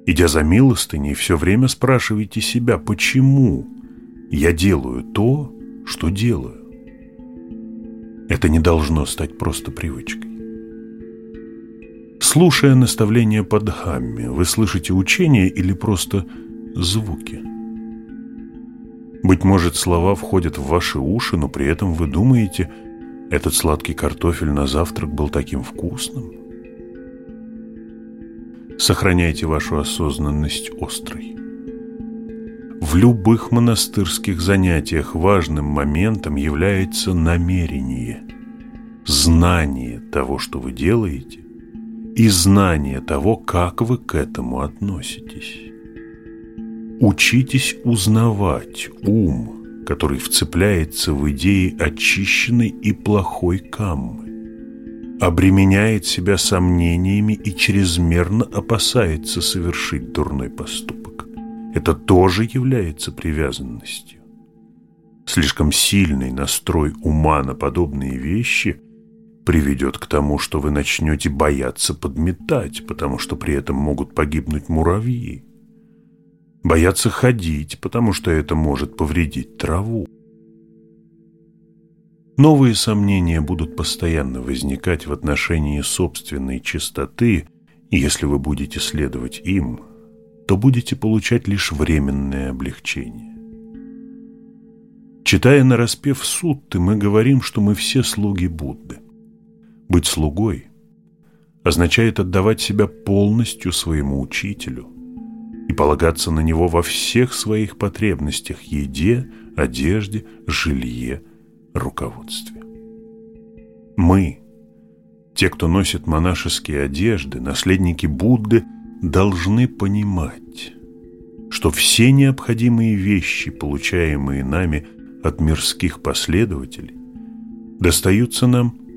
Идя за милостыней, все время спрашивайте себя, почему я делаю то, что делаю. Это не должно стать просто привычкой. Слушая наставления по Дхамме, вы слышите учение или просто звуки – быть может, слова входят в ваши уши, но при этом вы думаете, этот сладкий картофель на завтрак был таким вкусным? Сохраняйте вашу осознанность острой. В любых монастырских занятиях важным моментом является намерение, знание того, что вы делаете, и знание того, как вы к этому относитесь. Учитесь узнавать ум, который вцепляется в идеи очищенной и плохой каммы, обременяет себя сомнениями и чрезмерно опасается совершить дурной поступок. Это тоже является привязанностью. Слишком сильный настрой ума на подобные вещи приведет к тому, что вы начнете бояться подметать, потому что при этом могут погибнуть муравьи боятся ходить, потому что это может повредить траву. Новые сомнения будут постоянно возникать в отношении собственной чистоты, и если вы будете следовать им, то будете получать лишь временное облегчение. Читая на распев Сутты, мы говорим, что мы все слуги Будды. Быть слугой означает отдавать себя полностью своему учителю и полагаться на него во всех своих потребностях – еде, одежде, жилье, руководстве. Мы, те, кто носит монашеские одежды, наследники Будды, должны понимать, что все необходимые вещи, получаемые нами от мирских последователей, достаются нам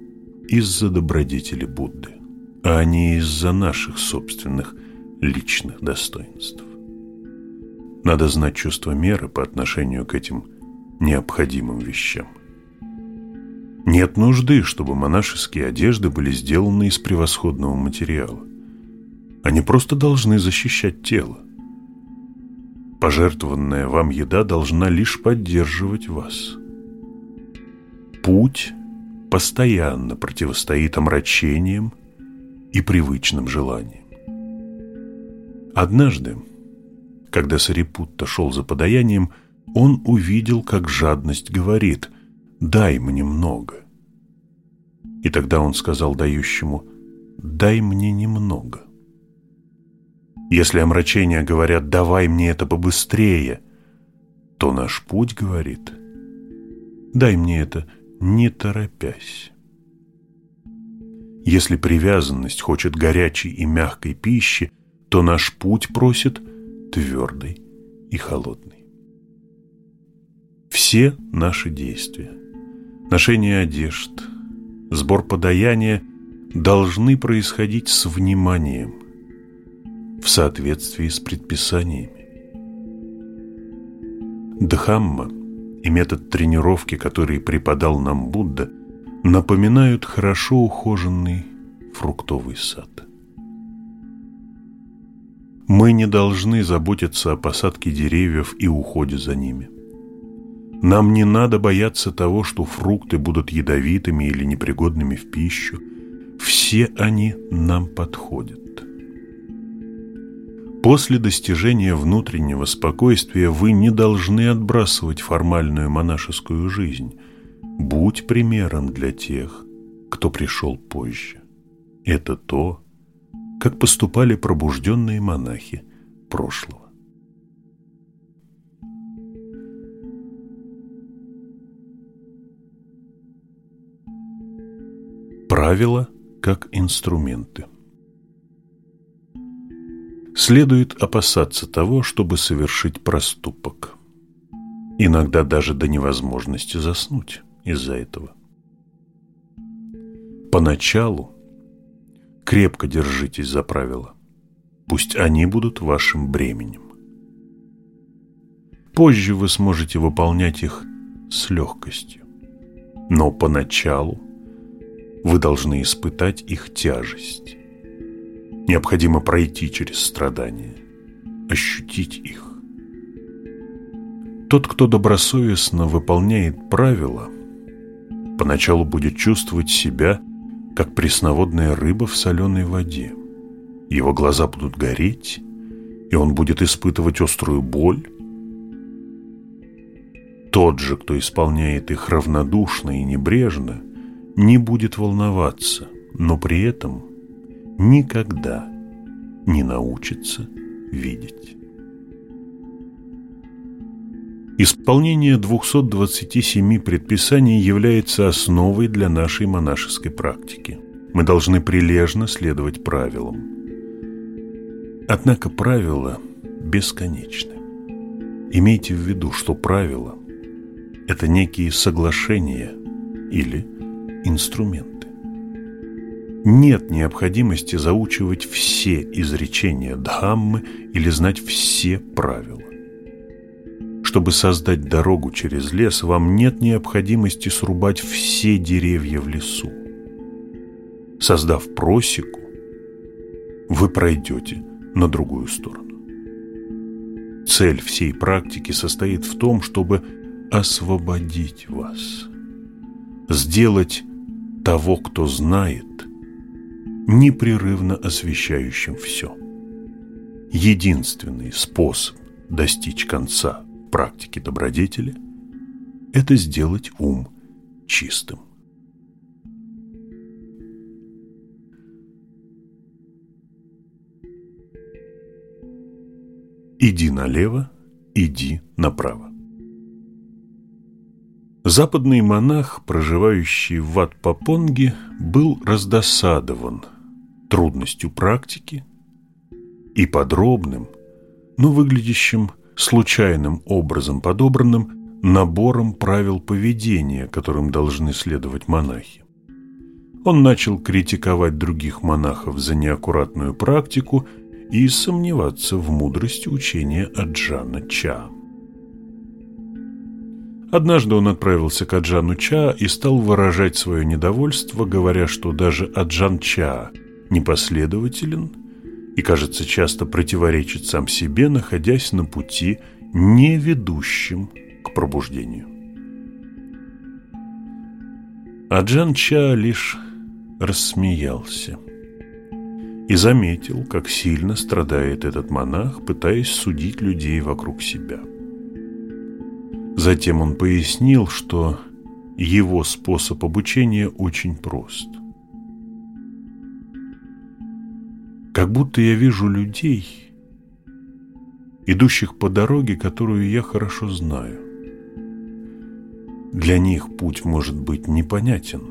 из-за добродетели Будды, а не из-за наших собственных личных достоинств. Надо знать чувство меры по отношению к этим необходимым вещам. Нет нужды, чтобы монашеские одежды были сделаны из превосходного материала. Они просто должны защищать тело. Пожертвованная вам еда должна лишь поддерживать вас. Путь постоянно противостоит омрачениям и привычным желаниям. Однажды, когда Сарипутта шел за подаянием, он увидел, как жадность говорит «дай мне много». И тогда он сказал дающему «дай мне немного». Если омрачения говорят «давай мне это побыстрее», то наш путь говорит «дай мне это не торопясь». Если привязанность хочет горячей и мягкой пищи, то наш путь просит твердой и холодной. Все наши действия, ношение одежд, сбор подаяния должны происходить с вниманием, в соответствии с предписаниями. Дхамма и метод тренировки, который преподал нам Будда, напоминают хорошо ухоженный фруктовый сад. Мы не должны заботиться о посадке деревьев и уходе за ними. Нам не надо бояться того, что фрукты будут ядовитыми или непригодными в пищу. Все они нам подходят. После достижения внутреннего спокойствия вы не должны отбрасывать формальную монашескую жизнь. Будь примером для тех, кто пришел позже. Это то, как поступали пробужденные монахи прошлого. Правила как инструменты Следует опасаться того, чтобы совершить проступок. Иногда даже до невозможности заснуть из-за этого. Поначалу Крепко держитесь за правила. Пусть они будут вашим бременем. Позже вы сможете выполнять их с легкостью. Но поначалу вы должны испытать их тяжесть. Необходимо пройти через страдания, ощутить их. Тот, кто добросовестно выполняет правила, поначалу будет чувствовать себя как пресноводная рыба в соленой воде. Его глаза будут гореть, и он будет испытывать острую боль. Тот же, кто исполняет их равнодушно и небрежно, не будет волноваться, но при этом никогда не научится видеть. Исполнение 227 предписаний является основой для нашей монашеской практики. Мы должны прилежно следовать правилам. Однако правила бесконечны. Имейте в виду, что правила – это некие соглашения или инструменты. Нет необходимости заучивать все изречения Дхаммы или знать все правила. Чтобы создать дорогу через лес, вам нет необходимости срубать все деревья в лесу. Создав просеку, вы пройдете на другую сторону. Цель всей практики состоит в том, чтобы освободить вас, сделать того, кто знает, непрерывно освещающим все. Единственный способ достичь конца практики добродетели – это сделать ум чистым. Иди налево, иди направо. Западный монах, проживающий в Ват-Папонге, был раздосадован трудностью практики и подробным, но выглядящим случайным образом подобранным набором правил поведения, которым должны следовать монахи. Он начал критиковать других монахов за неаккуратную практику и сомневаться в мудрости учения Аджана Ча. Однажды он отправился к Аджану Ча и стал выражать свое недовольство, говоря, что даже Аджан Ча непоследователен и, кажется, часто противоречит сам себе, находясь на пути, не ведущем к пробуждению. Аджан Ча лишь рассмеялся и заметил, как сильно страдает этот монах, пытаясь судить людей вокруг себя. Затем он пояснил, что его способ обучения очень прост. Как будто я вижу людей, идущих по дороге, которую я хорошо знаю. Для них путь может быть непонятен.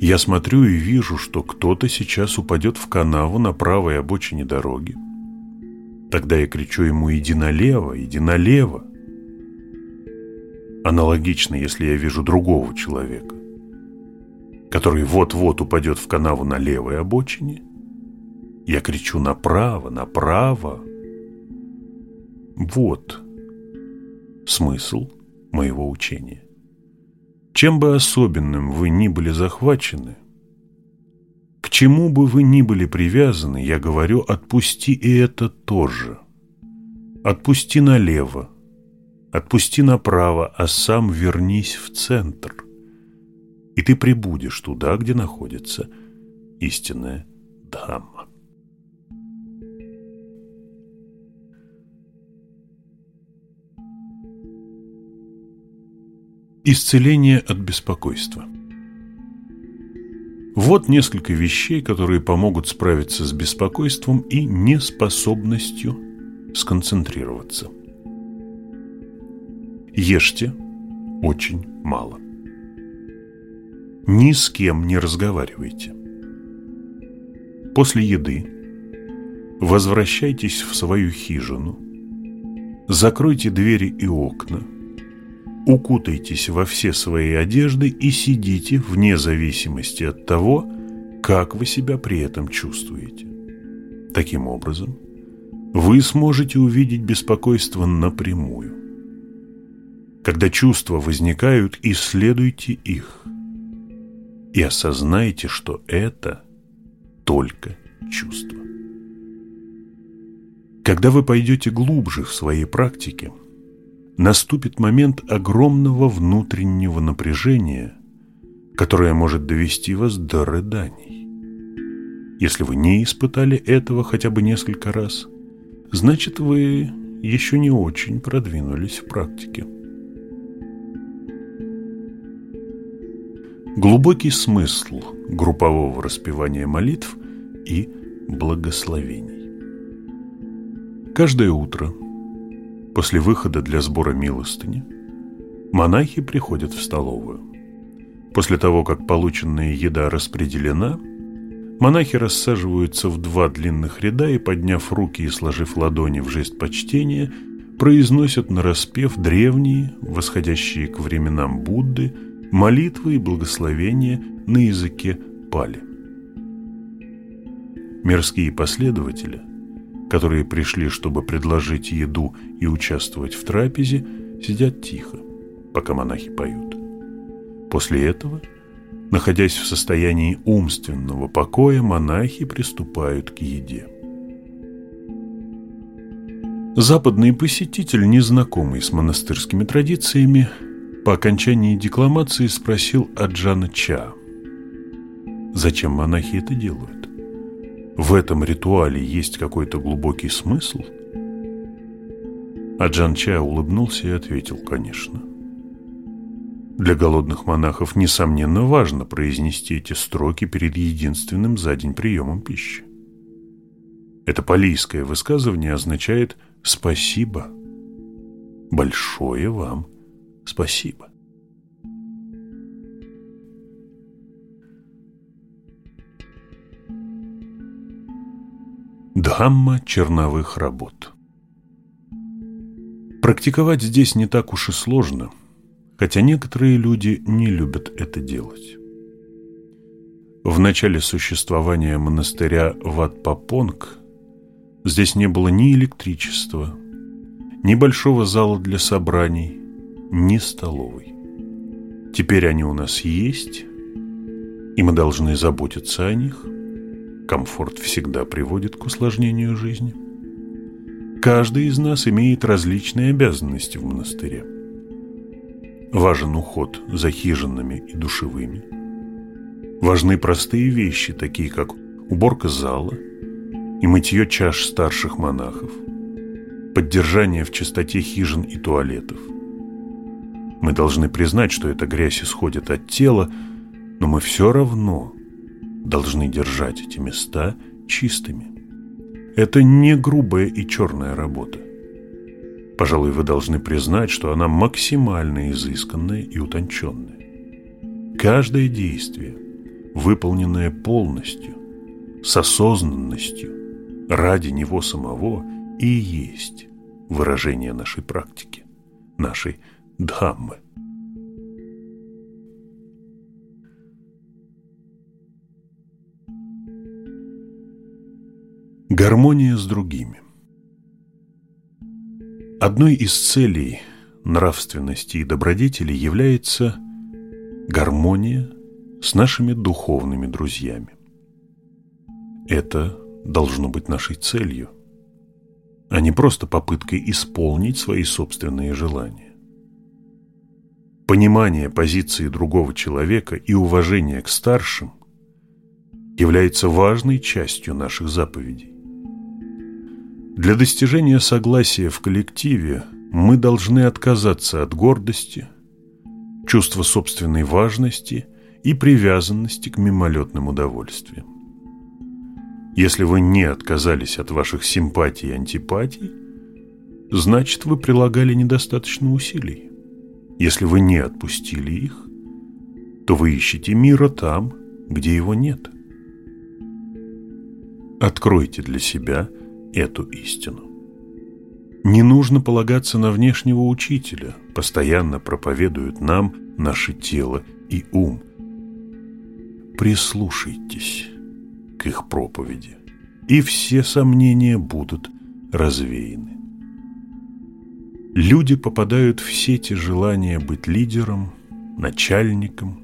Я смотрю и вижу, что кто-то сейчас упадет в канаву на правой обочине дороги. Тогда я кричу ему «иди налево, иди налево». Аналогично, если я вижу другого человека, который вот-вот упадет в канаву на левой обочине, я кричу «направо, направо». Вот смысл моего учения. Чем бы особенным вы ни были захвачены, к чему бы вы ни были привязаны, я говорю, отпусти и это тоже. Отпусти налево, отпусти направо, а сам вернись в центр. И ты прибудешь туда, где находится истинная Дхамма. Исцеление от беспокойства – вот несколько вещей, которые помогут справиться с беспокойством и неспособностью сконцентрироваться. Ешьте очень мало. Ни с кем не разговаривайте. После еды возвращайтесь в свою хижину, закройте двери и окна – укутайтесь во все свои одежды и сидите вне зависимости от того, как вы себя при этом чувствуете. Таким образом, вы сможете увидеть беспокойство напрямую. Когда чувства возникают, исследуйте их и осознайте, что это только чувства. Когда вы пойдете глубже в своей практике – наступит момент огромного внутреннего напряжения, которое может довести вас до рыданий. Если вы не испытали этого хотя бы несколько раз, значит вы еще не очень продвинулись в практике. Глубокий смысл группового распевания молитв и благословений. Каждое утро – После выхода для сбора милостыни монахи приходят в столовую. После того, как полученная еда распределена, монахи рассаживаются в два длинных ряда и, подняв руки и сложив ладони в жест почтения, произносят нараспев древние, восходящие к временам Будды, молитвы и благословения на языке пали. Мирские последователи – которые пришли, чтобы предложить еду и участвовать в трапезе, сидят тихо, пока монахи поют. После этого, находясь в состоянии умственного покоя, монахи приступают к еде. Западный посетитель, незнакомый с монастырскими традициями, по окончании декламации спросил Аджана Ча, зачем монахи это делают в этом ритуале есть какой-то глубокий смысл? А Джан Ча улыбнулся и ответил, конечно. Для голодных монахов, несомненно, важно произнести эти строки перед единственным за день приемом пищи. Это палийское высказывание означает «спасибо». Большое вам спасибо. Дхамма черновых работ Практиковать здесь не так уж и сложно, хотя некоторые люди не любят это делать. В начале существования монастыря Ватпапонг здесь не было ни электричества, ни большого зала для собраний, ни столовой. Теперь они у нас есть, и мы должны заботиться о них – Комфорт всегда приводит к усложнению жизни. Каждый из нас имеет различные обязанности в монастыре. Важен уход за хижинами и душевыми. Важны простые вещи, такие как уборка зала и мытье чаш старших монахов, поддержание в чистоте хижин и туалетов. Мы должны признать, что эта грязь исходит от тела, но мы все равно должны держать эти места чистыми. Это не грубая и черная работа. Пожалуй, вы должны признать, что она максимально изысканная и утонченная. Каждое действие, выполненное полностью, с осознанностью, ради него самого, и есть выражение нашей практики, нашей дхаммы. Гармония с другими Одной из целей нравственности и добродетели является гармония с нашими духовными друзьями. Это должно быть нашей целью, а не просто попыткой исполнить свои собственные желания. Понимание позиции другого человека и уважение к старшим является важной частью наших заповедей. Для достижения согласия в коллективе мы должны отказаться от гордости, чувства собственной важности и привязанности к мимолетным удовольствиям. Если вы не отказались от ваших симпатий и антипатий, значит вы прилагали недостаточно усилий. Если вы не отпустили их, то вы ищете мира там, где его нет. Откройте для себя – эту истину. Не нужно полагаться на внешнего учителя, постоянно проповедуют нам наше тело и ум. Прислушайтесь к их проповеди, и все сомнения будут развеяны. Люди попадают в сети желания быть лидером, начальником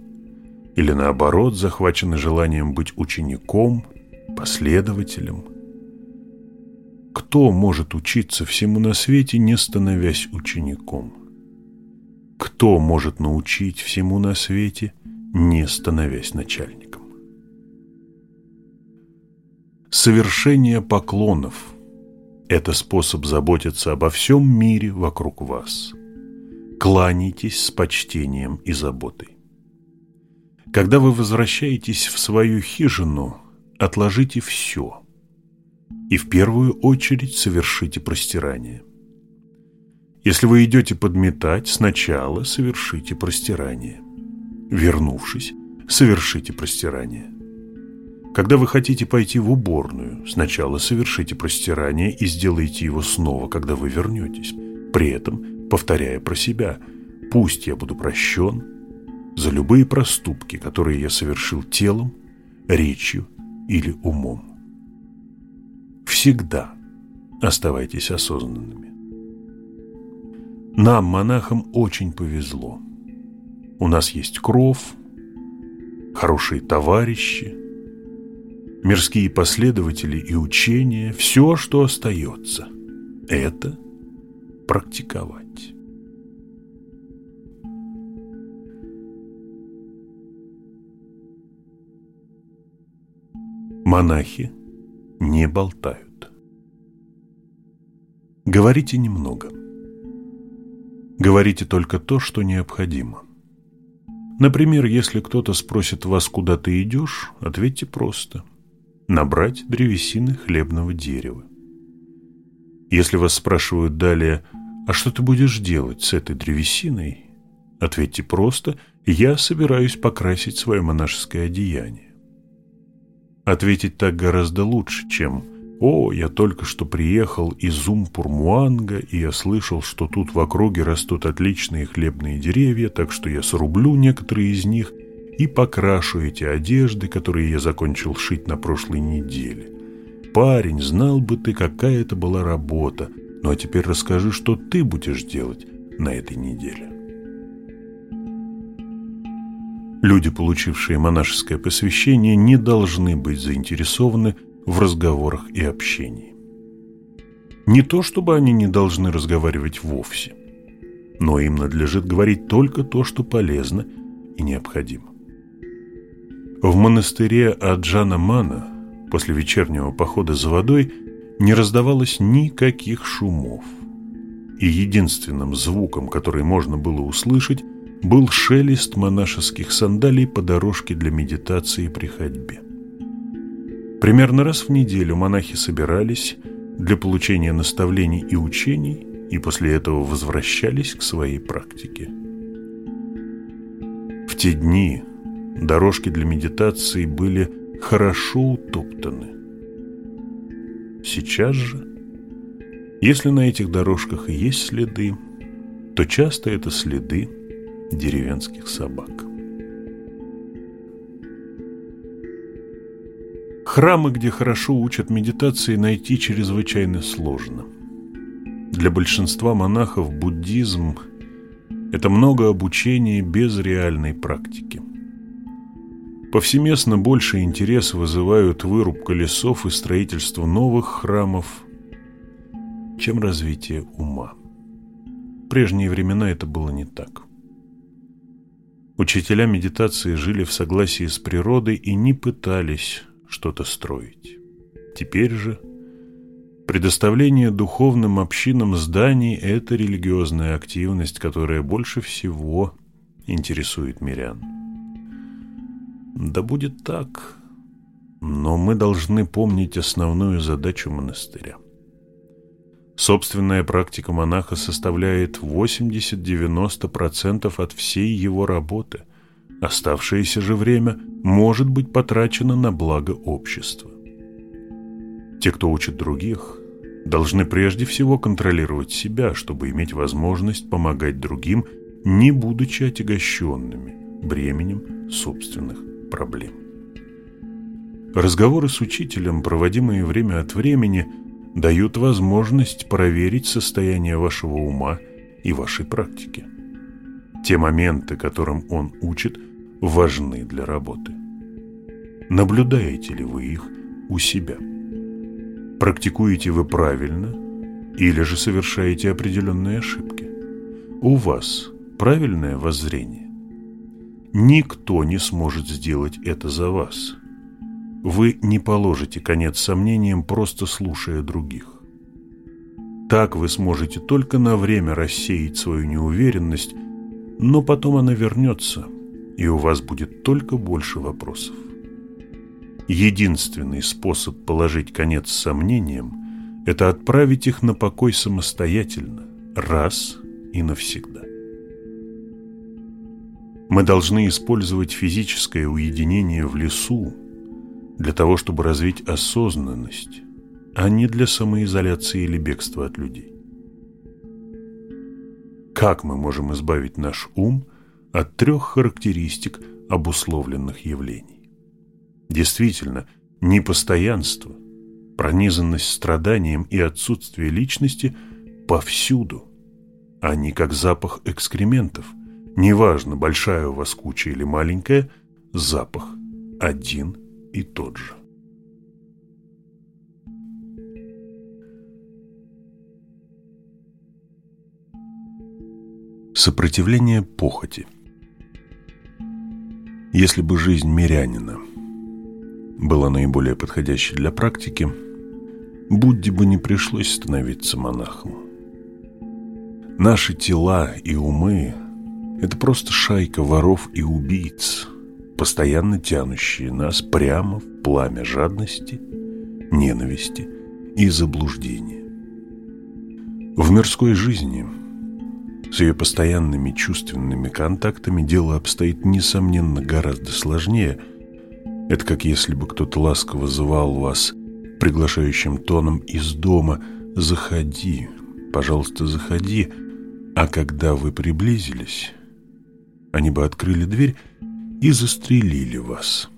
или наоборот захвачены желанием быть учеником, последователем – кто может учиться всему на свете, не становясь учеником? Кто может научить всему на свете, не становясь начальником? Совершение поклонов – это способ заботиться обо всем мире вокруг вас. Кланяйтесь с почтением и заботой. Когда вы возвращаетесь в свою хижину, отложите все – и в первую очередь совершите простирание. Если вы идете подметать, сначала совершите простирание. Вернувшись, совершите простирание. Когда вы хотите пойти в уборную, сначала совершите простирание и сделайте его снова, когда вы вернетесь, при этом повторяя про себя «Пусть я буду прощен за любые проступки, которые я совершил телом, речью или умом» всегда оставайтесь осознанными. Нам, монахам, очень повезло. У нас есть кров, хорошие товарищи, мирские последователи и учения. Все, что остается, это практиковать. Монахи не болтают. Говорите немного. Говорите только то, что необходимо. Например, если кто-то спросит вас, куда ты идешь, ответьте просто. набрать древесины хлебного дерева. Если вас спрашивают далее, а что ты будешь делать с этой древесиной, ответьте просто «я собираюсь покрасить свое монашеское одеяние». Ответить так гораздо лучше, чем «О, я только что приехал из Умпурмуанга, и я слышал, что тут в округе растут отличные хлебные деревья, так что я срублю некоторые из них и покрашу эти одежды, которые я закончил шить на прошлой неделе. Парень, знал бы ты, какая это была работа. Ну а теперь расскажи, что ты будешь делать на этой неделе». Люди, получившие монашеское посвящение, не должны быть заинтересованы в разговорах и общении. Не то, чтобы они не должны разговаривать вовсе, но им надлежит говорить только то, что полезно и необходимо. В монастыре Аджана Мана после вечернего похода за водой не раздавалось никаких шумов, и единственным звуком, который можно было услышать, был шелест монашеских сандалий по дорожке для медитации при ходьбе. Примерно раз в неделю монахи собирались для получения наставлений и учений и после этого возвращались к своей практике. В те дни дорожки для медитации были хорошо утоптаны. Сейчас же, если на этих дорожках есть следы, то часто это следы деревенских собак. Храмы, где хорошо учат медитации, найти чрезвычайно сложно. Для большинства монахов буддизм – это много обучения без реальной практики. Повсеместно больше интерес вызывают вырубка лесов и строительство новых храмов, чем развитие ума. В прежние времена это было не так. Учителя медитации жили в согласии с природой и не пытались что-то строить. Теперь же предоставление духовным общинам зданий – это религиозная активность, которая больше всего интересует мирян. Да будет так, но мы должны помнить основную задачу монастыря. Собственная практика монаха составляет 80-90% от всей его работы. Оставшееся же время может быть потрачено на благо общества. Те, кто учит других, должны прежде всего контролировать себя, чтобы иметь возможность помогать другим, не будучи отягощенными бременем собственных проблем. Разговоры с учителем, проводимые время от времени – дают возможность проверить состояние вашего ума и вашей практики. Те моменты, которым он учит, важны для работы. Наблюдаете ли вы их у себя? Практикуете вы правильно или же совершаете определенные ошибки? У вас правильное воззрение? Никто не сможет сделать это за вас – вы не положите конец сомнениям, просто слушая других. Так вы сможете только на время рассеять свою неуверенность, но потом она вернется, и у вас будет только больше вопросов. Единственный способ положить конец сомнениям – это отправить их на покой самостоятельно, раз и навсегда. Мы должны использовать физическое уединение в лесу, для того, чтобы развить осознанность, а не для самоизоляции или бегства от людей. Как мы можем избавить наш ум от трех характеристик обусловленных явлений? Действительно, непостоянство, пронизанность страданием и отсутствие личности повсюду. Они как запах экскрементов. Неважно, большая у вас куча или маленькая, запах один и тот же. Сопротивление похоти Если бы жизнь мирянина была наиболее подходящей для практики, Будде бы не пришлось становиться монахом. Наши тела и умы – это просто шайка воров и убийц – постоянно тянущие нас прямо в пламя жадности, ненависти и заблуждения. В мирской жизни с ее постоянными чувственными контактами дело обстоит, несомненно, гораздо сложнее. Это как если бы кто-то ласково звал вас приглашающим тоном из дома «Заходи, пожалуйста, заходи», а когда вы приблизились, они бы открыли дверь и застрелили вас.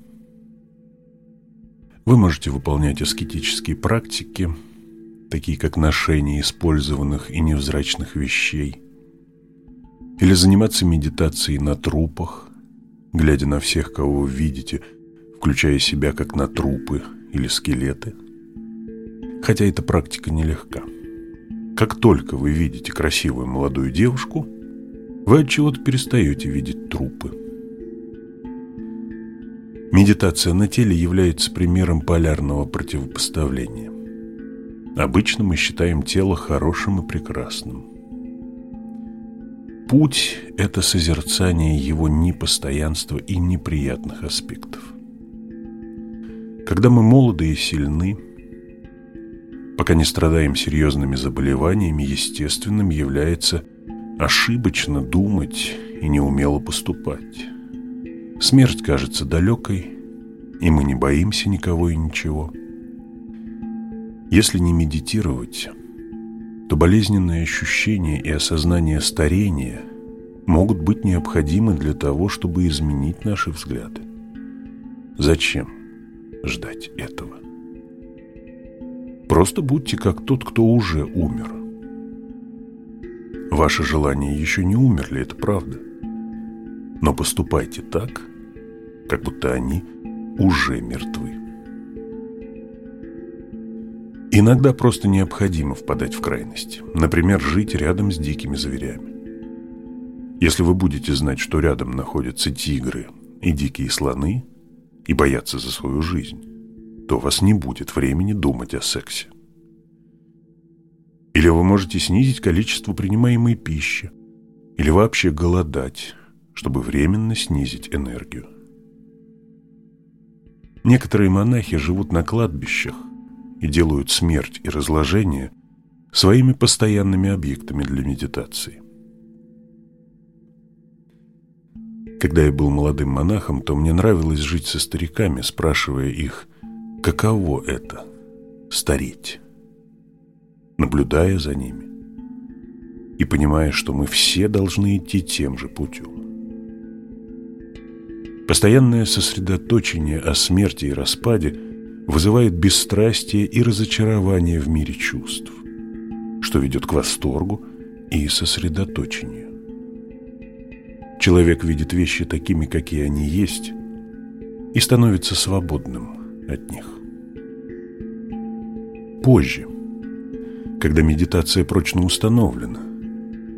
Вы можете выполнять аскетические практики, такие как ношение использованных и невзрачных вещей, или заниматься медитацией на трупах, глядя на всех, кого вы видите, включая себя как на трупы или скелеты. Хотя эта практика нелегка. Как только вы видите красивую молодую девушку, вы от чего-то перестаете видеть трупы. Медитация на теле является примером полярного противопоставления. Обычно мы считаем тело хорошим и прекрасным. Путь – это созерцание его непостоянства и неприятных аспектов. Когда мы молоды и сильны – пока не страдаем серьезными заболеваниями, естественным является ошибочно думать и неумело поступать. Смерть кажется далекой, и мы не боимся никого и ничего. Если не медитировать, то болезненные ощущения и осознание старения могут быть необходимы для того, чтобы изменить наши взгляды. Зачем ждать этого? Просто будьте как тот, кто уже умер. Ваши желания еще не умерли, это правда. Но поступайте так, как будто они уже мертвы. Иногда просто необходимо впадать в крайности. Например, жить рядом с дикими зверями. Если вы будете знать, что рядом находятся тигры и дикие слоны, и бояться за свою жизнь, то у вас не будет времени думать о сексе. Или вы можете снизить количество принимаемой пищи, или вообще голодать, чтобы временно снизить энергию. Некоторые монахи живут на кладбищах и делают смерть и разложение своими постоянными объектами для медитации. Когда я был молодым монахом, то мне нравилось жить со стариками, спрашивая их, каково это – стареть, наблюдая за ними и понимая, что мы все должны идти тем же путем. Постоянное сосредоточение о смерти и распаде вызывает бесстрастие и разочарование в мире чувств, что ведет к восторгу и сосредоточению. Человек видит вещи такими, какие они есть, и становится свободным от них. Позже, когда медитация прочно установлена,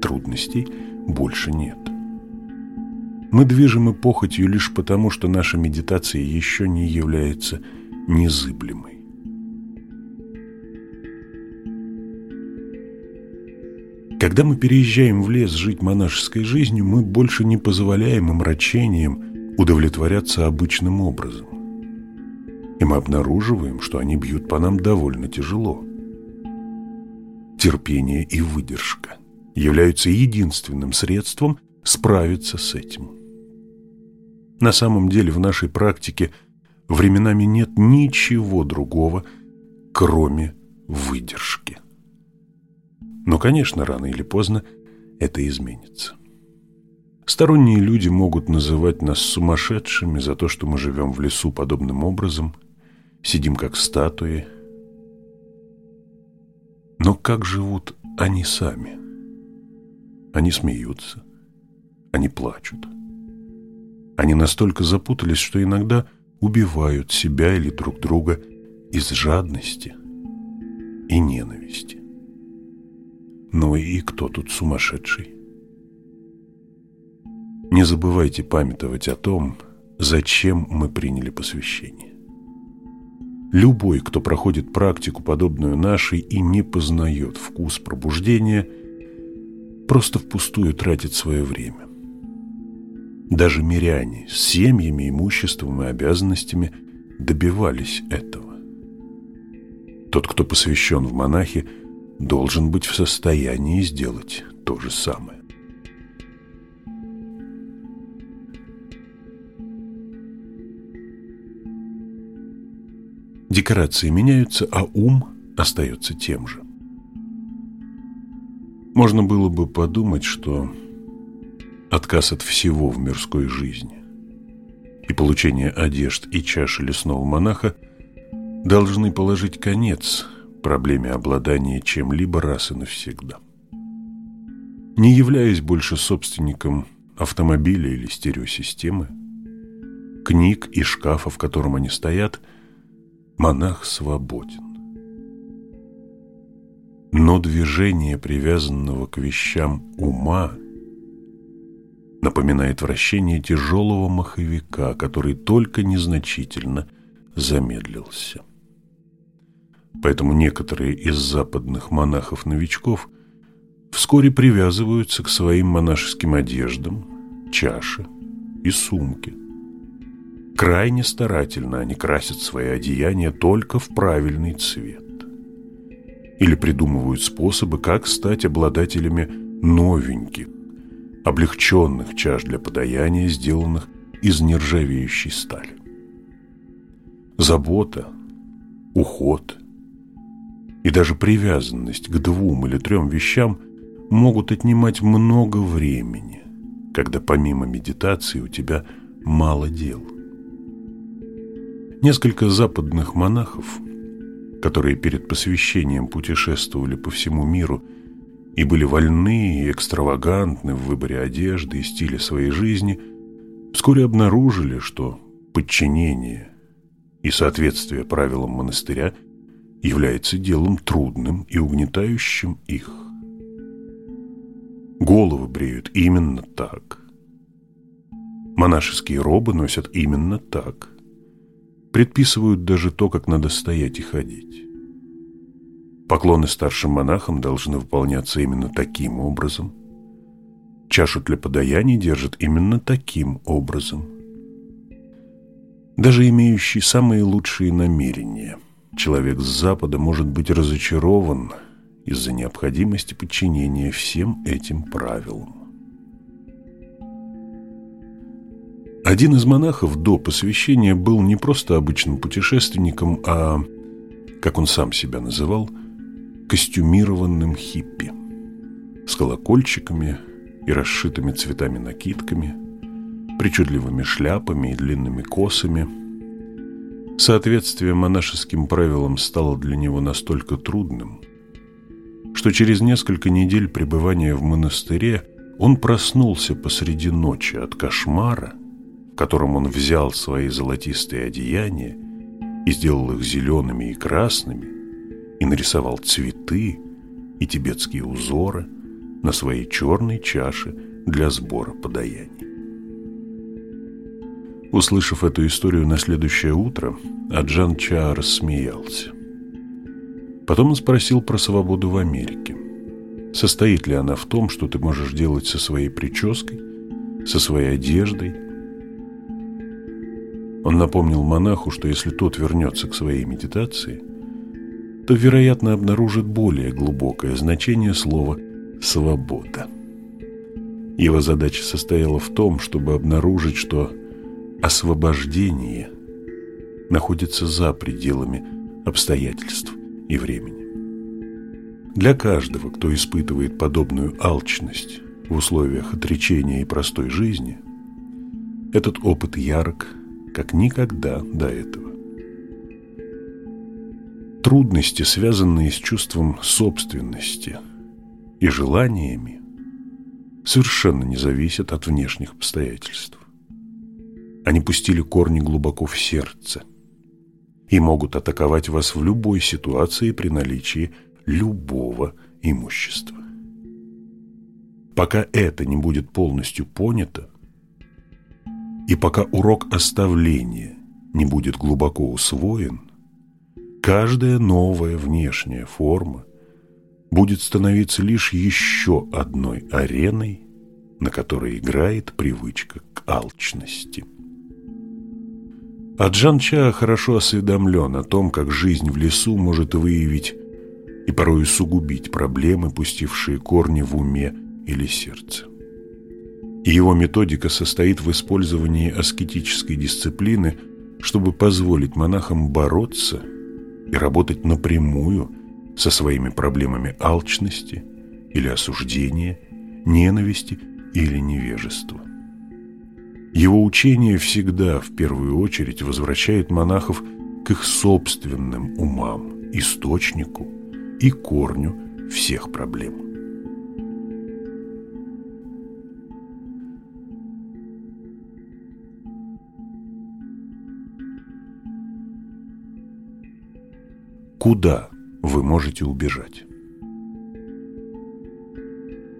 трудностей больше нет. Мы движемы похотью лишь потому, что наша медитация еще не является незыблемой. Когда мы переезжаем в лес жить монашеской жизнью, мы больше не позволяем омрачениям удовлетворяться обычным образом и мы обнаруживаем, что они бьют по нам довольно тяжело. Терпение и выдержка являются единственным средством справиться с этим. На самом деле в нашей практике временами нет ничего другого, кроме выдержки. Но, конечно, рано или поздно это изменится. Сторонние люди могут называть нас сумасшедшими за то, что мы живем в лесу подобным образом – сидим как статуи. Но как живут они сами? Они смеются, они плачут. Они настолько запутались, что иногда убивают себя или друг друга из жадности и ненависти. Ну и кто тут сумасшедший? Не забывайте памятовать о том, зачем мы приняли посвящение. Любой, кто проходит практику, подобную нашей, и не познает вкус пробуждения, просто впустую тратит свое время. Даже миряне с семьями, имуществом и обязанностями добивались этого. Тот, кто посвящен в монахи, должен быть в состоянии сделать то же самое. Декорации меняются, а ум остается тем же. Можно было бы подумать, что отказ от всего в мирской жизни и получение одежд и чаши лесного монаха должны положить конец проблеме обладания чем-либо раз и навсегда. Не являясь больше собственником автомобиля или стереосистемы, книг и шкафа, в котором они стоят, монах свободен. Но движение привязанного к вещам ума напоминает вращение тяжелого маховика, который только незначительно замедлился. Поэтому некоторые из западных монахов-новичков вскоре привязываются к своим монашеским одеждам, чаше и сумке. Крайне старательно они красят свои одеяния только в правильный цвет. Или придумывают способы, как стать обладателями новеньких, облегченных чаш для подаяния, сделанных из нержавеющей стали. Забота, уход и даже привязанность к двум или трем вещам могут отнимать много времени, когда помимо медитации у тебя мало дел. Несколько западных монахов, которые перед посвящением путешествовали по всему миру и были вольны и экстравагантны в выборе одежды и стиле своей жизни, вскоре обнаружили, что подчинение и соответствие правилам монастыря является делом трудным и угнетающим их. Головы бреют именно так. Монашеские робы носят именно так. Предписывают даже то, как надо стоять и ходить. Поклоны старшим монахам должны выполняться именно таким образом. Чашу для подаяний держат именно таким образом. Даже имеющий самые лучшие намерения, человек с Запада может быть разочарован – из-за необходимости подчинения всем этим правилам. Один из монахов до посвящения был не просто обычным путешественником, а, как он сам себя называл, костюмированным хиппи с колокольчиками и расшитыми цветами накидками, причудливыми шляпами и длинными косами. Соответствие монашеским правилам стало для него настолько трудным, что через несколько недель пребывания в монастыре он проснулся посреди ночи от кошмара, в котором он взял свои золотистые одеяния и сделал их зелеными и красными, и нарисовал цветы и тибетские узоры на своей черной чаше для сбора подаяний. Услышав эту историю на следующее утро, Аджан Ча рассмеялся. Потом он спросил про свободу в Америке. Состоит ли она в том, что ты можешь делать со своей прической, со своей одеждой? Он напомнил монаху, что если тот вернется к своей медитации, то, вероятно, обнаружит более глубокое значение слова «свобода». Его задача состояла в том, чтобы обнаружить, что освобождение находится за пределами обстоятельств и времени. Для каждого, кто испытывает подобную алчность в условиях отречения и простой жизни, этот опыт ярок, как никогда до этого. Трудности, связанные с чувством собственности и желаниями, совершенно не зависят от внешних обстоятельств. Они пустили корни глубоко в сердце – и могут атаковать вас в любой ситуации при наличии любого имущества. Пока это не будет полностью понято, и пока урок оставления не будет глубоко усвоен, каждая новая внешняя форма будет становиться лишь еще одной ареной, на которой играет привычка к алчности. А Джан Ча хорошо осведомлен о том, как жизнь в лесу может выявить и порой усугубить проблемы, пустившие корни в уме или сердце. И его методика состоит в использовании аскетической дисциплины, чтобы позволить монахам бороться и работать напрямую со своими проблемами алчности или осуждения, ненависти или невежества. Его учение всегда в первую очередь возвращает монахов к их собственным умам, источнику и корню всех проблем. Куда вы можете убежать?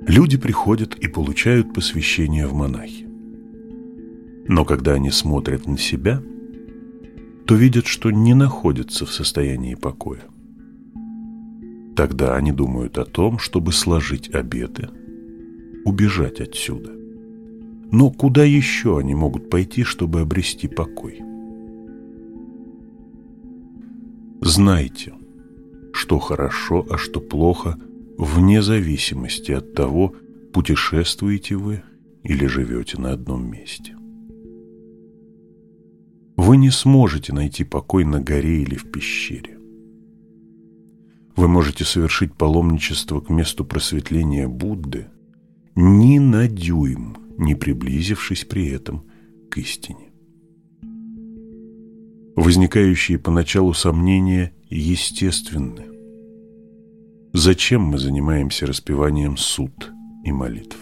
Люди приходят и получают посвящение в монахи. Но когда они смотрят на себя, то видят, что не находятся в состоянии покоя. Тогда они думают о том, чтобы сложить обеты, убежать отсюда. Но куда еще они могут пойти, чтобы обрести покой? Знайте, что хорошо, а что плохо, вне зависимости от того, путешествуете вы или живете на одном месте. Вы не сможете найти покой на горе или в пещере. Вы можете совершить паломничество к месту просветления Будды, ни на дюйм не приблизившись при этом к истине. Возникающие поначалу сомнения естественны. Зачем мы занимаемся распеванием суд и молитв?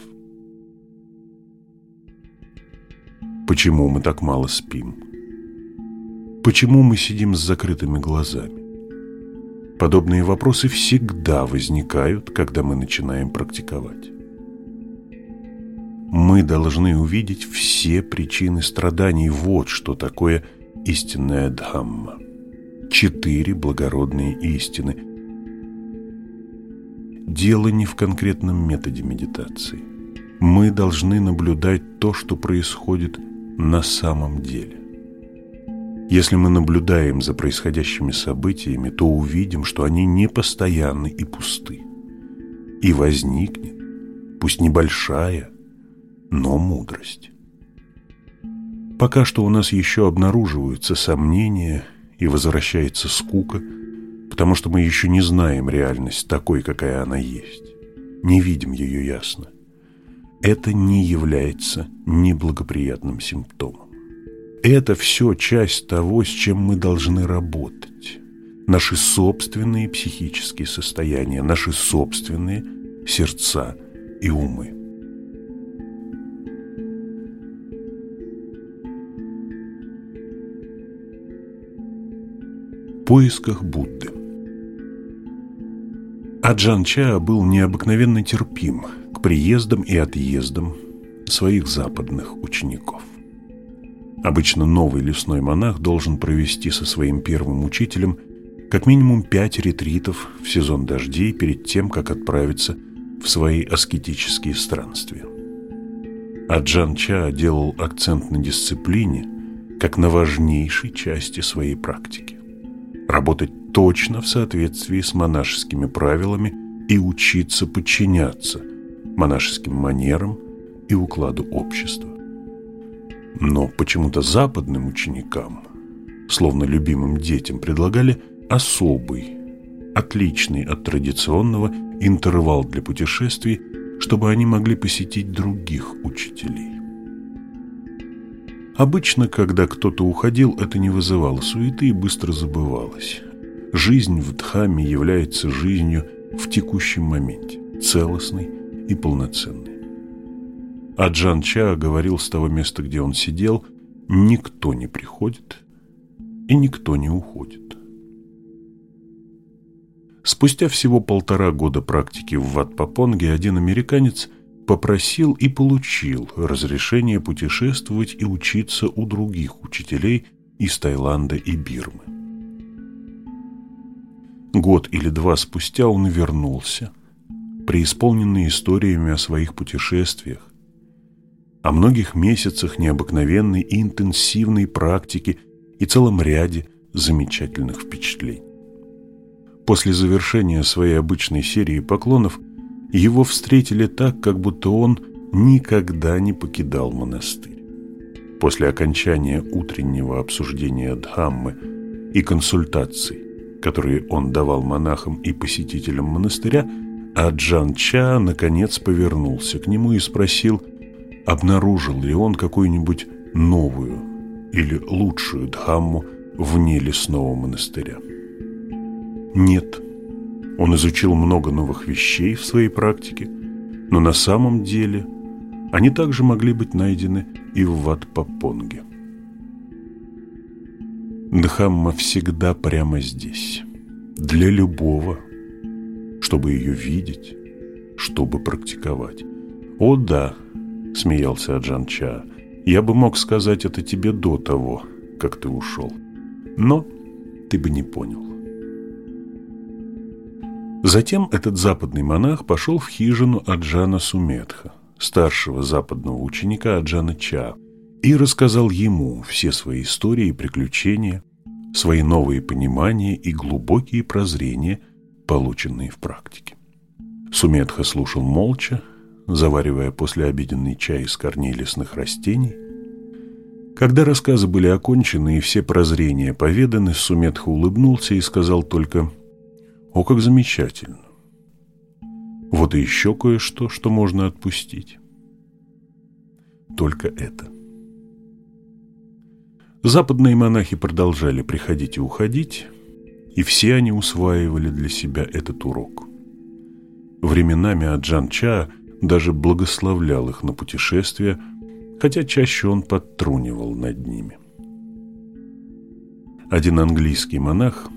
Почему мы так мало спим? Почему мы сидим с закрытыми глазами? Подобные вопросы всегда возникают, когда мы начинаем практиковать. Мы должны увидеть все причины страданий. Вот что такое истинная Дхамма. Четыре благородные истины. Дело не в конкретном методе медитации. Мы должны наблюдать то, что происходит на самом деле. Если мы наблюдаем за происходящими событиями, то увидим, что они непостоянны и пусты. И возникнет, пусть небольшая, но мудрость. Пока что у нас еще обнаруживаются сомнения и возвращается скука, потому что мы еще не знаем реальность такой, какая она есть. Не видим ее ясно. Это не является неблагоприятным симптомом. Это все часть того, с чем мы должны работать. Наши собственные психические состояния, наши собственные сердца и умы. Поисках Будды. Аджан Ча был необыкновенно терпим к приездам и отъездам своих западных учеников. Обычно новый лесной монах должен провести со своим первым учителем как минимум пять ретритов в сезон дождей перед тем, как отправиться в свои аскетические странствия. Аджан Ча делал акцент на дисциплине как на важнейшей части своей практики работать точно в соответствии с монашескими правилами и учиться подчиняться монашеским манерам и укладу общества. Но почему-то западным ученикам, словно любимым детям, предлагали особый, отличный от традиционного интервал для путешествий, чтобы они могли посетить других учителей. Обычно, когда кто-то уходил, это не вызывало суеты и быстро забывалось. Жизнь в Дхамме является жизнью в текущем моменте, целостной и полноценной. А Джан Ча говорил с того места, где он сидел, никто не приходит и никто не уходит. Спустя всего полтора года практики в Ватпапонге один американец – попросил и получил разрешение путешествовать и учиться у других учителей из Таиланда и Бирмы. Год или два спустя он вернулся, преисполненный историями о своих путешествиях, о многих месяцах необыкновенной и интенсивной практики и целом ряде замечательных впечатлений. После завершения своей обычной серии поклонов его встретили так, как будто он никогда не покидал монастырь. После окончания утреннего обсуждения Дхаммы и консультаций, которые он давал монахам и посетителям монастыря, Аджан Ча наконец повернулся к нему и спросил, обнаружил ли он какую-нибудь новую или лучшую Дхамму вне лесного монастыря. Нет, он изучил много новых вещей в своей практике, но на самом деле они также могли быть найдены и в Ватпапонге. Дхамма всегда прямо здесь, для любого, чтобы ее видеть, чтобы практиковать. «О да», — смеялся Аджан Ча, — «я бы мог сказать это тебе до того, как ты ушел, но ты бы не понял». Затем этот западный монах пошел в хижину Аджана Суметха, старшего западного ученика Аджана Ча, и рассказал ему все свои истории и приключения, свои новые понимания и глубокие прозрения, полученные в практике. Суметха слушал молча, заваривая послеобеденный чай из корней лесных растений. Когда рассказы были окончены и все прозрения поведаны, Суметха улыбнулся и сказал только «О, как замечательно! Вот и еще кое-что, что можно отпустить. Только это». Западные монахи продолжали приходить и уходить, и все они усваивали для себя этот урок. Временами Аджан Ча даже благословлял их на путешествие, хотя чаще он подтрунивал над ними. Один английский монах,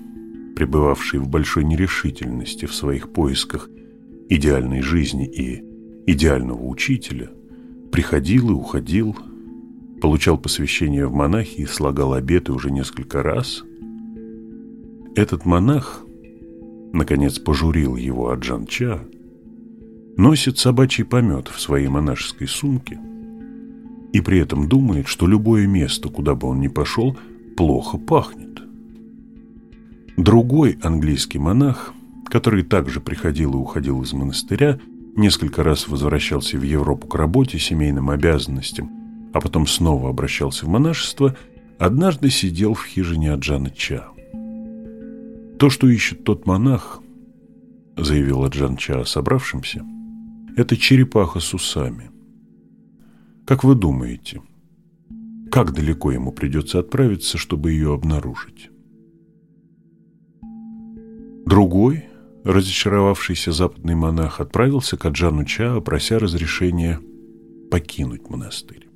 пребывавший в большой нерешительности в своих поисках идеальной жизни и идеального учителя, приходил и уходил, получал посвящение в монахи и слагал обеты уже несколько раз. Этот монах, наконец, пожурил его Аджан-Ча, носит собачий помет в своей монашеской сумке и при этом думает, что любое место, куда бы он ни пошел, плохо пахнет. Другой английский монах, который также приходил и уходил из монастыря, несколько раз возвращался в Европу к работе, семейным обязанностям а потом снова обращался в монашество, однажды сидел в хижине Аджана Ча. То, что ищет тот монах, заявил Аджан Ча собравшимся, это черепаха с усами. Как вы думаете, как далеко ему придется отправиться, чтобы ее обнаружить? Другой, разочаровавшийся западный монах, отправился к Аджану Ча, прося разрешения покинуть монастырь.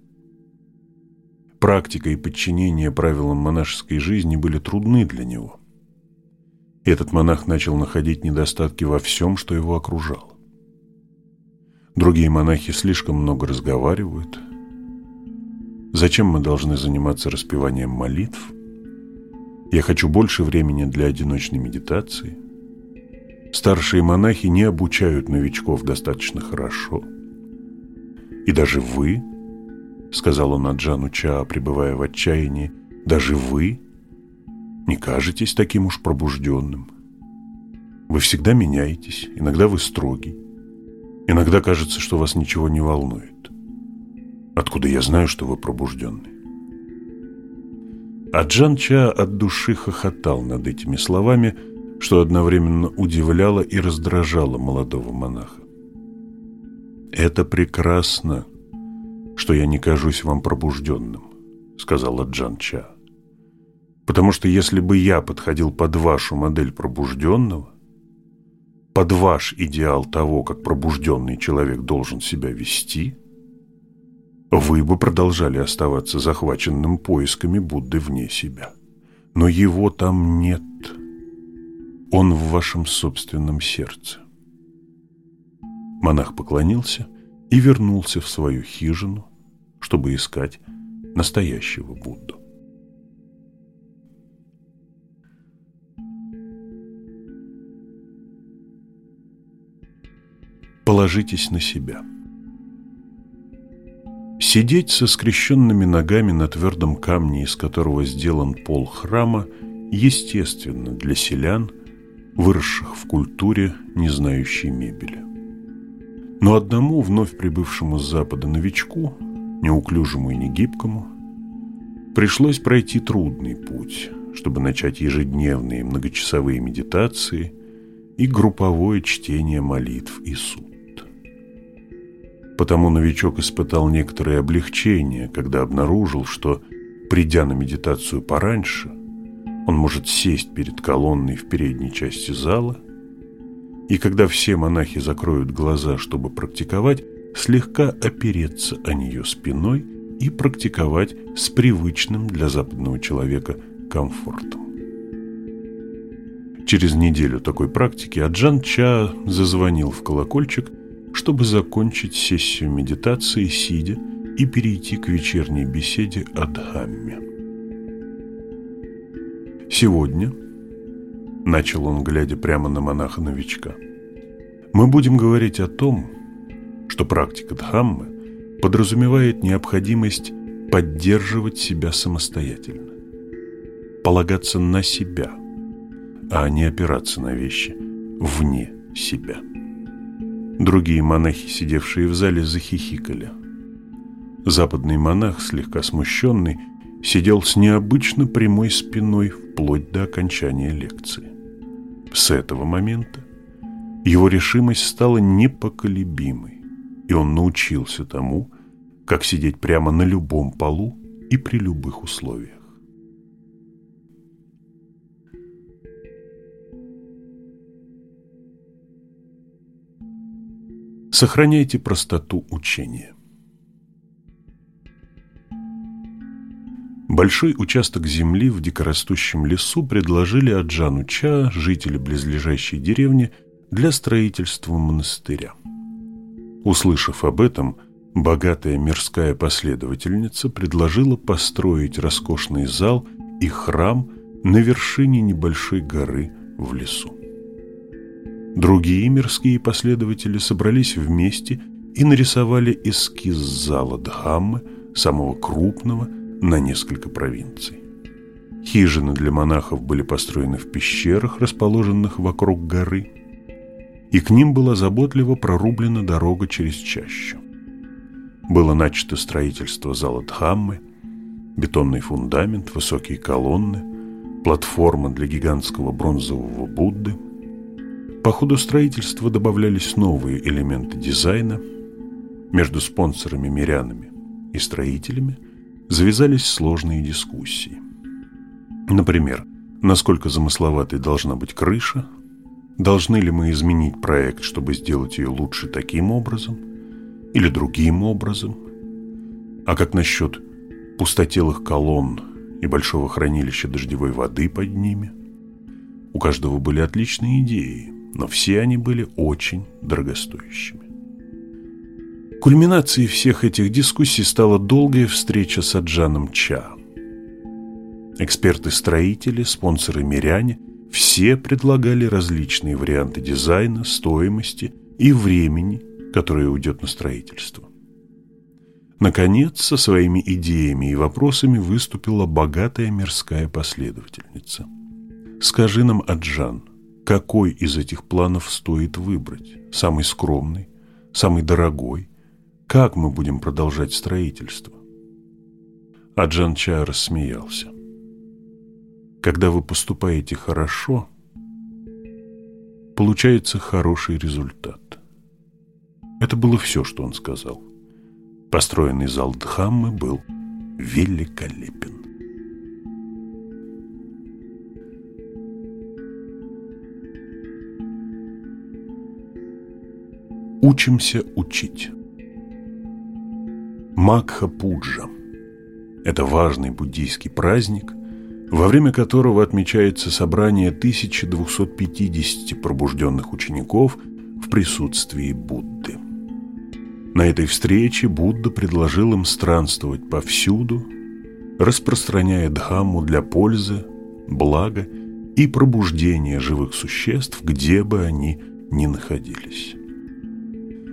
Практика и подчинение правилам монашеской жизни были трудны для него. Этот монах начал находить недостатки во всем, что его окружало. Другие монахи слишком много разговаривают. Зачем мы должны заниматься распеванием молитв? Я хочу больше времени для одиночной медитации. Старшие монахи не обучают новичков достаточно хорошо. И даже вы — сказал он Аджану Ча, пребывая в отчаянии, — «даже вы не кажетесь таким уж пробужденным. Вы всегда меняетесь, иногда вы строги, иногда кажется, что вас ничего не волнует. Откуда я знаю, что вы пробужденный?» Аджан Ча от души хохотал над этими словами, что одновременно удивляло и раздражало молодого монаха. «Это прекрасно», что я не кажусь вам пробужденным», — сказала Джан Ча. «Потому что если бы я подходил под вашу модель пробужденного, под ваш идеал того, как пробужденный человек должен себя вести, вы бы продолжали оставаться захваченным поисками Будды вне себя. Но его там нет. Он в вашем собственном сердце». Монах поклонился и вернулся в свою хижину, чтобы искать настоящего Будду. Положитесь на себя. Сидеть со скрещенными ногами на твердом камне, из которого сделан пол храма, естественно для селян, выросших в культуре, не знающей мебели. Но одному вновь прибывшему с запада новичку, неуклюжему и негибкому, пришлось пройти трудный путь, чтобы начать ежедневные многочасовые медитации и групповое чтение молитв и суд. Потому новичок испытал некоторое облегчение, когда обнаружил, что, придя на медитацию пораньше, он может сесть перед колонной в передней части зала, и когда все монахи закроют глаза, чтобы практиковать, слегка опереться о нее спиной и практиковать с привычным для западного человека комфортом. Через неделю такой практики Аджан Ча зазвонил в колокольчик, чтобы закончить сессию медитации, сидя, и перейти к вечерней беседе о Дхамме. Сегодня, начал он, глядя прямо на монаха-новичка, мы будем говорить о том, что практика Дхаммы подразумевает необходимость поддерживать себя самостоятельно, полагаться на себя, а не опираться на вещи вне себя. Другие монахи, сидевшие в зале, захихикали. Западный монах, слегка смущенный, сидел с необычно прямой спиной вплоть до окончания лекции. С этого момента его решимость стала непоколебимой, и он научился тому, как сидеть прямо на любом полу и при любых условиях. Сохраняйте простоту учения. Большой участок земли в дикорастущем лесу предложили Аджану Ча, жители близлежащей деревни, для строительства монастыря. Услышав об этом, богатая мирская последовательница предложила построить роскошный зал и храм на вершине небольшой горы в лесу. Другие мирские последователи собрались вместе и нарисовали эскиз зала Дхаммы, самого крупного – на несколько провинций. Хижины для монахов были построены в пещерах, расположенных вокруг горы, и к ним была заботливо прорублена дорога через чащу. Было начато строительство зала Дхаммы, бетонный фундамент, высокие колонны, платформа для гигантского бронзового Будды. По ходу строительства добавлялись новые элементы дизайна между спонсорами-мирянами и строителями – завязались сложные дискуссии. Например, насколько замысловатой должна быть крыша, должны ли мы изменить проект, чтобы сделать ее лучше таким образом или другим образом, а как насчет пустотелых колонн и большого хранилища дождевой воды под ними. У каждого были отличные идеи, но все они были очень дорогостоящими. Кульминацией всех этих дискуссий стала долгая встреча с Аджаном Ча. Эксперты-строители, спонсоры-миряне – все предлагали различные варианты дизайна, стоимости и времени, которое уйдет на строительство. Наконец, со своими идеями и вопросами выступила богатая мирская последовательница. «Скажи нам, Аджан, какой из этих планов стоит выбрать? Самый скромный, самый дорогой как мы будем продолжать строительство? А Джан Ча рассмеялся. Когда вы поступаете хорошо, получается хороший результат. Это было все, что он сказал. Построенный зал Дхаммы был великолепен. Учимся учить. Макха-пуджа. Это важный буддийский праздник, во время которого отмечается собрание 1250 пробужденных учеников в присутствии Будды. На этой встрече Будда предложил им странствовать повсюду, распространяя Дхамму для пользы, блага и пробуждения живых существ, где бы они ни находились.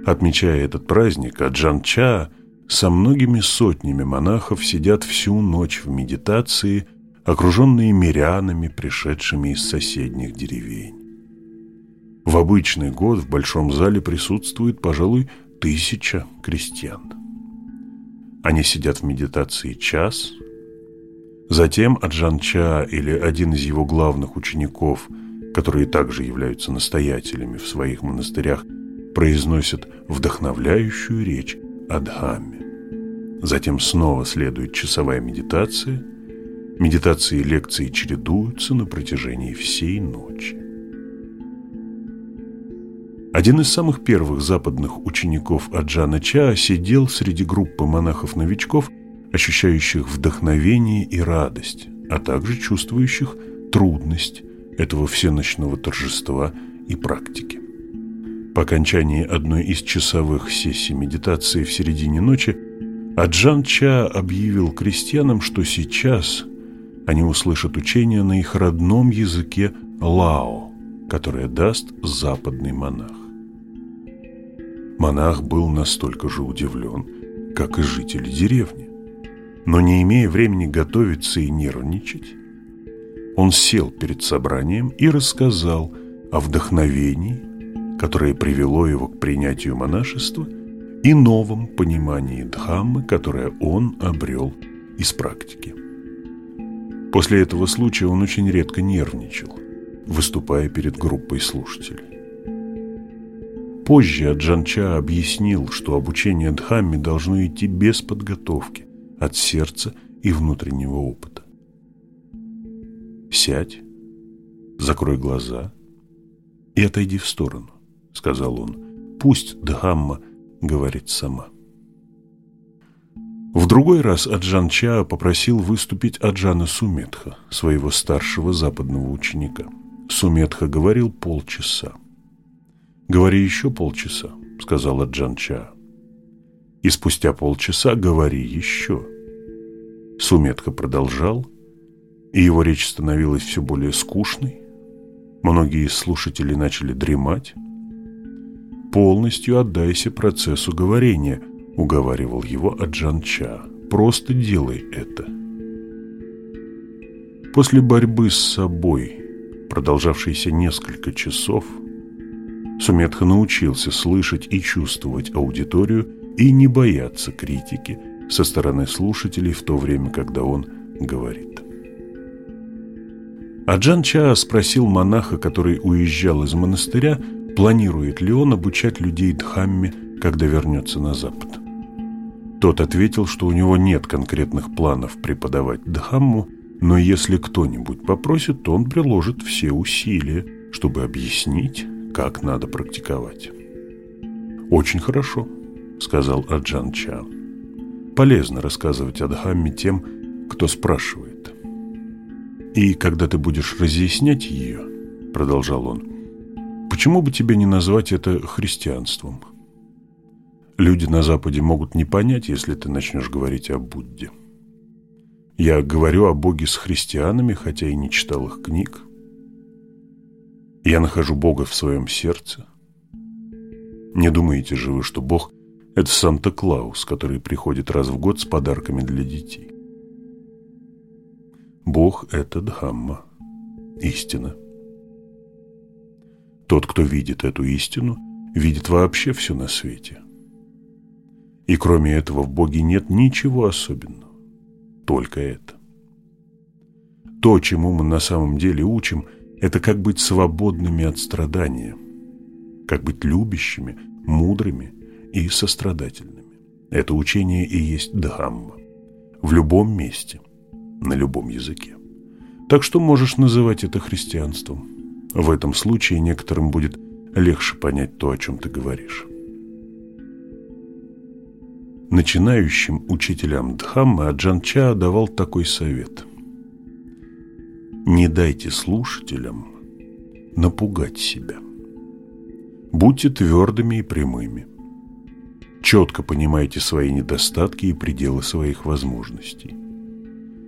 Отмечая этот праздник, Аджан Ча со многими сотнями монахов сидят всю ночь в медитации, окруженные мирянами, пришедшими из соседних деревень. В обычный год в большом зале присутствует, пожалуй, тысяча крестьян. Они сидят в медитации час, затем Аджанча или один из его главных учеников, которые также являются настоятелями в своих монастырях, произносят вдохновляющую речь о Дхамме. Затем снова следует часовая медитация. Медитации и лекции чередуются на протяжении всей ночи. Один из самых первых западных учеников Аджана Ча сидел среди группы монахов-новичков, ощущающих вдохновение и радость, а также чувствующих трудность этого всеночного торжества и практики. По окончании одной из часовых сессий медитации в середине ночи Аджан Ча объявил крестьянам, что сейчас они услышат учение на их родном языке Лао, которое даст западный монах. Монах был настолько же удивлен, как и жители деревни. Но не имея времени готовиться и нервничать, он сел перед собранием и рассказал о вдохновении, которое привело его к принятию монашества и новом понимании Дхаммы, которое он обрел из практики. После этого случая он очень редко нервничал, выступая перед группой слушателей. Позже Аджанча объяснил, что обучение Дхамме должно идти без подготовки, от сердца и внутреннего опыта. «Сядь, закрой глаза и отойди в сторону», — сказал он. «Пусть Дхамма говорит сама». В другой раз Аджан Ча попросил выступить Аджана Суметха, своего старшего западного ученика. Суметха говорил полчаса. «Говори еще полчаса», — сказала Джанча. И спустя полчаса говори еще. Суметха продолжал, и его речь становилась все более скучной. Многие слушатели начали дремать. «Полностью отдайся процессу говорения», — уговаривал его Аджанча. «Просто делай это». После борьбы с собой, продолжавшейся несколько часов, Суметха научился слышать и чувствовать аудиторию и не бояться критики со стороны слушателей в то время, когда он говорит. Аджан Чаа спросил монаха, который уезжал из монастыря, планирует ли он обучать людей Дхамме, когда вернется на Запад. Тот ответил, что у него нет конкретных планов преподавать Дхамму, но если кто-нибудь попросит, то он приложит все усилия, чтобы объяснить, как надо практиковать. «Очень хорошо», — сказал Аджан Ча. «Полезно рассказывать о Дхамме тем, кто спрашивает. И когда ты будешь разъяснять ее, — продолжал он, — почему бы тебе не назвать это христианством? Люди на Западе могут не понять, если ты начнешь говорить о Будде. Я говорю о Боге с христианами, хотя и не читал их книг. Я нахожу Бога в своем сердце. Не думаете же вы, что Бог – это Санта-Клаус, который приходит раз в год с подарками для детей? Бог – это Дхамма, истина. Тот, кто видит эту истину, видит вообще все на свете. И кроме этого в Боге нет ничего особенного, только это. То, чему мы на самом деле учим – это как быть свободными от страдания, как быть любящими, мудрыми и сострадательными. Это учение и есть Дхамма. В любом месте, на любом языке. Так что можешь называть это христианством. В этом случае некоторым будет легче понять то, о чем ты говоришь. Начинающим учителям Дхаммы Аджан Ча давал такой совет. Не дайте слушателям напугать себя. Будьте твердыми и прямыми. Четко понимайте свои недостатки и пределы своих возможностей.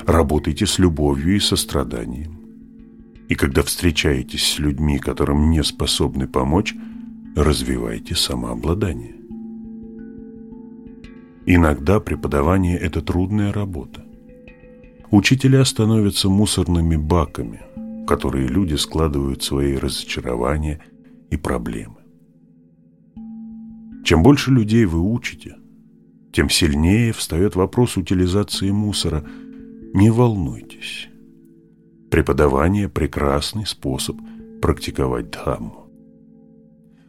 Работайте с любовью и состраданием. И когда встречаетесь с людьми, которым не способны помочь, развивайте самообладание. Иногда преподавание – это трудная работа. Учителя становятся мусорными баками, в которые люди складывают свои разочарования и проблемы. Чем больше людей вы учите, тем сильнее встает вопрос утилизации мусора. Не волнуйтесь. Преподавание – прекрасный способ практиковать Дхамму.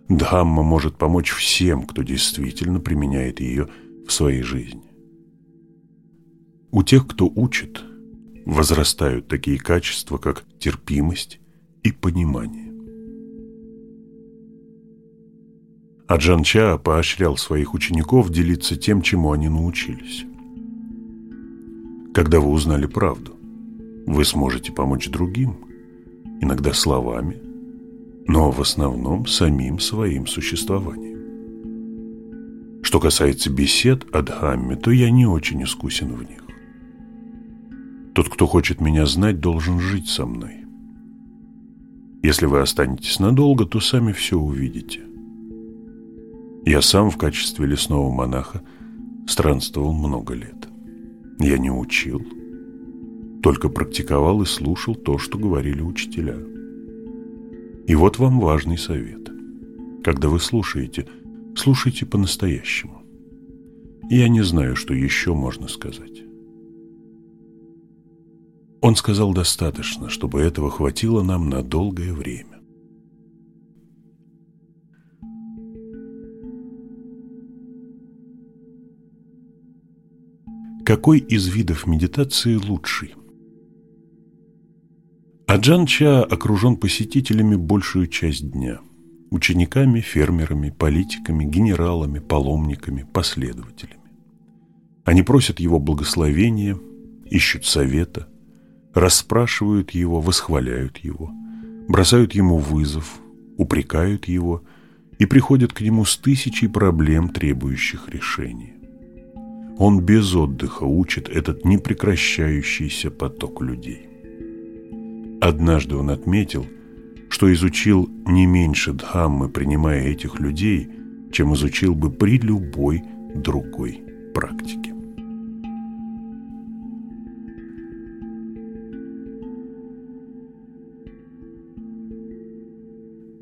Дхамма может помочь всем, кто действительно применяет ее в своей жизни. У тех, кто учит, возрастают такие качества, как терпимость и понимание. Аджан Ча поощрял своих учеников делиться тем, чему они научились. Когда вы узнали правду, вы сможете помочь другим, иногда словами, но в основном самим своим существованием. Что касается бесед о Дхамме, то я не очень искусен в них. Тот, кто хочет меня знать, должен жить со мной. Если вы останетесь надолго, то сами все увидите. Я сам в качестве лесного монаха странствовал много лет. Я не учил, только практиковал и слушал то, что говорили учителя. И вот вам важный совет. Когда вы слушаете, слушайте по-настоящему. Я не знаю, что еще можно сказать. Он сказал достаточно, чтобы этого хватило нам на долгое время. Какой из видов медитации лучший? Аджан Ча окружен посетителями большую часть дня. Учениками, фермерами, политиками, генералами, паломниками, последователями. Они просят его благословения, ищут совета, расспрашивают его, восхваляют его, бросают ему вызов, упрекают его и приходят к нему с тысячей проблем, требующих решения. Он без отдыха учит этот непрекращающийся поток людей. Однажды он отметил, что изучил не меньше Дхаммы, принимая этих людей, чем изучил бы при любой другой практике.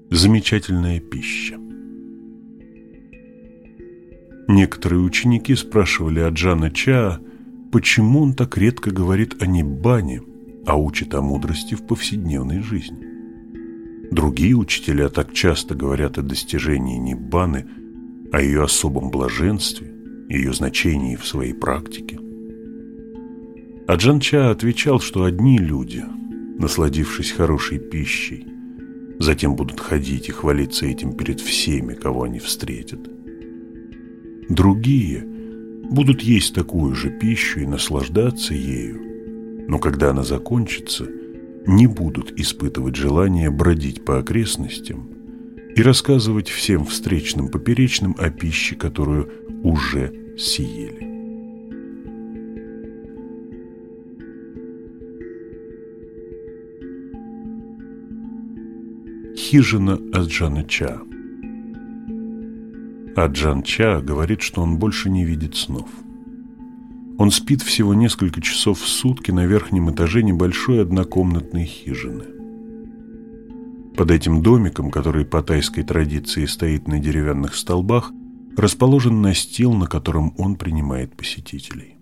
Замечательная пища. Некоторые ученики спрашивали Аджана Чаа, почему он так редко говорит о Ниббане, а учит о мудрости в повседневной жизни. Другие учителя так часто говорят о достижении Ниббаны, о ее особом блаженстве, ее значении в своей практике. Аджан Ча отвечал, что одни люди, насладившись хорошей пищей, затем будут ходить и хвалиться этим перед всеми, кого они встретят – Другие будут есть такую же пищу и наслаждаться ею, но когда она закончится, не будут испытывать желание бродить по окрестностям и рассказывать всем встречным поперечным о пище, которую уже съели. Хижина Аджана Ча а Джан Ча говорит, что он больше не видит снов. Он спит всего несколько часов в сутки на верхнем этаже небольшой однокомнатной хижины. Под этим домиком, который по тайской традиции стоит на деревянных столбах, расположен настил, на котором он принимает посетителей.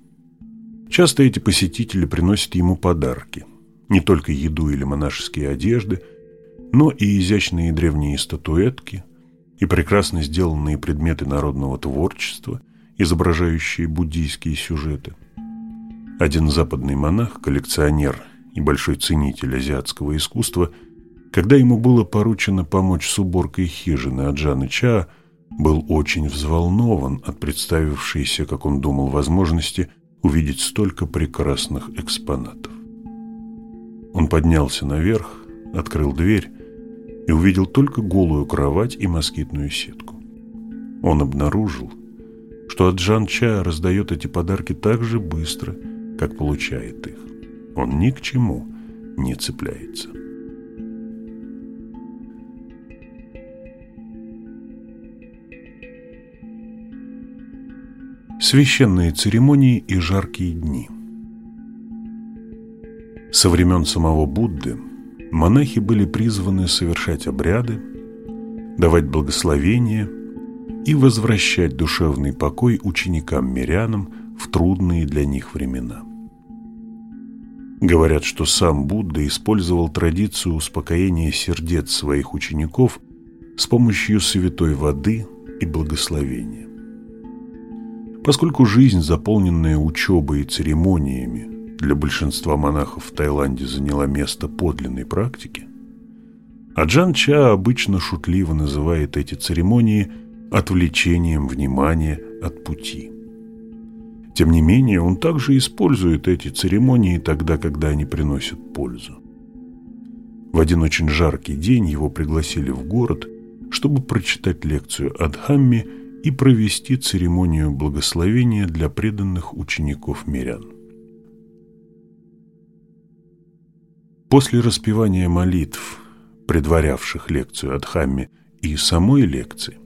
Часто эти посетители приносят ему подарки, не только еду или монашеские одежды, но и изящные древние статуэтки, и прекрасно сделанные предметы народного творчества, изображающие буддийские сюжеты. Один западный монах, коллекционер и большой ценитель азиатского искусства, когда ему было поручено помочь с уборкой хижины Аджаны Ча, был очень взволнован от представившейся, как он думал, возможности увидеть столько прекрасных экспонатов. Он поднялся наверх, открыл дверь и увидел только голую кровать и москитную сетку. Он обнаружил, что Аджан Ча раздает эти подарки так же быстро, как получает их. Он ни к чему не цепляется. Священные церемонии и жаркие дни Со времен самого Будды монахи были призваны совершать обряды, давать благословения и возвращать душевный покой ученикам-мирянам в трудные для них времена. Говорят, что сам Будда использовал традицию успокоения сердец своих учеников с помощью святой воды и благословения. Поскольку жизнь, заполненная учебой и церемониями, для большинства монахов в Таиланде заняла место подлинной практики, а Джан Ча обычно шутливо называет эти церемонии отвлечением внимания от пути – тем не менее, он также использует эти церемонии тогда, когда они приносят пользу. В один очень жаркий день его пригласили в город, чтобы прочитать лекцию о Дхамме и провести церемонию благословения для преданных учеников мирян. После распевания молитв, предварявших лекцию о Дхамме и самой лекции,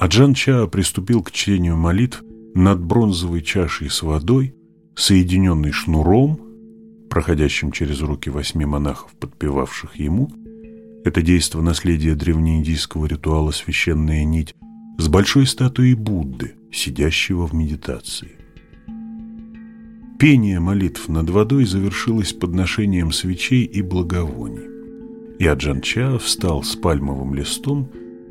Аджан Ча приступил к чтению молитв над бронзовой чашей с водой, соединенной шнуром, проходящим через руки восьми монахов, подпевавших ему, это действо наследия древнеиндийского ритуала «Священная нить» с большой статуей Будды, сидящего в медитации. Пение молитв над водой завершилось подношением свечей и благовоний, и Аджанча встал с пальмовым листом,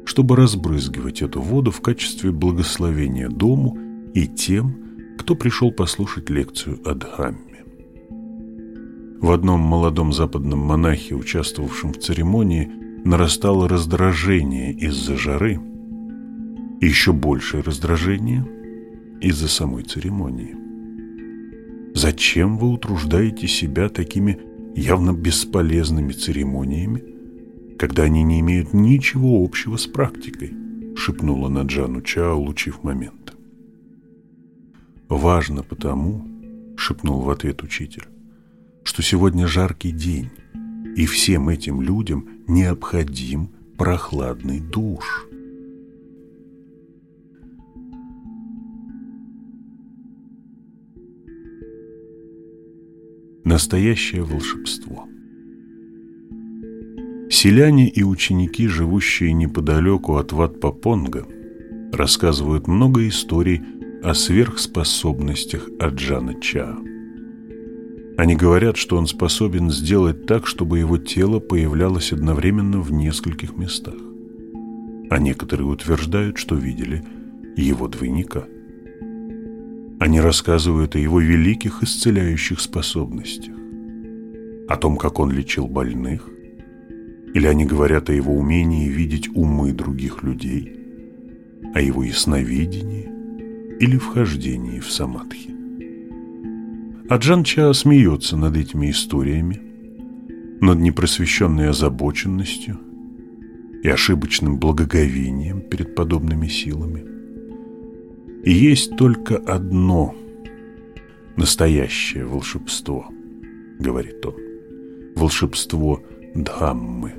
чтобы разбрызгивать эту воду в качестве благословения дому и тем, кто пришел послушать лекцию о Дхамме. В одном молодом западном монахе, участвовавшем в церемонии, нарастало раздражение из-за жары, и еще большее раздражение из-за самой церемонии. Зачем вы утруждаете себя такими явно бесполезными церемониями, когда они не имеют ничего общего с практикой? шепнула Наджану Ча, улучив момент. «Важно потому, — шепнул в ответ учитель, — что сегодня жаркий день, и всем этим людям необходим прохладный душ». Настоящее волшебство Селяне и ученики, живущие неподалеку от Ватпапонга, рассказывают много историй о сверхспособностях Аджана Ча. Они говорят, что он способен сделать так, чтобы его тело появлялось одновременно в нескольких местах. А некоторые утверждают, что видели его двойника. Они рассказывают о его великих исцеляющих способностях, о том, как он лечил больных, или они говорят о его умении видеть умы других людей, о его ясновидении – или вхождении в самадхи. Аджан Ча смеется над этими историями, над непросвещенной озабоченностью и ошибочным благоговением перед подобными силами. И есть только одно настоящее волшебство, говорит он, волшебство Дхаммы,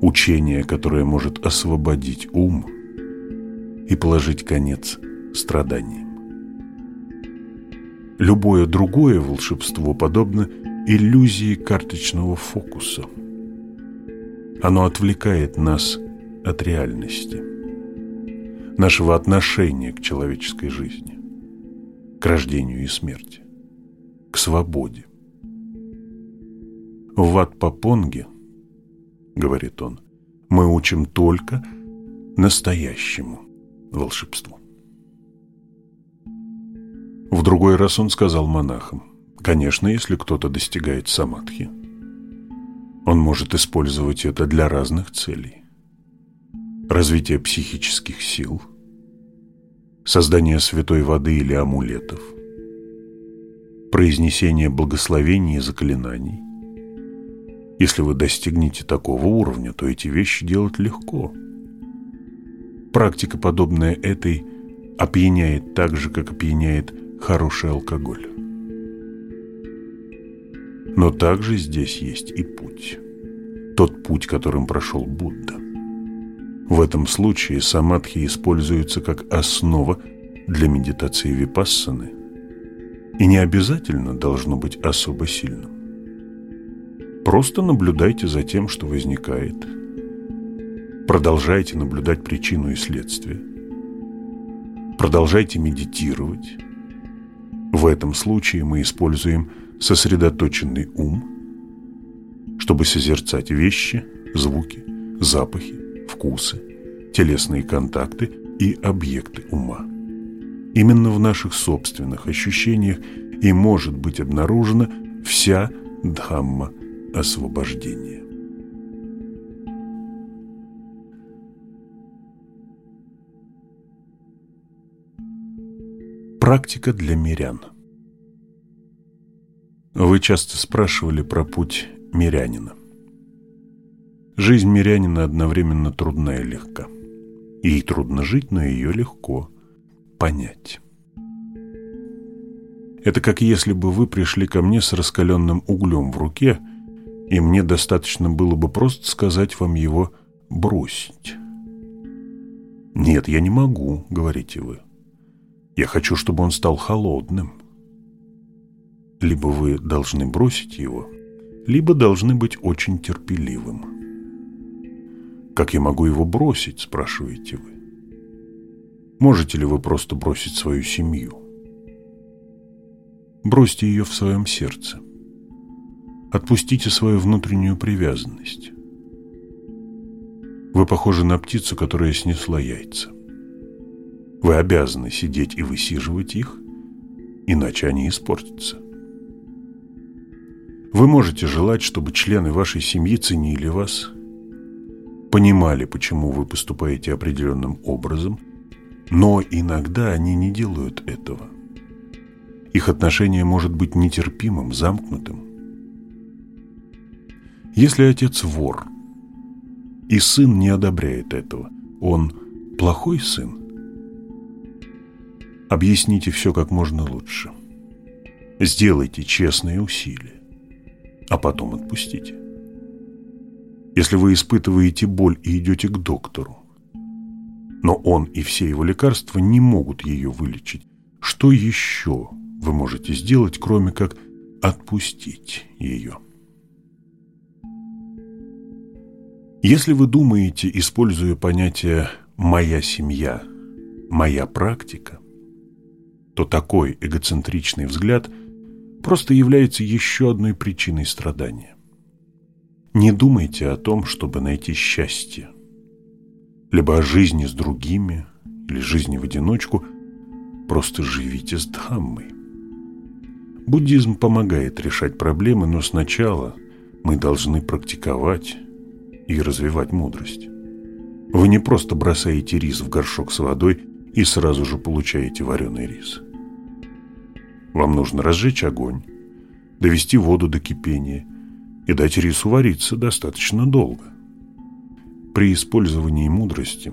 учение, которое может освободить ум и положить конец страданием. Любое другое волшебство подобно иллюзии карточного фокуса. Оно отвлекает нас от реальности, нашего отношения к человеческой жизни, к рождению и смерти, к свободе. В Ватпапонге, говорит он, мы учим только настоящему волшебству. В другой раз он сказал монахам, конечно, если кто-то достигает самадхи, он может использовать это для разных целей. Развитие психических сил, создание святой воды или амулетов, произнесение благословений и заклинаний. Если вы достигнете такого уровня, то эти вещи делать легко. Практика, подобная этой, опьяняет так же, как опьяняет хороший алкоголь. Но также здесь есть и путь. Тот путь, которым прошел Будда. В этом случае самадхи используется как основа для медитации випассаны и не обязательно должно быть особо сильным. Просто наблюдайте за тем, что возникает. Продолжайте наблюдать причину и следствие. Продолжайте медитировать. В этом случае мы используем сосредоточенный ум, чтобы созерцать вещи, звуки, запахи, вкусы, телесные контакты и объекты ума. Именно в наших собственных ощущениях и может быть обнаружена вся Дхамма освобождения. Практика для мирян Вы часто спрашивали про путь мирянина. Жизнь мирянина одновременно трудна и легка. Ей трудно жить, но ее легко понять. Это как если бы вы пришли ко мне с раскаленным углем в руке, и мне достаточно было бы просто сказать вам его бросить. «Нет, я не могу», — говорите вы. «Я хочу, чтобы он стал холодным». Либо вы должны бросить его, либо должны быть очень терпеливым. «Как я могу его бросить?» – спрашиваете вы. Можете ли вы просто бросить свою семью? Бросьте ее в своем сердце. Отпустите свою внутреннюю привязанность. Вы похожи на птицу, которая снесла яйца. Вы обязаны сидеть и высиживать их, иначе они испортятся. Вы можете желать, чтобы члены вашей семьи ценили вас понимали, почему вы поступаете определенным образом, но иногда они не делают этого. Их отношение может быть нетерпимым, замкнутым. Если отец вор, и сын не одобряет этого, он плохой сын? Объясните все как можно лучше. Сделайте честные усилия, а потом отпустите если вы испытываете боль и идете к доктору. Но он и все его лекарства не могут ее вылечить. Что еще вы можете сделать, кроме как отпустить ее? Если вы думаете, используя понятие «моя семья», «моя практика», то такой эгоцентричный взгляд просто является еще одной причиной страдания. Не думайте о том, чтобы найти счастье, либо о жизни с другими, или жизни в одиночку, просто живите с Дхаммой. Буддизм помогает решать проблемы, но сначала мы должны практиковать и развивать мудрость. Вы не просто бросаете рис в горшок с водой и сразу же получаете вареный рис. Вам нужно разжечь огонь, довести воду до кипения – и дать рису вариться достаточно долго. При использовании мудрости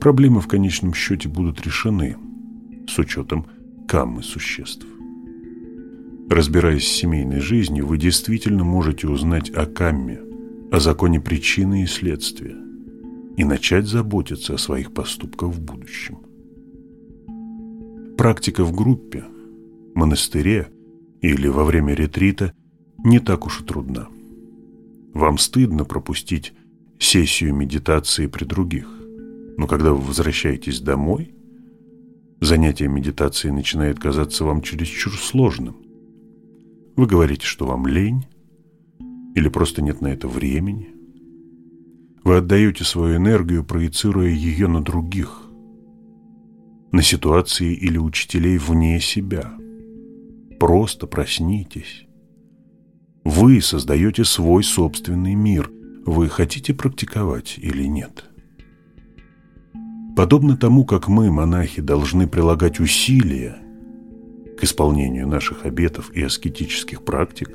проблемы в конечном счете будут решены с учетом каммы существ. Разбираясь с семейной жизнью, вы действительно можете узнать о камме, о законе причины и следствия и начать заботиться о своих поступках в будущем. Практика в группе, монастыре или во время ретрита не так уж и трудна. Вам стыдно пропустить сессию медитации при других. Но когда вы возвращаетесь домой, занятие медитацией начинает казаться вам чересчур сложным. Вы говорите, что вам лень, или просто нет на это времени. Вы отдаете свою энергию, проецируя ее на других, на ситуации или учителей вне себя. Просто проснитесь. Вы создаете свой собственный мир. Вы хотите практиковать или нет? Подобно тому, как мы, монахи, должны прилагать усилия к исполнению наших обетов и аскетических практик,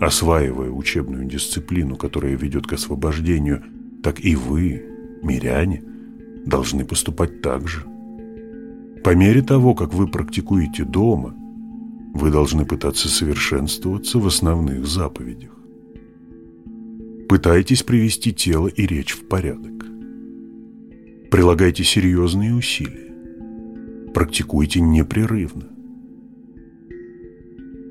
осваивая учебную дисциплину, которая ведет к освобождению, так и вы, миряне, должны поступать так же. По мере того, как вы практикуете дома, вы должны пытаться совершенствоваться в основных заповедях. Пытайтесь привести тело и речь в порядок. Прилагайте серьезные усилия. Практикуйте непрерывно.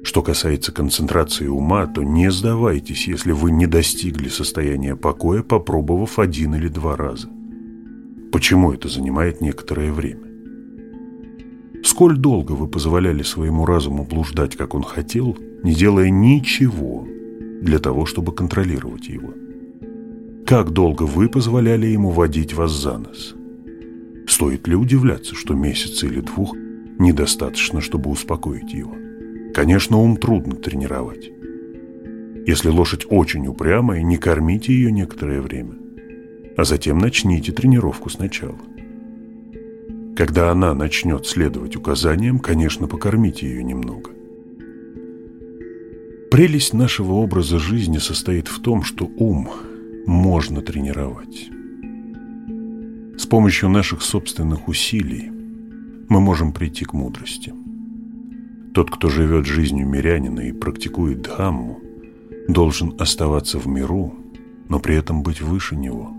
Что касается концентрации ума, то не сдавайтесь, если вы не достигли состояния покоя, попробовав один или два раза. Почему это занимает некоторое время? Сколь долго вы позволяли своему разуму блуждать, как он хотел, не делая ничего для того, чтобы контролировать его? Как долго вы позволяли ему водить вас за нос? Стоит ли удивляться, что месяца или двух недостаточно, чтобы успокоить его? Конечно, ум трудно тренировать. Если лошадь очень упрямая, не кормите ее некоторое время, а затем начните тренировку сначала. Когда она начнет следовать указаниям, конечно, покормите ее немного. Прелесть нашего образа жизни состоит в том, что ум можно тренировать. С помощью наших собственных усилий мы можем прийти к мудрости. Тот, кто живет жизнью мирянина и практикует Дхамму, должен оставаться в миру, но при этом быть выше него.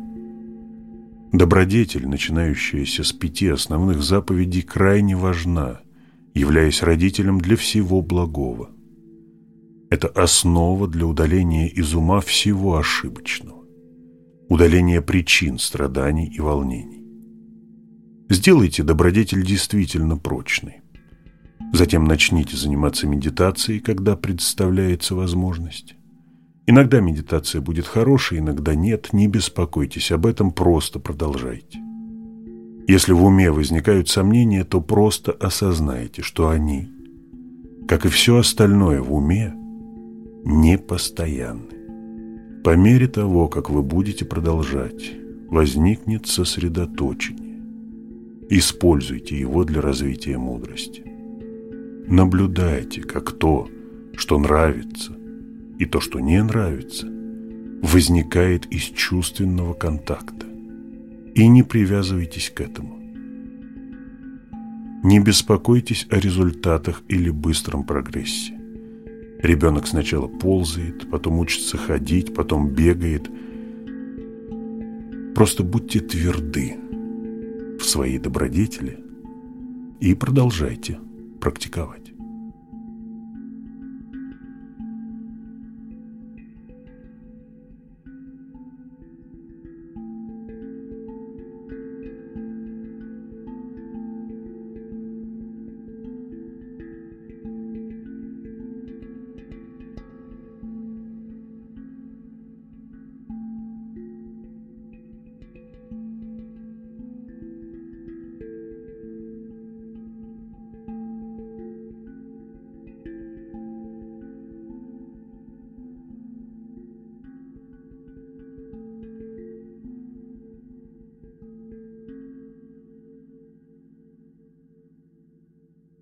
Добродетель, начинающаяся с пяти основных заповедей, крайне важна, являясь родителем для всего благого. Это основа для удаления из ума всего ошибочного, удаления причин страданий и волнений. Сделайте добродетель действительно прочной. Затем начните заниматься медитацией, когда представляется возможность. Иногда медитация будет хорошей, иногда нет. Не беспокойтесь об этом, просто продолжайте. Если в уме возникают сомнения, то просто осознайте, что они, как и все остальное в уме, непостоянны. По мере того, как вы будете продолжать, возникнет сосредоточение. Используйте его для развития мудрости. Наблюдайте, как то, что нравится, и то, что не нравится, возникает из чувственного контакта. И не привязывайтесь к этому. Не беспокойтесь о результатах или быстром прогрессе. Ребенок сначала ползает, потом учится ходить, потом бегает. Просто будьте тверды в своей добродетели и продолжайте практиковать.